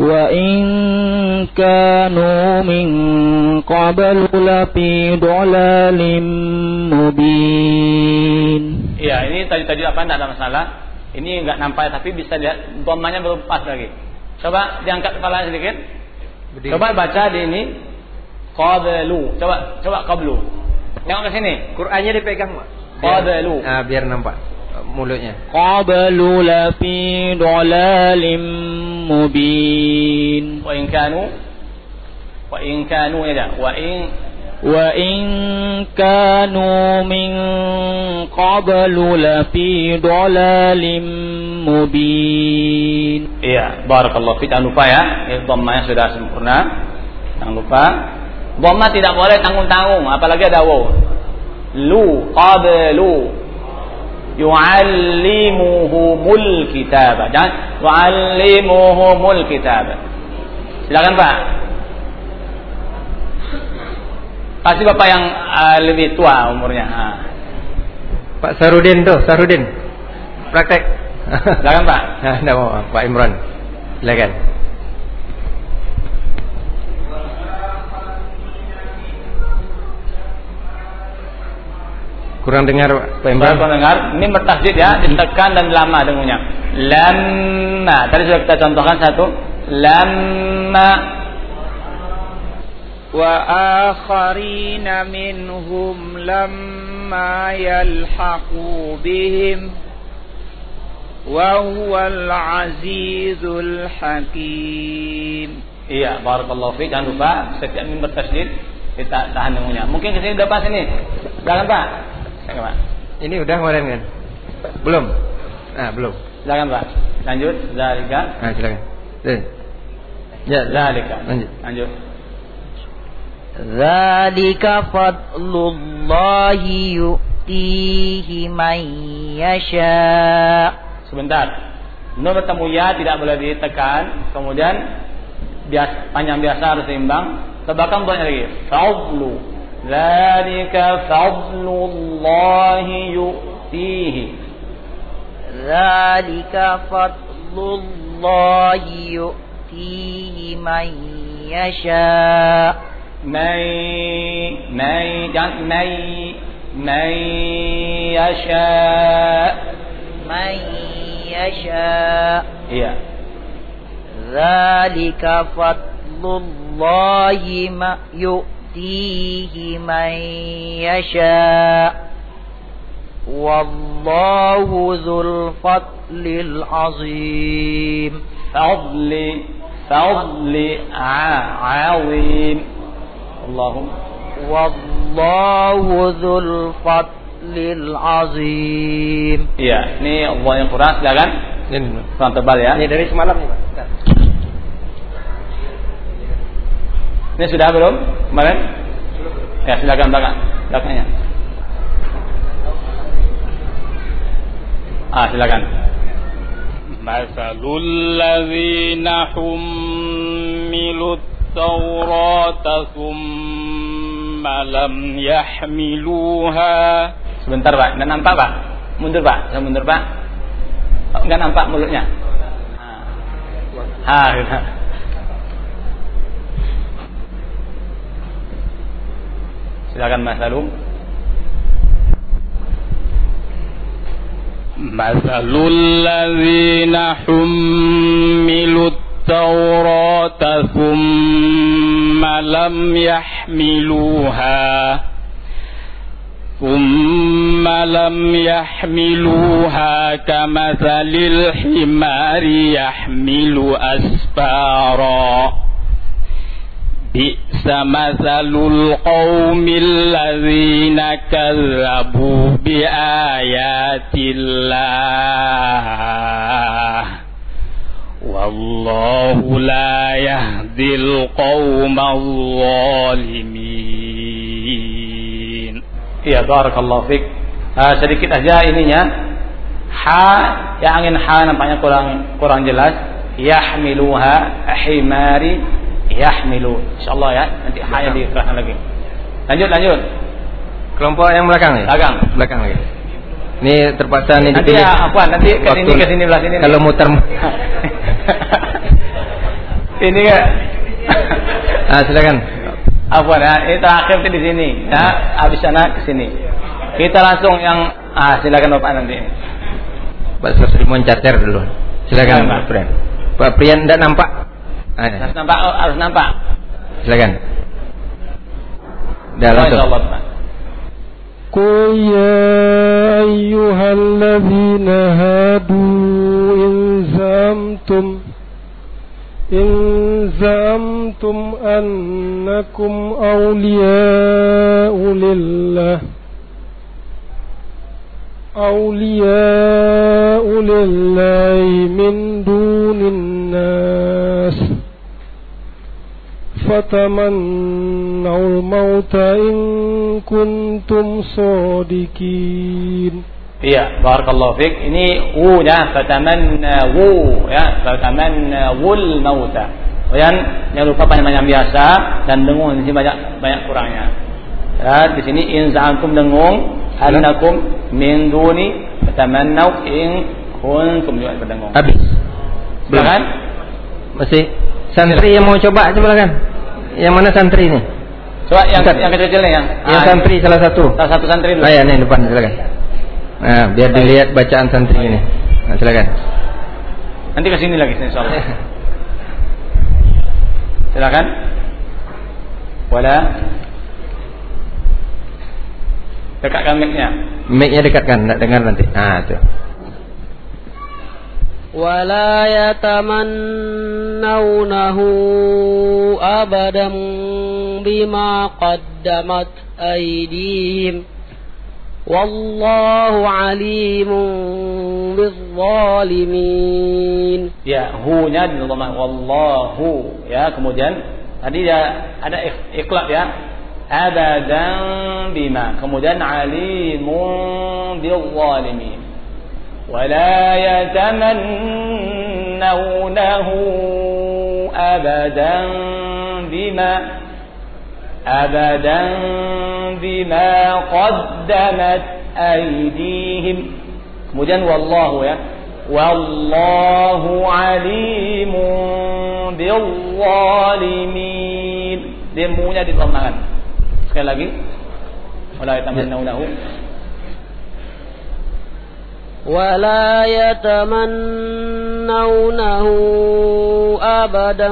وإن كانوا من قبل لفي ضلال مبين Iya, ini tadi tadi apa? Tidak ada masalah. Ini enggak nampak tapi bisa lihat dhammanya belum pas lagi. Coba diangkat kepala sedikit. Berdiri. Coba baca di ini qablu. Coba coba qablu. Tengok ke sini. Qur'annya dipegang, Pak. Qablu. Ah, biar nampak uh, mulutnya. Qablu lafi dolalim mubin. Wa in kanu wa in kanu ya wa in wa in kanu min qablu lafi dolalim mubin. Iya, barakallahu fik. Jangan lupa ya, dhammanya sudah sempurna. Jangan lupa. Dhamma tidak boleh tanggung-tanggung, apalagi ada waw. Lu qablu yu'allimuhumul kitab. Jangan yu'allimuhumul kitab. Silakan Pak. Pasti Bapak yang uh, lebih tua umurnya. Ha. Pak Sarudin tuh, Sarudin. Praktek. Silakan Pak. Nah, mau, Pak Imran. Silakan. Kurang dengar Pak. Kurang dengar. Ini bertasjid ya, ditekan dan lama dengunya. Lama. Tadi sudah kita contohkan satu. Lama wa akharina minhum lamma yalhaqu bihim wa huwal azizul hakim. Iya, barakallahu fiik. Jangan lupa setiap mimbar tasdid kita tahan dengunya. Mungkin ke sini udah sini. Jangan Pak. Silakan, Pak. Ini udah kemarin kan? Belum. Nah, belum. Silakan, Pak. Lanjut zalika. Nah, silakan. Eh. Ya, zalika. Lanjut. Lanjut. Zalika fadlullahi yu'tihi man yasha. Sebentar. Nur ya tidak boleh ditekan. Kemudian bias, panjang biasa harus seimbang. Tebakan banyak lagi. Fadlu ذلك فضل الله يؤتيه. ذلك فضل الله يؤتيه من يشاء. من من من من يشاء. من يشاء. yeah. ذلك فضل الله يؤتيه. يؤتيه من يشاء والله ذو الفضل العظيم Fadli fadli azim. Allahum والله ذو الفضل العظيم Iya, ini Allah yang kurang silakan. Ini, Kurang tebal ya. ini dari semalam nih, Pak. Ini sudah belum? Kemarin? Ya, silakan belakang. Belakangnya. Ah, silakan. مثل الذين حملوا التوراة ثم لم يحملوها Sebentar, Pak. Enggak nampak, Pak. Mundur, Pak. Saya mundur, Pak. Oh, Enggak nampak mulutnya. Ah, gitu. Silakan Mas Lalu. مثل الذين حملوا التوراة ثم لم يحملوها ثم لم يحملوها كمثل الحمار يحمل أسفارا بئس مثل القوم الذين كذبوا بآيات الله والله لا يهدي القوم الظالمين Iya, barakallahu fik. Ah, sedikit aja ininya. Ha, yang angin ha nampaknya kurang kurang jelas. Yahmiluha himari yahmilu. Insyaallah ya, nanti ha nya dikerahkan lagi. Lanjut, lanjut. Kelompok yang belakang ya? Belakang. Belakang lagi. Ini terpaksa nih Nanti ya, apa? Nanti ke sini ke sini belah sini. Kalau muter ini ya. Ah, silakan. Apa ya? Ini terakhir di sini. Ya, habis sana ke sini. Kita langsung yang ah silakan Bapak nanti. Pak Susrimon cater dulu. Silakan Silakan, Pak Prian. Pak Prian tidak nampak? Ah, Harus nampak, oh, harus nampak. silakan. Dah Oh, langsung. insyaallah, Pak. قل يا أيها الذين هادوا إن زعمتم إن زعمتم أنكم أولياء لله أولياء لله من دون الناس فتمنوا الموت إن كنتم صادقين Iya, barakallahu fik. Ini wu-nya fatamannawu ya, fatamannawul mauta. Kemudian jangan lupa panjang biasa dan dengung di sini banyak banyak kurangnya. Ya, di sini in za'antum dengung annakum min duni fatamannaw in kuntum juga berdengung. Habis. Silakan. Masih Santri yang mau coba coba kan? Yang mana santri ini? Coba yang Bukan. yang kecil-kecil nih yang. Yang ah, santri salah satu. Salah satu santri dulu. Ah, ya, nih depan silakan. Nah, biar dilihat bacaan santri ini. Nah, silakan. Nanti ke sini lagi insyaallah. Silakan. Wala dekatkan mic-nya. Mic-nya dekatkan, enggak dengar nanti. Ah, tuh. ولا يتمنونه أبدا بما قدمت أيديهم والله عليم بالظالمين Ya, hu-nya di dhamma wallahu ya. Kemudian tadi ya ada ik- iklab ya. Abadan bima. Kemudian alimun bil zalimin. ولا يتمنونه أبدا بما أبدا بما قدمت أيديهم. مجن والله يا والله عليم بالظالمين. demunya ditentangkan sekali lagi ولا يتمنونه. ولا يتمنونه أبدا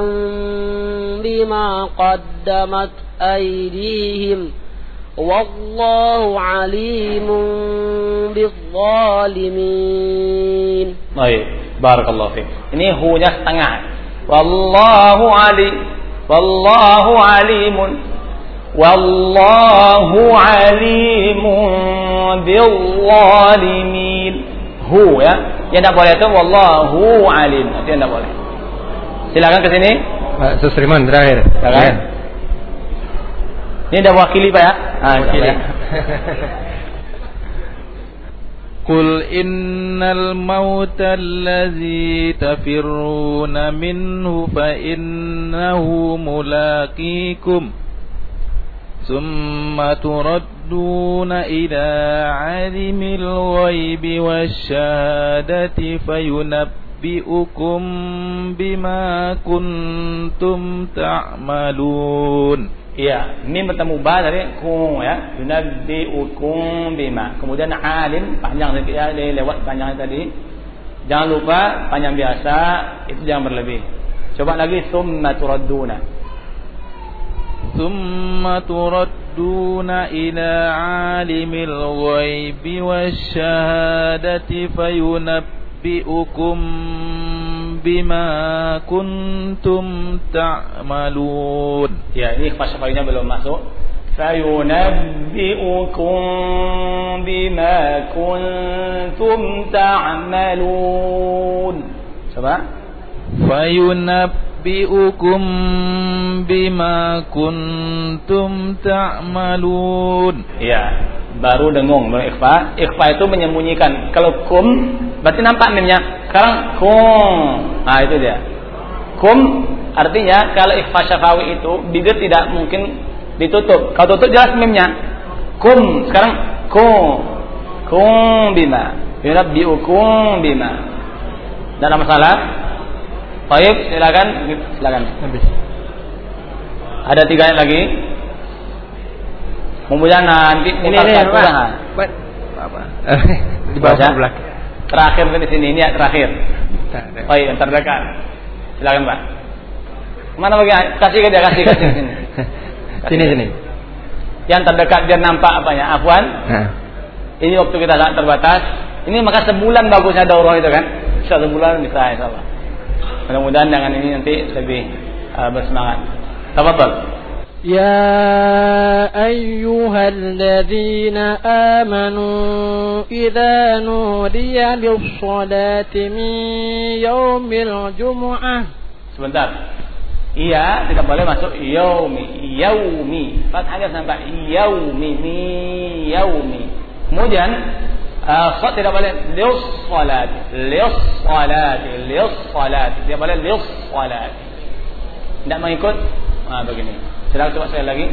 بما قدمت أيديهم والله عليم بالظالمين Baik, barakallahu fiik. Ini hu-nya setengah. Wallahu ali wallahu alimun wallahu alimun zalimin. hu ya. Yang tidak boleh itu wallahu alim. Itu yang tidak boleh. Silakan ke sini. Pak Susriman terakhir. Silakan. Ini ada wakili Pak ya. Ah, wakili. Ya? Qul innal mauta allazi tafirruna minhu fa innahu mulaqikum ثم تردون إلى عالم الغيب والشهادة فينبئكم بما كنتم تعملون Iya, mim bertemu ba dari kum ya. Yunabbiukum bima. Kemudian alim panjang sedikit ya, dia lewat panjang tadi. Jangan lupa panjang biasa itu jangan berlebih. Coba lagi summa turadduna. ثم تردون إلى عالم الغيب والشهادة فينبئكم بما كنتم تعملون ikhfa syafainya belum masuk. فينبئكم بما كنتم تعملون. Coba. فينبئكم بما كنتم تعملون Ya, baru dengung, baru ikhfa. Ikhfa itu menyembunyikan. Kalau kum, berarti nampak mimnya. Sekarang kum. Nah, itu dia. Kum artinya kalau ikhfa syafawi itu bibir tidak mungkin ditutup. Kalau tutup jelas mimnya. Kum, sekarang kum. Kum bima. Yunabbiukum bima. Tidak ada masalah. Baik, silakan, silakan. Habis. Ada tiga lagi. Kemudian nanti Ini ini. Pak. Apa? Di bawah belakang. Terakhir di sini ini ya terakhir. Oh iya, terdekat. Silakan Pak. Mana bagi kasih ke dia kasih kasih sini. Sini sini. Yang terdekat biar nampak apanya. Afwan. Nah. Ini waktu kita sangat terbatas. Ini maka sebulan bagusnya daurah itu kan. Satu bulan bisa insyaallah. Mudah-mudahan dengan ini nanti lebih uh, bersemangat. Tafadhal. يا أيها الذين آمنوا إذا نودي للصلاة من يوم الجمعة Sebentar. Iya, tidak boleh masuk yaumi, yaumi. Fathahnya sampai yaumi, mi yaumi. Kemudian خطر يبقى للصلاة للصلاة للصلاة boleh للصلاة. tidak mengikut ah begini sedang coba sekali lagi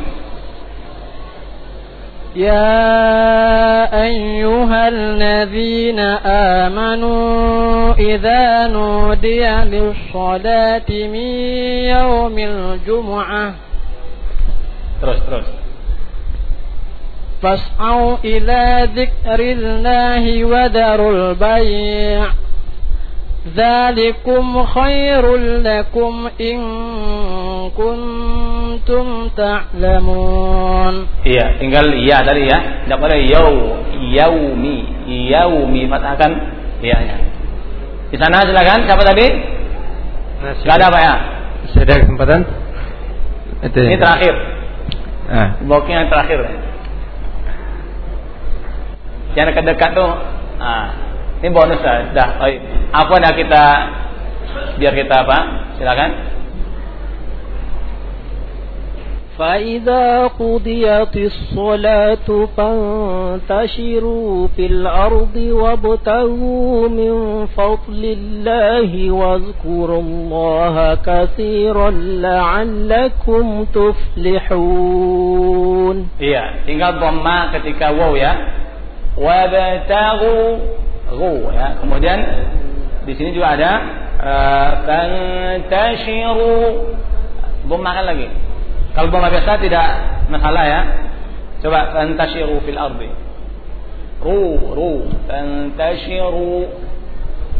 يا أيها الذين آمنوا إذا نودي للصلاة من يوم الجمعة. terus terus فاسعوا إلى ذكر الله وذروا البيع ذلكم خير لكم إن كنتم تعلمون Iya, tinggal iya tadi ya. Tidak boleh yau, yaumi, yaumi patahkan iya-nya. Di sana silakan. Siapa tadi? Nah, Gak ada Pak ya? Masih ada kesempatan? Itu Ini terakhir. Ah. Blocking yang terakhir. Yang dekat-dekat tuh, ah, ini bonus dah. Dah, oh, apa dah kita biar kita apa? Silakan. فإذا قضيت الصلاة فانتشروا في الأرض وابتغوا من فضل الله واذكروا الله كثيرا لعلكم تفلحون Iya, tinggal dhamma ketika waw ya. Wabtaghu ghu ya. Kemudian di sini juga ada uh, fantashiru dhammakan lagi. Kalau dhamma biasa tidak masalah ya. Coba fantashiru fil ardi. Ru ru fantashiru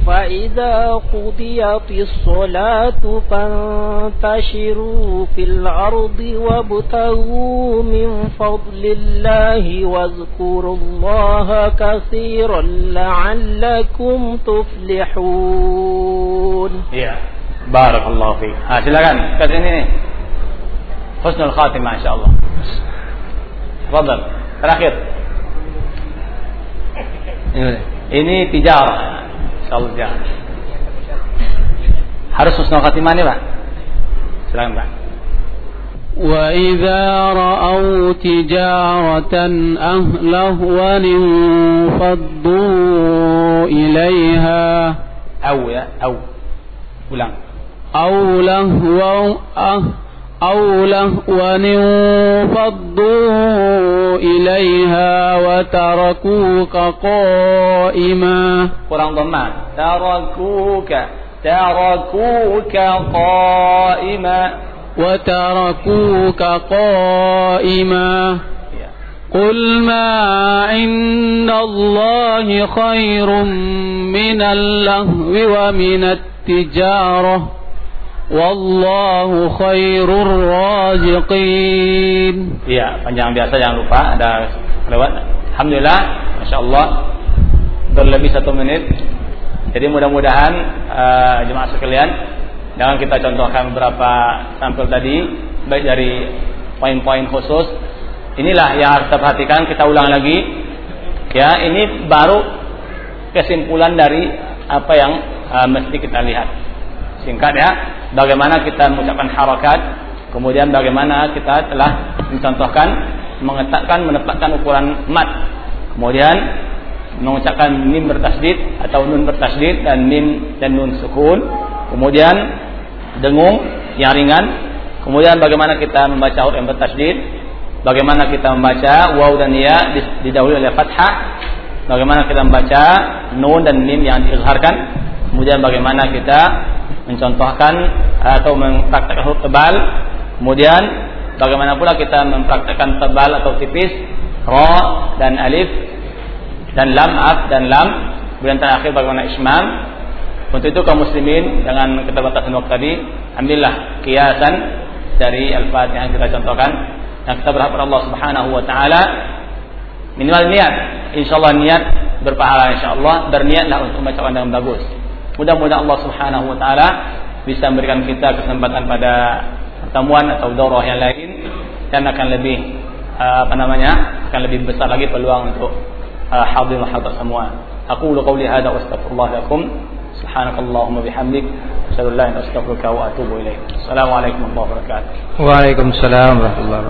فإذا قضيت الصلاة فانتشروا في الأرض وابتغوا من فضل الله واذكروا الله كثيرا لعلكم تفلحون يا بارك الله فيك ها لغان كذنيني حسن الخاتمة إن شاء الله تفضل الأخير إني تجارة. Insyaallah tijarah. Harus husnul khatimah nih, Pak. Silakan, Pak. وإذا رأوا تجارة أو لهوا انفضوا إليها ya, au. Ulang. أو لهوا أه أو لهوا انفضوا إليها وتركوك قائما Kurang dhamma. Tarakuka. Tarakuka qa'ima. وتركوك قائما. قل ما عند الله خير من اللهو ومن التجارة Wallahu khairur raziqin. Iya, panjang biasa jangan lupa ada lewat. Alhamdulillah, Masya Allah Berlebih satu menit. Jadi mudah-mudahan uh, jemaah sekalian jangan kita contohkan beberapa sampel tadi baik dari poin-poin khusus. Inilah yang harus perhatikan, kita ulang lagi. Ya, ini baru kesimpulan dari apa yang uh, mesti kita lihat. Singkat ya, bagaimana kita mengucapkan harakat, kemudian bagaimana kita telah mencontohkan, mengetakkan, menempatkan ukuran mat. Kemudian mengucapkan mim bertasdid atau nun bertasdid dan mim dan nun sukun. Kemudian dengung yang ringan. Kemudian bagaimana kita membaca huruf yang bertasdid, bagaimana kita membaca waw dan ya didahului oleh fathah, bagaimana kita membaca nun dan mim yang diizharkan, kemudian bagaimana kita mencontohkan atau mempraktekkan huruf tebal, kemudian bagaimana pula kita mempraktekkan tebal atau tipis, ro dan alif dan lam af dan lam, Kemudian terakhir bagaimana ismam. Untuk itu kaum muslimin dengan keterbatasan waktu tadi, ambillah kiasan dari al-Fatihah yang kita contohkan dan kita berharap Allah Subhanahu wa taala minimal niat. Insyaallah niat berpahala insyaallah berniatlah untuk membacakan dengan bagus. Mudah-mudahan Allah Subhanahu wa taala bisa memberikan kita kesempatan pada pertemuan atau daurah yang lain dan akan lebih uh, apa namanya akan lebih besar lagi peluang untuk uh, hadir hadir semua. Aku qauli hadza wa astaghfirullah lakum. Subhanakallahumma bihamdik. Assalamualaikum warahmatullahi wabarakatuh. Waalaikumsalam warahmatullahi wabarakatuh.